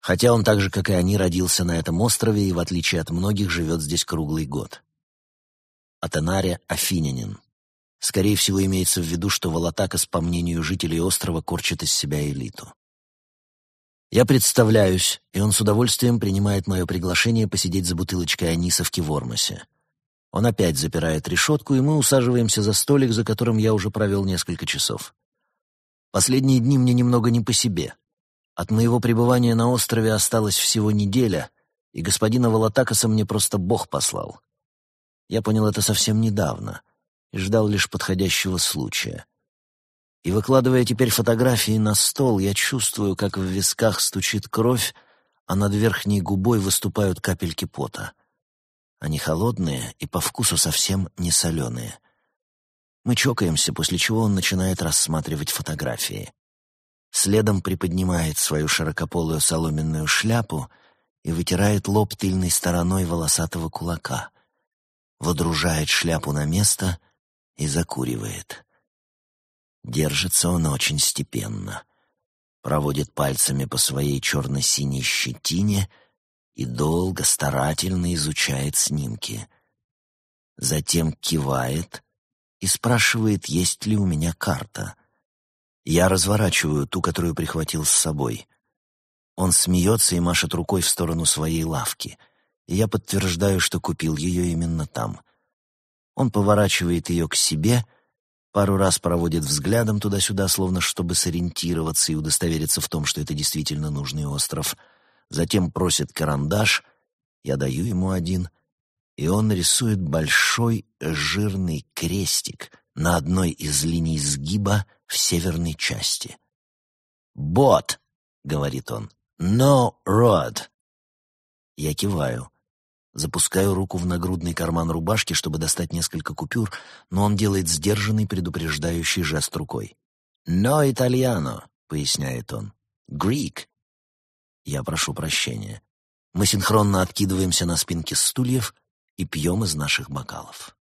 Хотя он так же, как и они, родился на этом острове и, в отличие от многих, живет здесь круглый год. Атенаря — афинянин. Скорее всего, имеется в виду, что Волотакос, по мнению жителей острова, корчит из себя элиту. Я представляюсь, и он с удовольствием принимает мое приглашение посидеть за бутылочкой анисовки в Ормосе. Он опять запирает решетку, и мы усаживаемся за столик, за которым я уже провел несколько часов. Последние дни мне немного не по себе. От моего пребывания на острове осталась всего неделя, и господина Волотакоса мне просто Бог послал. Я понял это совсем недавно — и ждал лишь подходящего случая. И выкладывая теперь фотографии на стол, я чувствую, как в висках стучит кровь, а над верхней губой выступают капельки пота. Они холодные и по вкусу совсем не соленые. Мы чокаемся, после чего он начинает рассматривать фотографии. Следом приподнимает свою широкополую соломенную шляпу и вытирает лоб тыльной стороной волосатого кулака. Водружает шляпу на место — и закуривает. Держится он очень степенно, проводит пальцами по своей черно-синей щетине и долго, старательно изучает снимки. Затем кивает и спрашивает, есть ли у меня карта. Я разворачиваю ту, которую прихватил с собой. Он смеется и машет рукой в сторону своей лавки, и я подтверждаю, что купил ее именно там — он поворачивает ее к себе, пару раз проводит взглядом туда-сюда, словно чтобы сориентироваться и удостовериться в том, что это действительно нужный остров. Затем просит карандаш, я даю ему один, и он рисует большой жирный крестик на одной из линий сгиба в северной части. «Бот», — говорит он, — «no road». Я киваю. Запускаю руку в нагрудный карман рубашки, чтобы достать несколько купюр, но он делает сдержанный предупреждающий жест рукой. «Но итальяно», — поясняет он. «Грик». Я прошу прощения. Мы синхронно откидываемся на спинки стульев и пьем из наших бокалов.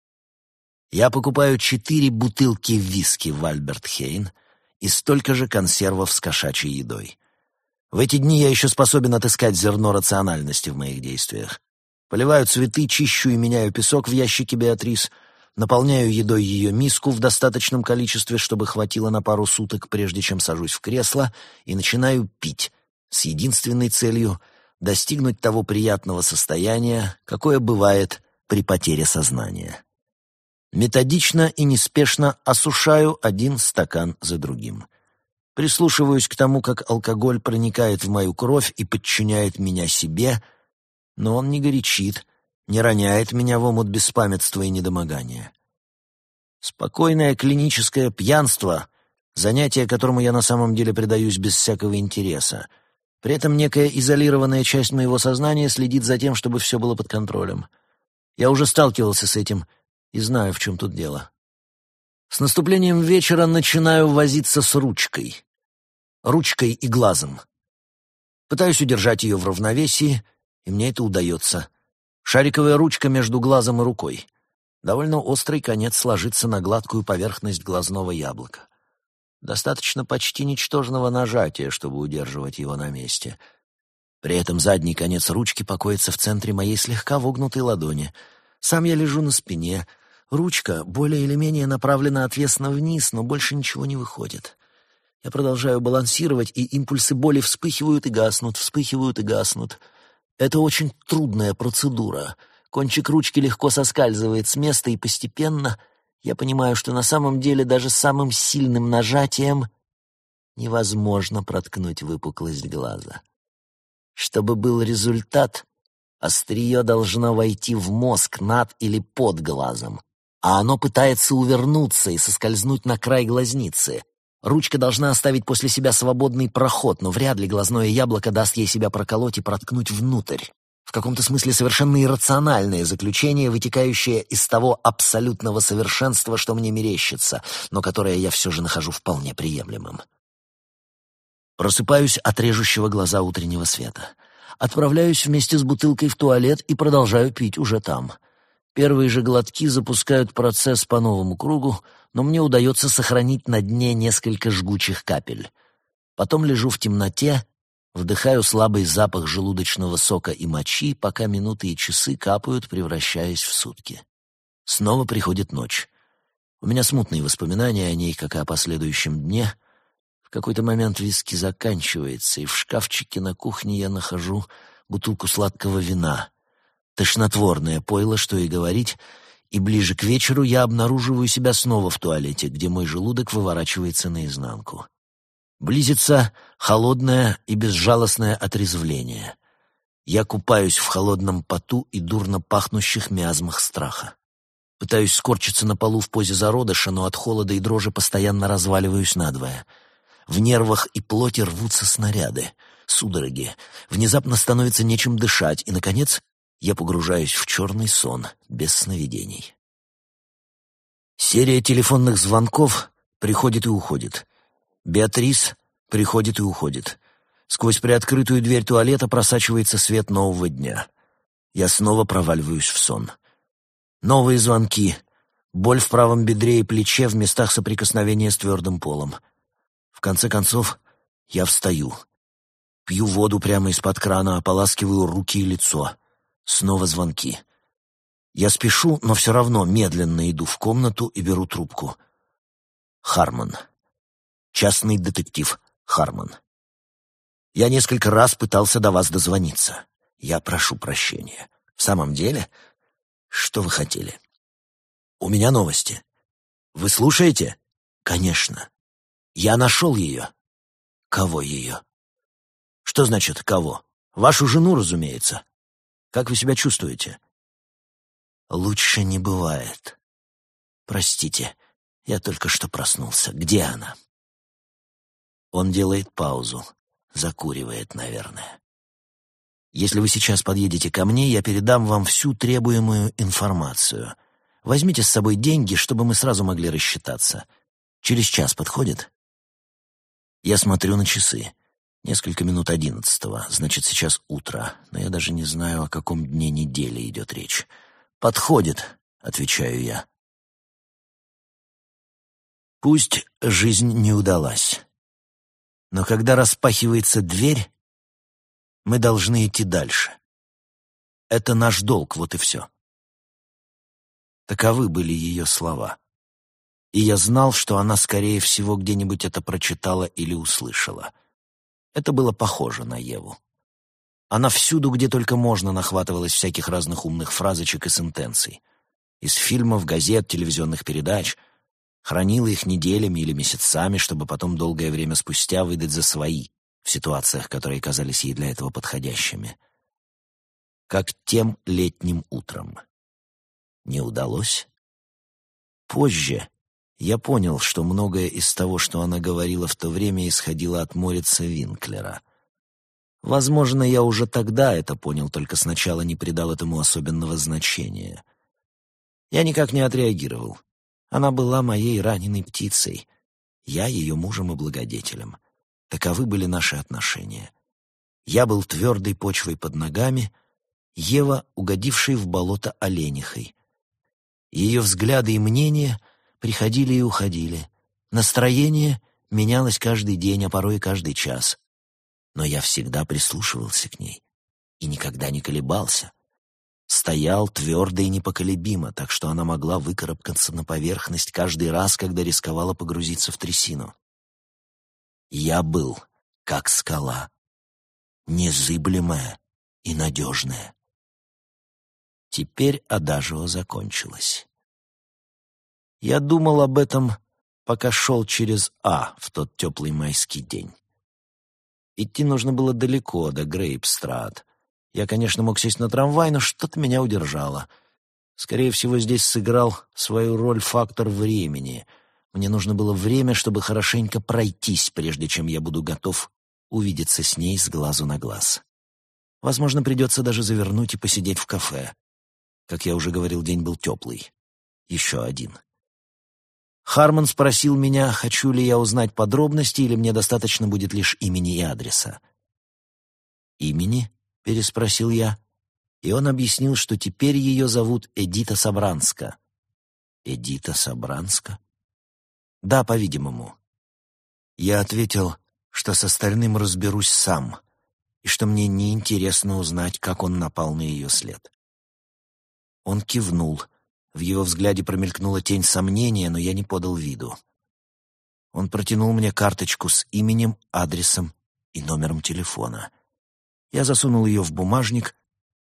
Я покупаю четыре бутылки виски в Альберт Хейн и столько же консервов с кошачьей едой. В эти дни я еще способен отыскать зерно рациональности в моих действиях. Поливаю цветы, чищу и меняю песок в ящике Беатрис, наполняю едой ее миску в достаточном количестве, чтобы хватило на пару суток, прежде чем сажусь в кресло, и начинаю пить, с единственной целью достигнуть того приятного состояния, какое бывает при потере сознания. Методично и неспешно осушаю один стакан за другим. Прислушиваюсь к тому, как алкоголь проникает в мою кровь и подчиняет меня себе — но он не горячит, не роняет меня в омут беспамятства и недомогания. Спокойное клиническое пьянство Занятие, которому я на самом деле предаюсь без всякого интереса. При этом некая изолированная часть моего сознания следит за тем, чтобы все было под контролем. Я уже сталкивался с этим и знаю, в чем тут дело. С наступлением вечера начинаю возиться с ручкой. Ручкой и глазом. Пытаюсь удержать ее в равновесии, и мне это удается. Шариковая ручка между глазом и рукой. Довольно острый конец ложится на гладкую поверхность глазного яблока. Достаточно почти ничтожного нажатия, чтобы удерживать его на месте. При этом задний конец ручки покоится в центре моей слегка вогнутой ладони. Сам я лежу на спине. Ручка более или менее направлена отвесно вниз, но больше ничего не выходит. Я продолжаю балансировать, и импульсы боли вспыхивают и гаснут, вспыхивают и гаснут. Это очень трудная процедура. Кончик ручки легко соскальзывает с места, и постепенно я понимаю, что на самом деле даже самым сильным нажатием невозможно проткнуть выпуклость глаза. Чтобы был результат, острие должно войти в мозг над или под глазом, а оно пытается увернуться и соскользнуть на край глазницы. Ручка должна оставить после себя свободный проход, но вряд ли глазное яблоко даст ей себя проколоть и проткнуть внутрь. В каком-то смысле совершенно иррациональное заключение, вытекающее из того абсолютного совершенства, что мне мерещится, но которое я все же нахожу вполне приемлемым. Просыпаюсь от режущего глаза утреннего света. Отправляюсь вместе с бутылкой в туалет и продолжаю пить уже там. Первые же глотки запускают процесс по новому кругу, но мне удается сохранить на дне несколько жгучих капель. Потом лежу в темноте, вдыхаю слабый запах желудочного сока и мочи, пока минуты и часы капают, превращаясь в сутки. Снова приходит ночь. У меня смутные воспоминания о ней, как и о последующем дне. В какой-то момент виски заканчивается, и в шкафчике на кухне я нахожу бутылку сладкого вина. Тошнотворное пойло, что и говорить — и ближе к вечеру я обнаруживаю себя снова в туалете, где мой желудок выворачивается наизнанку. Близится холодное и безжалостное отрезвление. Я купаюсь в холодном поту и дурно пахнущих миазмах страха. Пытаюсь скорчиться на полу в позе зародыша, но от холода и дрожи постоянно разваливаюсь надвое. В нервах и плоти рвутся снаряды, судороги. Внезапно становится нечем дышать, и, наконец, я погружаюсь в черный сон, без сновидений. Серия телефонных звонков приходит и уходит. Беатрис приходит и уходит. Сквозь приоткрытую дверь туалета просачивается свет нового дня. Я снова проваливаюсь в сон. Новые звонки. Боль в правом бедре и плече в местах соприкосновения с твердым полом. В конце концов, я встаю. Пью воду прямо из-под крана, ополаскиваю руки и лицо. Снова звонки. Я спешу, но все равно медленно иду в комнату и беру трубку. Харман. Частный детектив Харман. Я несколько раз пытался до вас дозвониться. Я прошу прощения. В самом деле, что вы хотели? У меня новости. Вы слушаете? Конечно. Я нашел ее. Кого ее? Что значит «кого»? Вашу жену, разумеется. Как вы себя чувствуете?» «Лучше не бывает. Простите, я только что проснулся. Где она?» Он делает паузу. Закуривает, наверное. «Если вы сейчас подъедете ко мне, я передам вам всю требуемую информацию. Возьмите с собой деньги, чтобы мы сразу могли рассчитаться. Через час подходит?» Я смотрю на часы. Несколько минут одиннадцатого, значит, сейчас утро, но я даже не знаю, о каком дне недели идет речь. «Подходит», — отвечаю я. Пусть жизнь не удалась, но когда распахивается дверь, мы должны идти дальше. Это наш долг, вот и все. Таковы были ее слова. И я знал, что она, скорее всего, где-нибудь это прочитала или услышала — это было похоже на Еву. Она всюду, где только можно, нахватывалась всяких разных умных фразочек и сентенций. Из фильмов, газет, телевизионных передач. Хранила их неделями или месяцами, чтобы потом долгое время спустя выдать за свои, в ситуациях, которые казались ей для этого подходящими. Как тем летним утром. Не удалось? Позже Я понял, что многое из того, что она говорила в то время, исходило от Морица Винклера. Возможно, я уже тогда это понял, только сначала не придал этому особенного значения. Я никак не отреагировал. Она была моей раненой птицей. Я ее мужем и благодетелем. Таковы были наши отношения. Я был твердой почвой под ногами, Ева, угодившей в болото оленихой. Ее взгляды и мнения приходили и уходили. Настроение менялось каждый день, а порой и каждый час. Но я всегда прислушивался к ней и никогда не колебался. Стоял твердо и непоколебимо, так что она могла выкарабкаться на поверхность каждый раз, когда рисковала погрузиться в трясину. Я был как скала, незыблемая и надежная. Теперь адажио закончилось. Я думал об этом, пока шел через А в тот теплый майский день. Идти нужно было далеко, до Грейпстрат. Я, конечно, мог сесть на трамвай, но что-то меня удержало. Скорее всего, здесь сыграл свою роль фактор времени. Мне нужно было время, чтобы хорошенько пройтись, прежде чем я буду готов увидеться с ней с глазу на глаз. Возможно, придется даже завернуть и посидеть в кафе. Как я уже говорил, день был теплый. Еще один. Харман спросил меня, хочу ли я узнать подробности или мне достаточно будет лишь имени и адреса. «Имени?» — переспросил я. И он объяснил, что теперь ее зовут Эдита Собранска. «Эдита Собранска?» «Да, по-видимому». Я ответил, что с остальным разберусь сам, и что мне неинтересно узнать, как он напал на ее след. Он кивнул. В его взгляде промелькнула тень сомнения, но я не подал виду. Он протянул мне карточку с именем, адресом и номером телефона. Я засунул ее в бумажник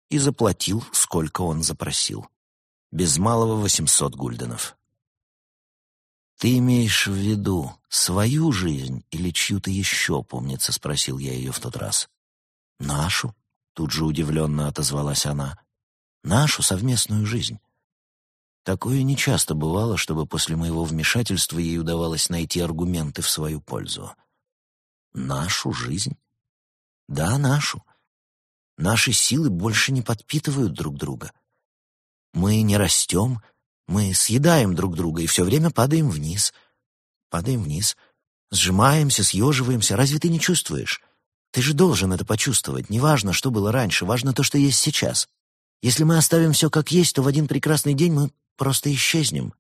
и заплатил, сколько он запросил. Без малого восемьсот гульденов. «Ты имеешь в виду свою жизнь или чью-то еще, помнится?» — спросил я ее в тот раз. «Нашу?» — тут же удивленно отозвалась она. «Нашу совместную жизнь». Такое нечасто бывало, чтобы после моего вмешательства ей удавалось найти аргументы в свою пользу. «Нашу жизнь?» «Да, нашу. Наши силы больше не подпитывают друг друга. Мы не растем, мы съедаем друг друга и все время падаем вниз. Падаем вниз. Сжимаемся, съеживаемся. Разве ты не чувствуешь? Ты же должен это почувствовать. Неважно, что было раньше, важно то, что есть сейчас. Если мы оставим все как есть, то в один прекрасный день мы просто исчезнем.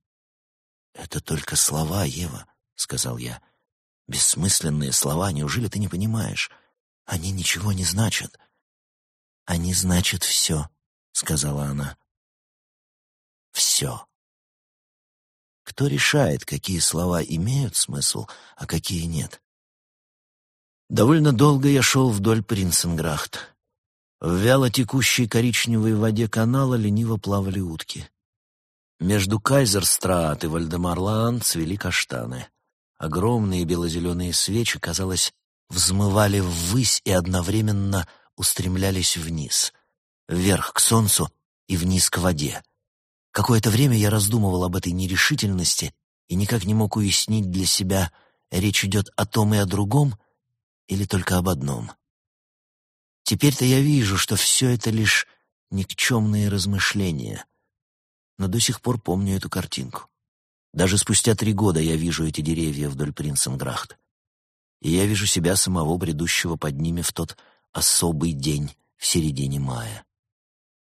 «Это только слова, Ева», — сказал я. «Бессмысленные слова, неужели ты не понимаешь? Они ничего не значат». «Они значат все», — сказала она. «Все». Кто решает, какие слова имеют смысл, а какие нет? Довольно долго я шел вдоль Принценграхт. В вяло текущей коричневой воде канала лениво плавали утки. Между Кайзерстраат и Вальдемарлаан цвели каштаны. Огромные бело-зеленые свечи, казалось, взмывали ввысь и одновременно устремлялись вниз, вверх к солнцу и вниз к воде. Какое-то время я раздумывал об этой нерешительности и никак не мог уяснить для себя, речь идет о том и о другом или только об одном. Теперь-то я вижу, что все это лишь никчемные размышления, но до сих пор помню эту картинку. Даже спустя три года я вижу эти деревья вдоль Принценграхт, и я вижу себя самого, бредущего под ними в тот особый день в середине мая.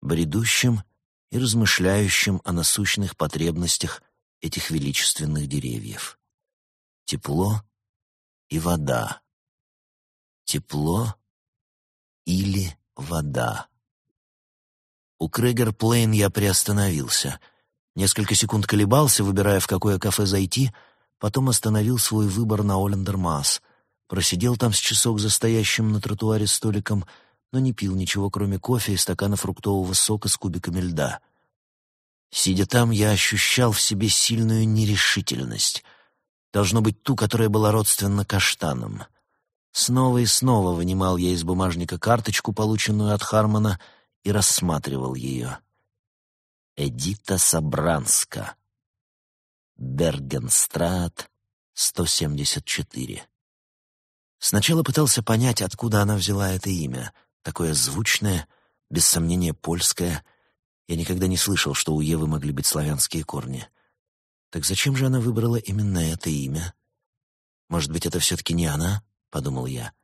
Бредущим и размышляющим о насущных потребностях этих величественных деревьев. Тепло и вода. Тепло или вода. У Крэгер-Плейн я приостановился. Несколько секунд колебался, выбирая, в какое кафе зайти, потом остановил свой выбор на Олендермас. Просидел там с часок за стоящим на тротуаре столиком — но не пил ничего, кроме кофе и стакана фруктового сока с кубиками льда. Сидя там, я ощущал в себе сильную нерешительность. Должно быть ту, которая была родственна каштанам. Снова и снова вынимал я из бумажника карточку, полученную от Хармона, и рассматривал ее. Эдита Сабранска. Бергенстрат, 174. Сначала пытался понять, откуда она взяла это имя, такое звучное, без сомнения польское. Я никогда не слышал, что у Евы могли быть славянские корни. Так зачем же она выбрала именно это имя? Может быть, это все-таки не она, подумал я.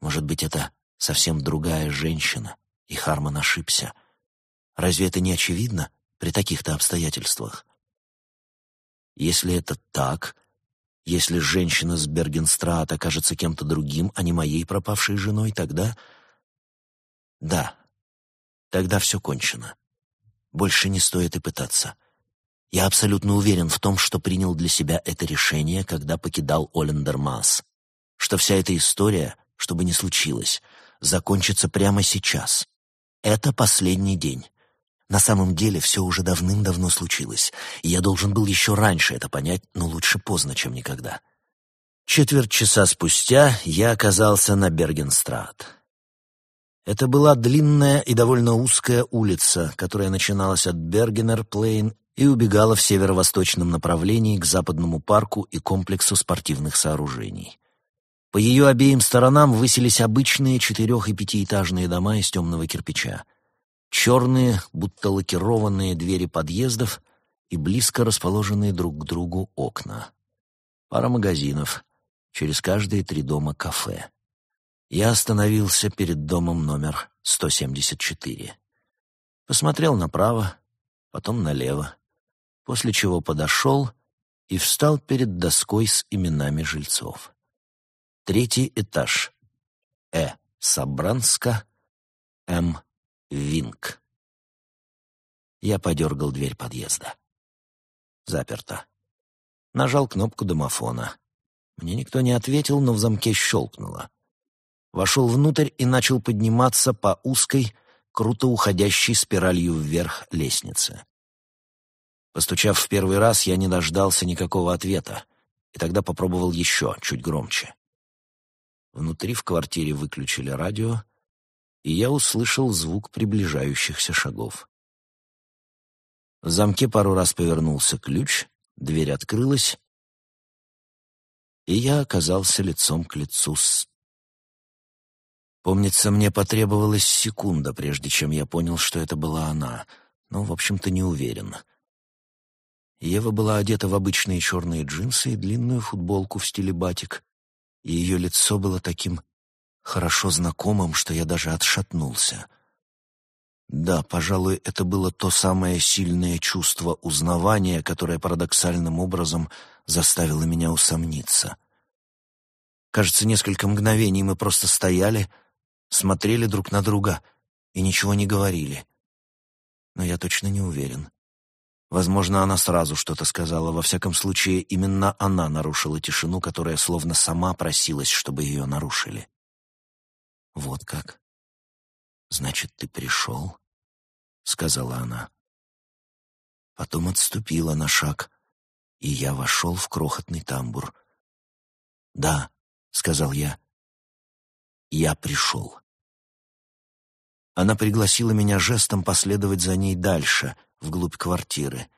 Может быть, это совсем другая женщина, и Харман ошибся. Разве это не очевидно при таких-то обстоятельствах? Если это так, если женщина с Бергенстрат окажется кем-то другим, а не моей пропавшей женой, тогда... Да, тогда все кончено. Больше не стоит и пытаться. Я абсолютно уверен в том, что принял для себя это решение, когда покидал Олендермас, что вся эта история, что бы ни случилось, закончится прямо сейчас. Это последний день. На самом деле все уже давным-давно случилось, и я должен был еще раньше это понять, но лучше поздно, чем никогда. Четверть часа спустя я оказался на Бергенстрат. Это была длинная и довольно узкая улица, которая начиналась от Бергенер-Плейн и убегала в северо-восточном направлении к западному парку и комплексу спортивных сооружений. По ее обеим сторонам высились обычные четырех- и пятиэтажные дома из темного кирпича. Черные, будто лакированные двери подъездов и близко расположенные друг к другу окна. Пара магазинов, через каждые три дома кафе. Я остановился перед домом номер 174. Посмотрел направо, потом налево после чего подошел и встал перед доской с именами жильцов. Третий этаж. Э. Сабранска. М. Винк. Я подергал дверь подъезда. Заперто. Нажал кнопку домофона. Мне никто не ответил, но в замке щелкнуло. Вошел внутрь и начал подниматься по узкой, круто уходящей спиралью вверх лестнице. Постучав в первый раз, я не дождался никакого ответа, и тогда попробовал еще, чуть громче. Внутри в квартире выключили радио, и я услышал звук приближающихся шагов. В замке пару раз повернулся ключ, дверь открылась, и я оказался лицом к лицу с... Помнится, мне потребовалась секунда, прежде чем я понял, что это была она, но, в общем-то, не уверен — Ева была одета в обычные черные джинсы и длинную футболку в стиле батик, и ее лицо было таким хорошо знакомым, что я даже отшатнулся. Да, пожалуй, это было то самое сильное чувство узнавания, которое парадоксальным образом заставило меня усомниться. Кажется, несколько мгновений мы просто стояли, смотрели друг на друга и ничего не говорили. Но я точно не уверен. Возможно, она сразу что-то сказала. Во всяком случае, именно она нарушила тишину, которая словно сама просилась, чтобы ее нарушили. «Вот как? Значит, ты пришел?» — сказала она. Потом отступила на шаг, и я вошел в крохотный тамбур. «Да», — сказал я, — «я пришел». Она пригласила меня жестом последовать за ней дальше — вглубь квартиры.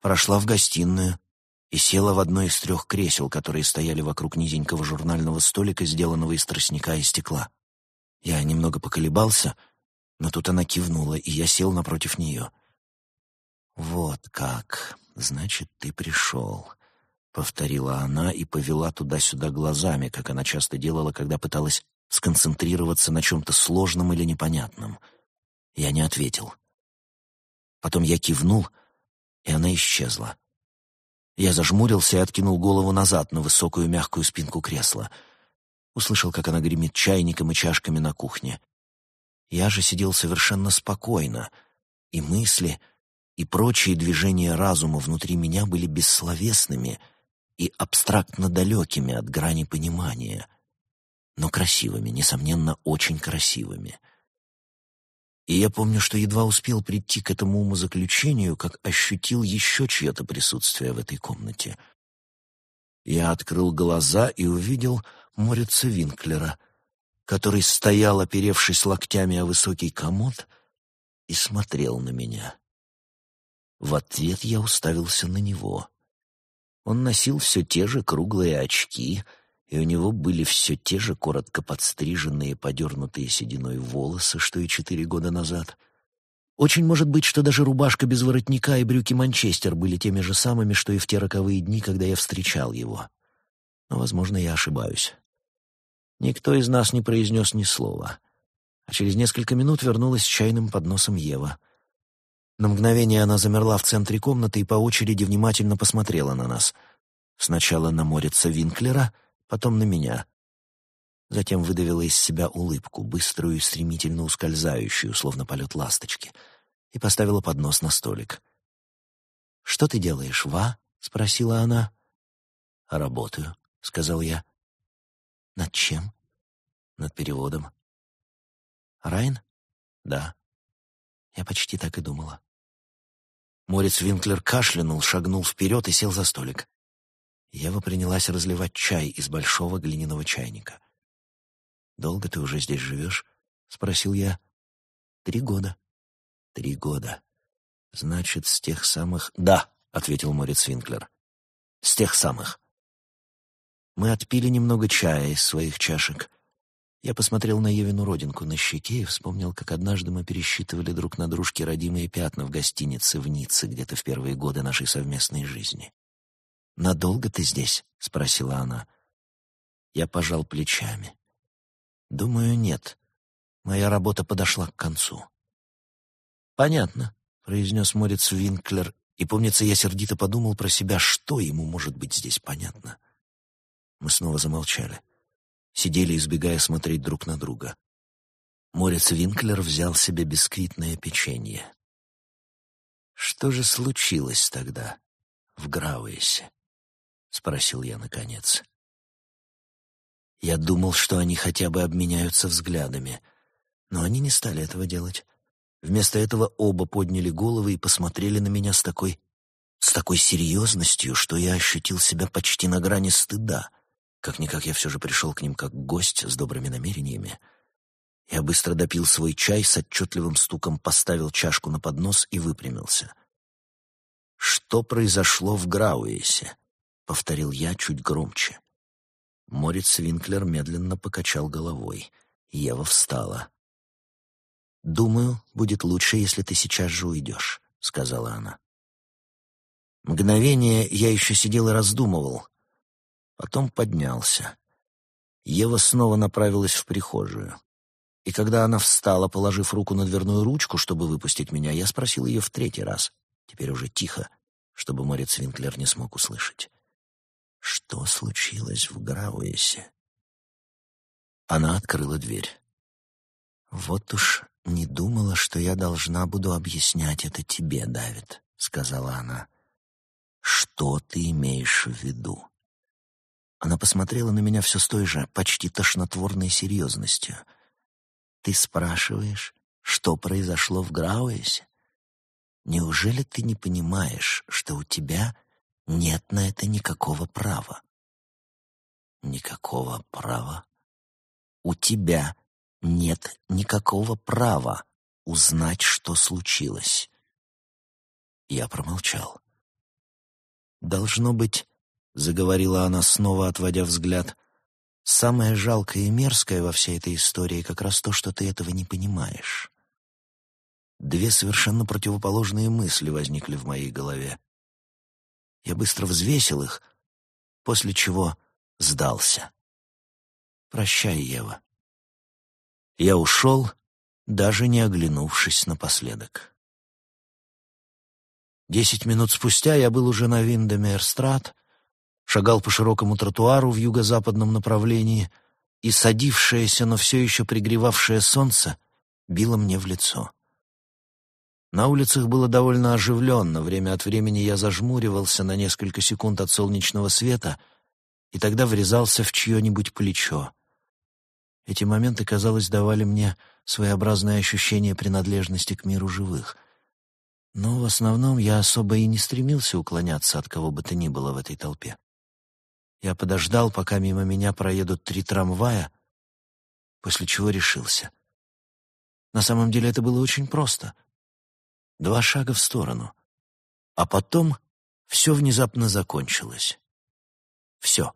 Прошла в гостиную и села в одно из трех кресел, которые стояли вокруг низенького журнального столика, сделанного из тростника и стекла. Я немного поколебался, но тут она кивнула, и я сел напротив нее. «Вот как, значит, ты пришел», — повторила она и повела туда-сюда глазами, как она часто делала, когда пыталась сконцентрироваться на чем-то сложном или непонятном. Я не ответил. Потом я кивнул, и она исчезла. Я зажмурился и откинул голову назад на высокую мягкую спинку кресла. Услышал, как она гремит чайником и чашками на кухне. Я же сидел совершенно спокойно, и мысли, и прочие движения разума внутри меня были бессловесными и абстрактно далекими от грани понимания, но красивыми, несомненно, очень красивыми — и я помню, что едва успел прийти к этому умозаключению, как ощутил еще чье-то присутствие в этой комнате. Я открыл глаза и увидел Морица Винклера, который стоял, оперевшись локтями о высокий комод, и смотрел на меня. В ответ я уставился на него. Он носил все те же круглые очки, и у него были все те же коротко подстриженные, подернутые сединой волосы, что и четыре года назад. Очень может быть, что даже рубашка без воротника и брюки Манчестер были теми же самыми, что и в те роковые дни, когда я встречал его. Но, возможно, я ошибаюсь. Никто из нас не произнес ни слова. А через несколько минут вернулась с чайным подносом Ева. На мгновение она замерла в центре комнаты и по очереди внимательно посмотрела на нас. Сначала на Морица Винклера, потом на меня. Затем выдавила из себя улыбку, быструю и стремительно ускользающую, словно полет ласточки, и поставила поднос на столик. «Что ты делаешь, Ва?» — спросила она. «Работаю», — сказал я. Над чем? Над переводом. Райн? Да. Я почти так и думала. Морец Винклер кашлянул, шагнул вперед и сел за столик. Ева принялась разливать чай из большого глиняного чайника. «Долго ты уже здесь живешь?» — спросил я. «Три года». «Три года. Значит, с тех самых...» «Да», — ответил Морец Винклер. «С тех самых. Мы отпили немного чая из своих чашек. Я посмотрел на Евину родинку на щеке и вспомнил, как однажды мы пересчитывали друг на дружке родимые пятна в гостинице в Ницце где-то в первые годы нашей совместной жизни. «Надолго ты здесь?» — спросила она. Я пожал плечами. «Думаю, нет. Моя работа подошла к концу». «Понятно», — произнес Морец Винклер, и, помнится, я сердито подумал про себя, что ему может быть здесь понятно. Мы снова замолчали. Сидели, избегая смотреть друг на друга. Морец Винклер взял себе бисквитное печенье. «Что же случилось тогда в Грауэсе?» — спросил я наконец. Я думал, что они хотя бы обменяются взглядами, но они не стали этого делать. Вместо этого оба подняли головы и посмотрели на меня с такой... с такой серьезностью, что я ощутил себя почти на грани стыда — как-никак я все же пришел к ним как гость с добрыми намерениями. Я быстро допил свой чай, с отчетливым стуком поставил чашку на поднос и выпрямился. «Что произошло в Грауэсе?» — повторил я чуть громче. Морец Винклер медленно покачал головой. Ева встала. «Думаю, будет лучше, если ты сейчас же уйдешь», — сказала она. Мгновение я еще сидел и раздумывал, Потом поднялся. Ева снова направилась в прихожую. И когда она встала, положив руку на дверную ручку, чтобы выпустить меня, я спросил ее в третий раз, теперь уже тихо, чтобы Морец Винклер не смог услышать. Что случилось в Грауэсе? Она открыла дверь. «Вот уж не думала, что я должна буду объяснять это тебе, Давид», — сказала она. «Что ты имеешь в виду?» Она посмотрела на меня все с той же, почти тошнотворной серьезностью. «Ты спрашиваешь, что произошло в Грауэсе? Неужели ты не понимаешь, что у тебя нет на это никакого права?» «Никакого права?» «У тебя нет никакого права узнать, что случилось». Я промолчал. Должно быть, — заговорила она, снова отводя взгляд. «Самое жалкое и мерзкое во всей этой истории как раз то, что ты этого не понимаешь». Две совершенно противоположные мысли возникли в моей голове. Я быстро взвесил их, после чего сдался. «Прощай, Ева». Я ушел, даже не оглянувшись напоследок. Десять минут спустя я был уже на Виндемерстрат, шагал по широкому тротуару в юго-западном направлении, и садившееся, но все еще пригревавшее солнце било мне в лицо. На улицах было довольно оживленно, время от времени я зажмуривался на несколько секунд от солнечного света и тогда врезался в чье-нибудь плечо. Эти моменты, казалось, давали мне своеобразное ощущение принадлежности к миру живых. Но в основном я особо и не стремился уклоняться от кого бы то ни было в этой толпе. Я подождал, пока мимо меня проедут три трамвая, после чего решился. На самом деле это было очень просто. Два шага в сторону. А потом все внезапно закончилось. Все.